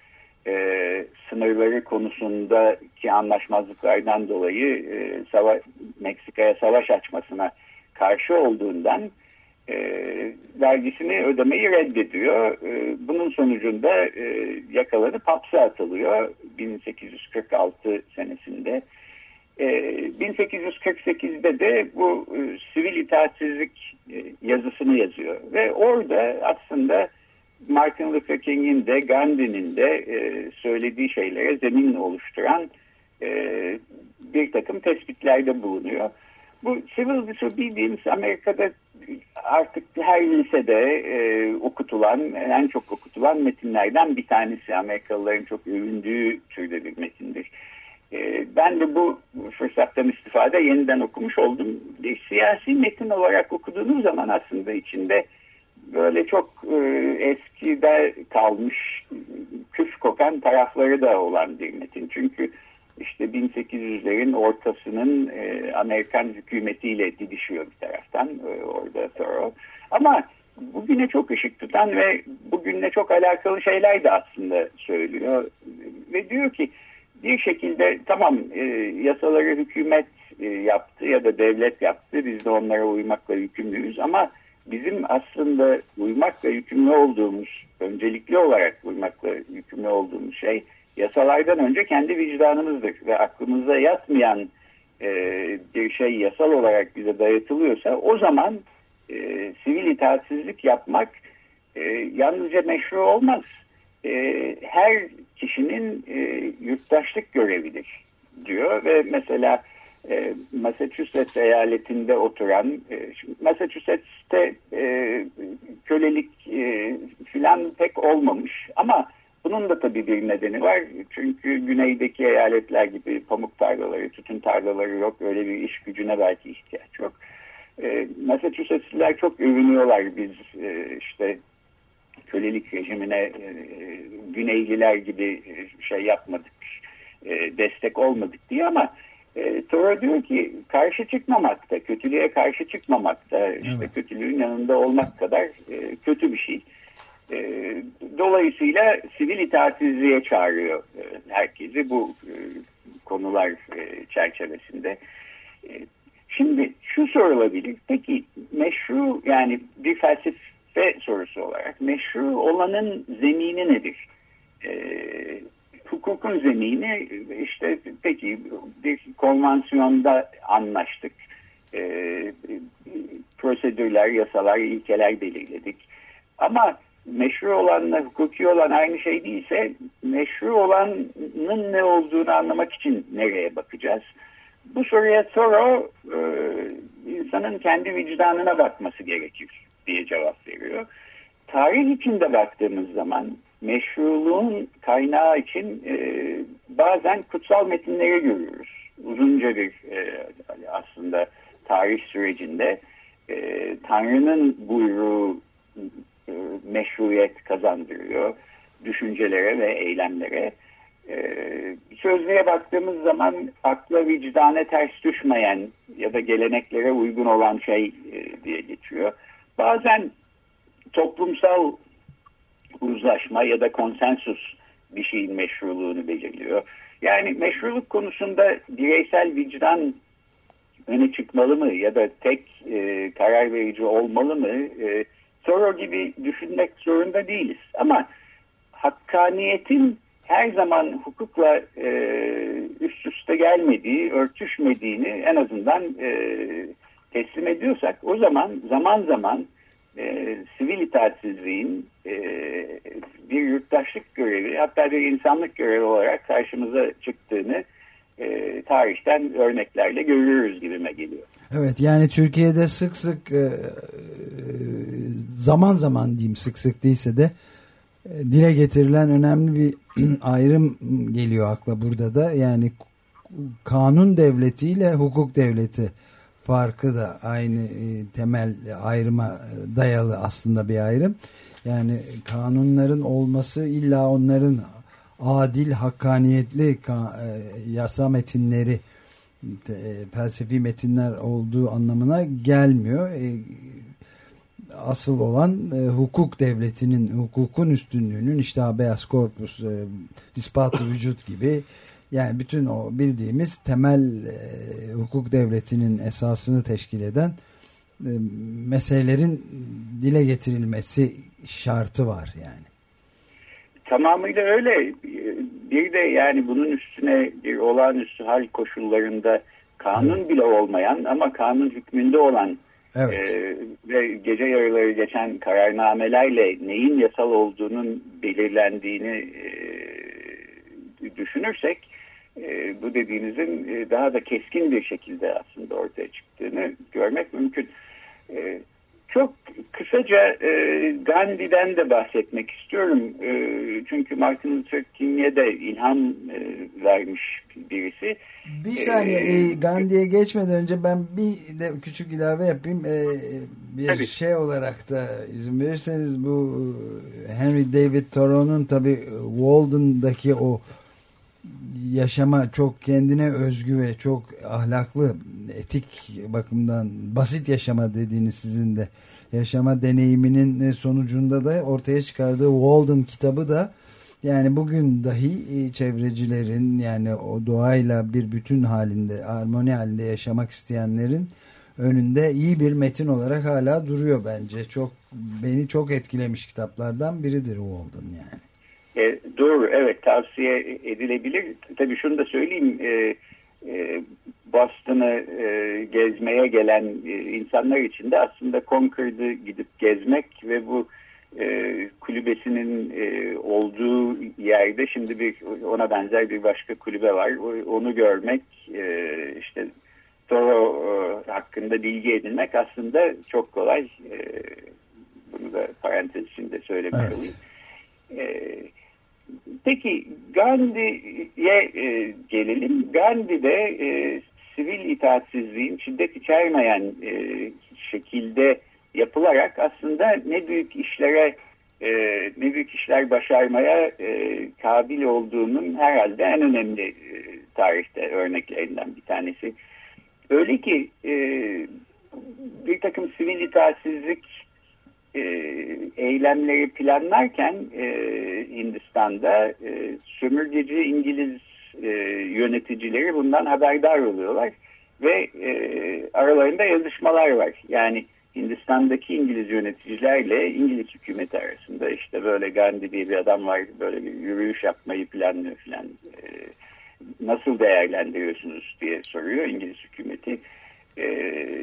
e, sınırları konusundaki anlaşmazlıklardan dolayı e, Meksika'ya savaş açmasına karşı olduğundan e, vergisini ödemeyi reddediyor. E, bunun sonucunda e, yakalanıp hapse atılıyor 1846 senesinde. E, 1848'de de bu e, sivil itaatsizlik e, yazısını yazıyor ve orada aslında Martin Luther King'in de Gandhi'nin de e, söylediği şeylere zemin oluşturan e, bir takım tespitlerde bulunuyor. Bu civil disobedience Amerika'da artık her lisede e, okutulan, en çok okutulan metinlerden bir tanesi. Amerikalıların çok övündüğü türde bir metindir. E, ben de bu fırsattan istifade yeniden okumuş oldum. E, siyasi metin olarak okuduğunuz zaman aslında içinde böyle çok e, eskide kalmış küf kokan tarafları da olan bir metin. Çünkü işte 1800'lerin ortasının e, Amerikan hükümetiyle didişiyor bir taraftan e, orada Thoreau. Ama bugüne çok ışık tutan ve bugünle çok alakalı şeyler de aslında söylüyor. Ve diyor ki bir şekilde tamam e, yasaları hükümet e, yaptı ya da devlet yaptı biz de onlara uymakla yükümlüyüz ama bizim aslında uymakla yükümlü olduğumuz, öncelikli olarak uymakla yükümlü olduğumuz şey yasalardan önce kendi vicdanımızdır ve aklımıza yatmayan e, bir şey yasal olarak bize dayatılıyorsa o zaman e, sivil itaatsizlik yapmak e, yalnızca meşru olmaz. E, her kişinin e, yurttaşlık görevidir diyor ve mesela e, Massachusetts eyaletinde oturan e, Massachusetts'te e, kölelik e, filan pek olmamış ama bunun da tabii bir nedeni var. Çünkü güneydeki eyaletler gibi pamuk tarlaları, tütün tarlaları yok. Öyle bir iş gücüne belki ihtiyaç yok. E, Massachusetts'liler çok övünüyorlar biz e, işte kölelik rejimine e, Güneyliler gibi şey yapmadık, e, destek olmadık diye ama e, Toro diyor ki karşı çıkmamakta, kötülüğe karşı çıkmamakta, evet. işte kötülüğün yanında olmak kadar e, kötü bir şey. E, dolayısıyla sivil itaatsizliğe çağırıyor e, herkesi bu e, konular e, çerçevesinde. E, şimdi şu sorulabilir, peki meşru yani bir felsefe sorusu olarak meşru olanın zemini nedir? E, hukukun zemini işte peki bir konvansiyonda anlaştık. E, prosedürler, yasalar, ilkeler belirledik. Ama meşru olanla hukuki olan aynı şey değilse meşru olanın ne olduğunu anlamak için nereye bakacağız? Bu soruya Thoreau e, insanın kendi vicdanına bakması gerekir diye cevap veriyor. Tarih içinde baktığımız zaman meşruluğun kaynağı için e, bazen kutsal metinleri görüyoruz. Uzunca bir e, aslında tarih sürecinde e, Tanrı'nın buyruğu meşruiyet kazandırıyor düşüncelere ve eylemlere. E, sözlüğe baktığımız zaman akla vicdane ters düşmeyen ya da geleneklere uygun olan şey e, diye geçiyor. Bazen toplumsal uzlaşma ya da konsensus bir şeyin meşruluğunu belirliyor. Yani meşruluk konusunda bireysel vicdan öne çıkmalı mı ya da tek e, karar verici olmalı mı? E, Thoreau gibi düşünmek zorunda değiliz. Ama hakkaniyetin her zaman hukukla e, üst üste gelmediği, örtüşmediğini en azından e, teslim ediyorsak o zaman zaman zaman e, sivil itaatsizliğin e, bir yurttaşlık görevi hatta bir insanlık görevi olarak karşımıza çıktığını e, tarihten örneklerle görüyoruz gibime geliyor. Evet yani Türkiye'de sık sık e, zaman zaman diyeyim sık sık değilse de e, dile getirilen önemli bir (clears throat) ayrım geliyor akla burada da yani kanun devletiyle hukuk devleti farkı da aynı e, temel ayrıma dayalı aslında bir ayrım. Yani kanunların olması illa onların adil, hakkaniyetli e, yasa metinleri e, felsefi metinler olduğu anlamına gelmiyor. E, asıl olan hukuk devletinin, hukukun üstünlüğünün işte habeas corpus, ispatı vücut gibi yani bütün o bildiğimiz temel hukuk devletinin esasını teşkil eden meselelerin dile getirilmesi şartı var yani. Tamamıyla öyle. Bir de yani bunun üstüne olağanüstü hal koşullarında kanun evet. bile olmayan ama kanun hükmünde olan evet. e, ve gece yarıları geçen kararnamelerle neyin yasal olduğunun belirlendiğini e, düşünürsek e, bu dediğinizin e, daha da keskin bir şekilde aslında ortaya çıktığını görmek mümkün. E, çok kısaca e, Gandhi'den de bahsetmek istiyorum. E, çünkü Martin Luther King'e de ilham e, vermiş birisi. Bir saniye ee, Gandhi'ye geçmeden önce ben bir de küçük ilave yapayım. E, bir tabii. şey olarak da izin verirseniz bu Henry David Thoreau'nun tabi Walden'daki o yaşama çok kendine özgü ve çok ahlaklı etik bakımdan basit yaşama dediğiniz sizin de yaşama deneyiminin sonucunda da ortaya çıkardığı Walden kitabı da yani bugün dahi çevrecilerin yani o doğayla bir bütün halinde harmoni halinde yaşamak isteyenlerin önünde iyi bir metin olarak hala duruyor bence. Çok beni çok etkilemiş kitaplardan biridir Walden yani. E, doğru evet tavsiye edilebilir. Tabii şunu da söyleyeyim e, e, Boston'ı e, gezmeye gelen e, insanlar için de aslında Concord'u gidip gezmek ve bu e, kulübesinin e, olduğu yerde şimdi bir ona benzer bir başka kulübe var. Onu görmek e, işte Toro e, hakkında bilgi edinmek aslında çok kolay. E, bunu da parantez içinde söylemiş evet. olayım. E, Peki Gandhi'ye e, gelelim. Gandhi'de e, sivil itaatsizliğin şiddet içermeyen e, şekilde yapılarak aslında ne büyük işlere e, ne büyük işler başarmaya e, kabil olduğunun herhalde en önemli e, tarihte örneklerinden bir tanesi. Öyle ki e, bir takım sivil itaatsizlik e, eylemleri planlarken e, Hindistan'da e, sömürgeci İngiliz e, yöneticileri bundan haberdar oluyorlar ve e, aralarında yazışmalar var. Yani Hindistan'daki İngiliz yöneticilerle İngiliz hükümeti arasında işte böyle Gandhi diye bir adam var böyle bir yürüyüş yapmayı planlıyor filan e, nasıl değerlendiriyorsunuz diye soruyor İngiliz hükümeti. E,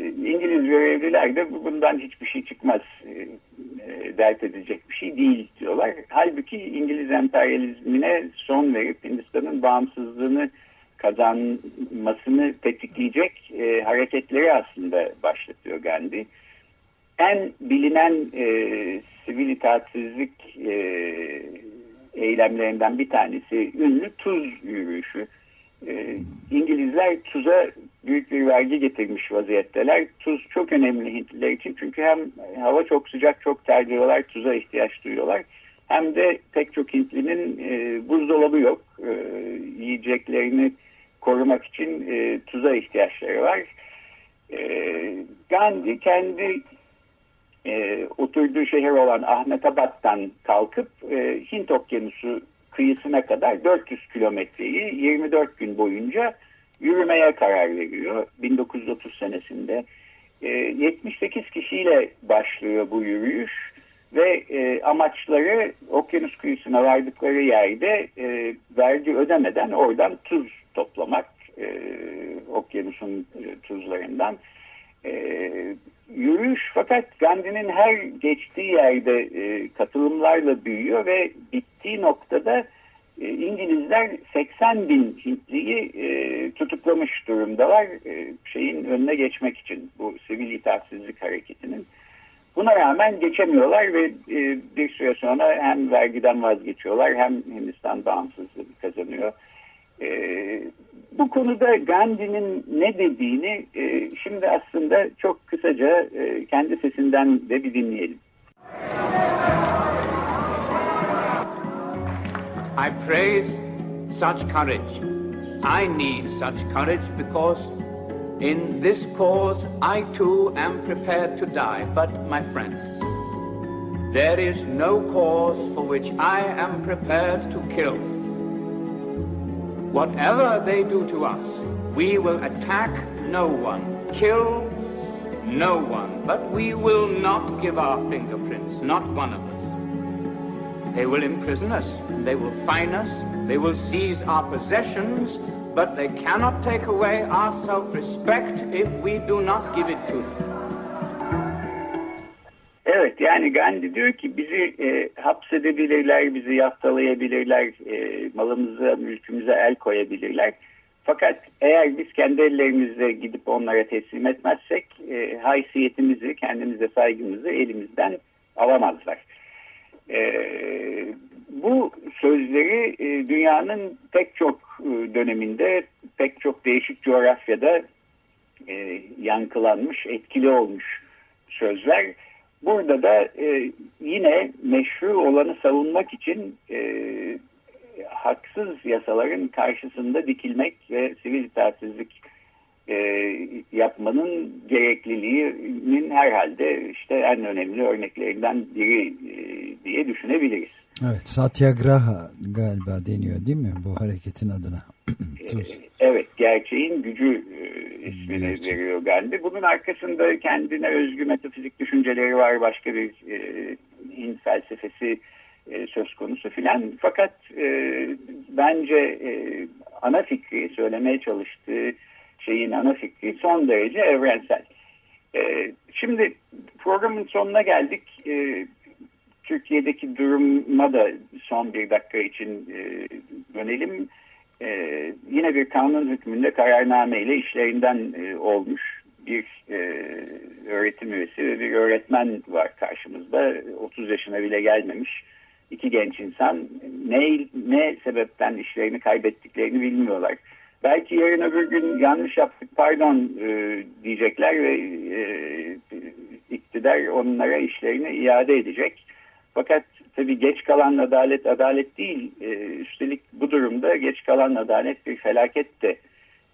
İngiliz görevliler de bundan hiçbir şey çıkmaz e, e, dert edecek bir şey değil diyorlar. Halbuki İngiliz emperyalizmine son verip Hindistan'ın bağımsızlığını kazanmasını tetikleyecek e, hareketleri aslında başlatıyor Gandhi. En bilinen e, sivil itaatsizlik e, eylemlerinden bir tanesi ünlü tuz yürüyüşü. E, İngilizler tuza büyük bir vergi getirmiş vaziyetteler. Tuz çok önemli Hintliler için çünkü hem hava çok sıcak çok terliyorlar tuza ihtiyaç duyuyorlar. Hem de pek çok Hintlinin e, buzdolabı yok. E, yiyeceklerini korumak için e, tuza ihtiyaçları var. E, Gandhi kendi e, oturduğu şehir olan Ahmetabad'dan kalkıp e, Hint Okyanusu kıyısına kadar 400 kilometreyi 24 gün boyunca yürümeye karar veriyor 1930 senesinde. E, 78 kişiyle başlıyor bu yürüyüş ve e, amaçları okyanus kıyısına vardıkları yerde e, vergi ödemeden oradan tuz toplamak e, okyanusun e, tuzlarından. E, yürüyüş fakat Gandhi'nin her geçtiği yerde e, katılımlarla büyüyor ve bittiği noktada e, İngilizler 80 bin Hintliyi e, tutuklamış durumdalar e, şeyin önüne geçmek için bu sivil itaatsizlik hareketinin. Buna rağmen geçemiyorlar ve e, bir süre sonra hem vergiden vazgeçiyorlar hem Hindistan bağımsızlığı kazanıyor. E, bu konuda Gandhi'nin ne dediğini e, şimdi aslında çok kısaca e, kendi sesinden de bir dinleyelim. I praise such courage. I need such courage because in this cause I too am prepared to die. But, my friend, there is no cause for which I am prepared to kill. Whatever they do to us, we will attack no one, kill no one, but we will not give our fingerprints, not one of us. They will imprison us, they will fine us, they will seize our possessions, but they cannot take away our self-respect if we do not give it to them. Evet yani Gandhi diyor ki bizi e, hapsedebilirler, bizi yaftalayabilirler, e, malımıza, mülkümüze el koyabilirler. Fakat eğer biz kendi ellerimizle gidip onlara teslim etmezsek e, haysiyetimizi, kendimize saygımızı elimizden alamazlar. E, bu sözleri e, dünyanın pek çok e, döneminde, pek çok değişik coğrafyada e, yankılanmış, etkili olmuş sözler. Burada da yine meşru olanı savunmak için haksız yasaların karşısında dikilmek ve sivil itaatsizlik yapmanın gerekliliğinin herhalde işte en önemli örneklerinden biri diye düşünebiliriz. Evet, Satyagraha galiba deniyor değil mi bu hareketin adına? (clears throat) evet, gerçeğin gücü e, ismini Gerçek. veriyor Gandhi. Bunun arkasında kendine özgü metafizik düşünceleri var, başka bir e, Hint felsefesi e, söz konusu filan. Fakat e, bence e, ana fikri, söylemeye çalıştığı şeyin ana fikri son derece evrensel. E, şimdi programın sonuna geldik. E, Türkiye'deki duruma da son bir dakika için e, dönelim. E, yine bir kanun hükmünde kararname işlerinden e, olmuş bir e, öğretim üyesi ve bir öğretmen var karşımızda. 30 yaşına bile gelmemiş iki genç insan ne, ne sebepten işlerini kaybettiklerini bilmiyorlar. Belki yarın öbür gün yanlış yaptık pardon e, diyecekler ve e, iktidar onlara işlerini iade edecek. Fakat tabii geç kalan adalet adalet değil. E, üstelik bu durumda geç kalan adalet bir felaket de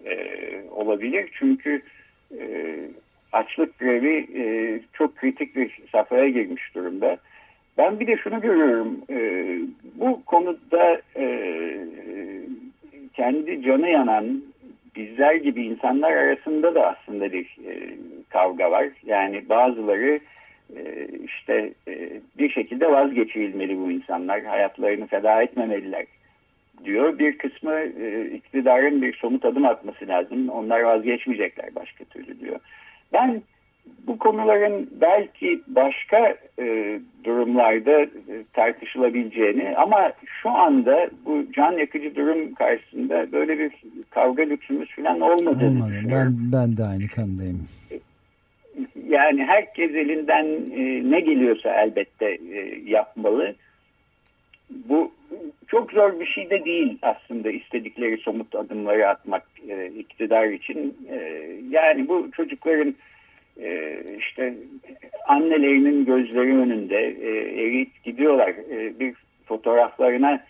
e, olabilir. Çünkü e, açlık grevi e, çok kritik bir safhaya girmiş durumda. Ben bir de şunu görüyorum. E, bu konuda e, kendi canı yanan bizler gibi insanlar arasında da aslında bir e, kavga var. Yani bazıları işte e, bir şekilde vazgeçilmeli bu insanlar. Hayatlarını feda etmemeliler diyor. Bir kısmı e, iktidarın bir somut adım atması lazım. Onlar vazgeçmeyecekler başka türlü diyor. Ben bu konuların belki başka e, durumlarda e, tartışılabileceğini ama şu anda bu can yakıcı durum karşısında böyle bir kavga lüksümüz falan olmadığını Olmadı. Ben, ben de aynı kanındayım. Yani herkes elinden e, ne geliyorsa elbette e, yapmalı. Bu çok zor bir şey de değil aslında istedikleri somut adımları atmak e, iktidar için. E, yani bu çocukların e, işte annelerinin gözleri önünde e, eriyip gidiyorlar. E, bir fotoğraflarına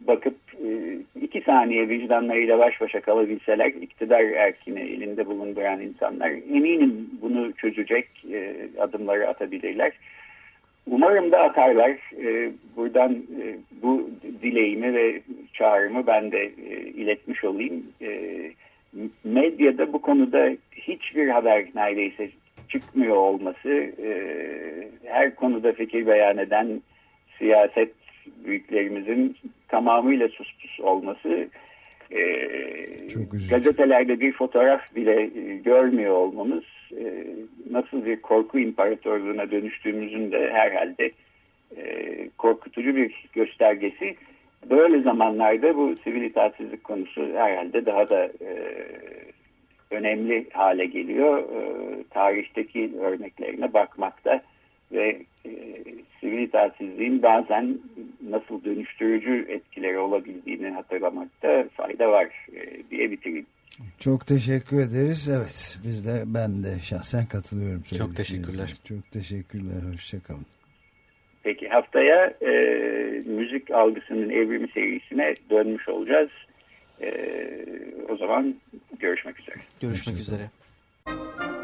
bakıp e, iki saniye vicdanlarıyla baş başa kalabilseler iktidar erkini elinde bulunduran insanlar eminim bunu çözecek e, adımları atabilirler. Umarım da atarlar. E, buradan bu dileğimi ve çağrımı ben de iletmiş olayım. Medyada bu konuda hiçbir haber neredeyse çıkmıyor olması, her konuda fikir beyan eden siyaset büyüklerimizin tamamıyla suspus olması, e, gazetelerde bir fotoğraf bile e, görmüyor olmamız, e, nasıl bir korku imparatorluğuna dönüştüğümüzün de herhalde e, korkutucu bir göstergesi. Böyle zamanlarda bu sivil itaatsizlik konusu herhalde daha da e, önemli hale geliyor. E, tarihteki örneklerine bakmakta ve e, sivil itaatsizliğin bazen nasıl dönüştürücü etkileri olabildiğini hatırlamakta fayda var e, diye bitireyim. Çok teşekkür ederiz. Evet biz de ben de şahsen katılıyorum. Çok teşekkürler. Çok teşekkürler. Hoşçakalın. Peki haftaya e, müzik algısının evrimi serisine dönmüş olacağız. E, o zaman görüşmek üzere. Görüşmek, görüşmek üzere.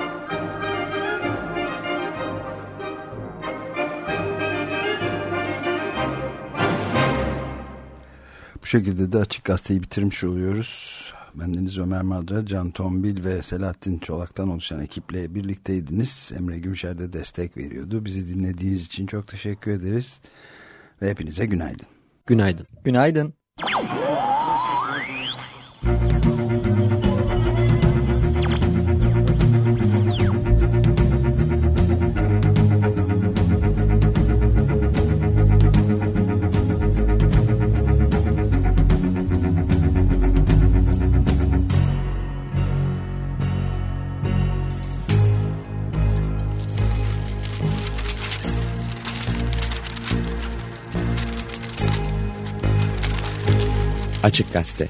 Şekilde de Açık Gazete'yi bitirmiş oluyoruz. Bendeniz Ömer Madra, Can Tombil ve Selahattin Çolak'tan oluşan ekiple birlikteydiniz. Emre Gümşer de destek veriyordu. Bizi dinlediğiniz için çok teşekkür ederiz. Ve hepinize günaydın. Günaydın. Günaydın. Açık Gazete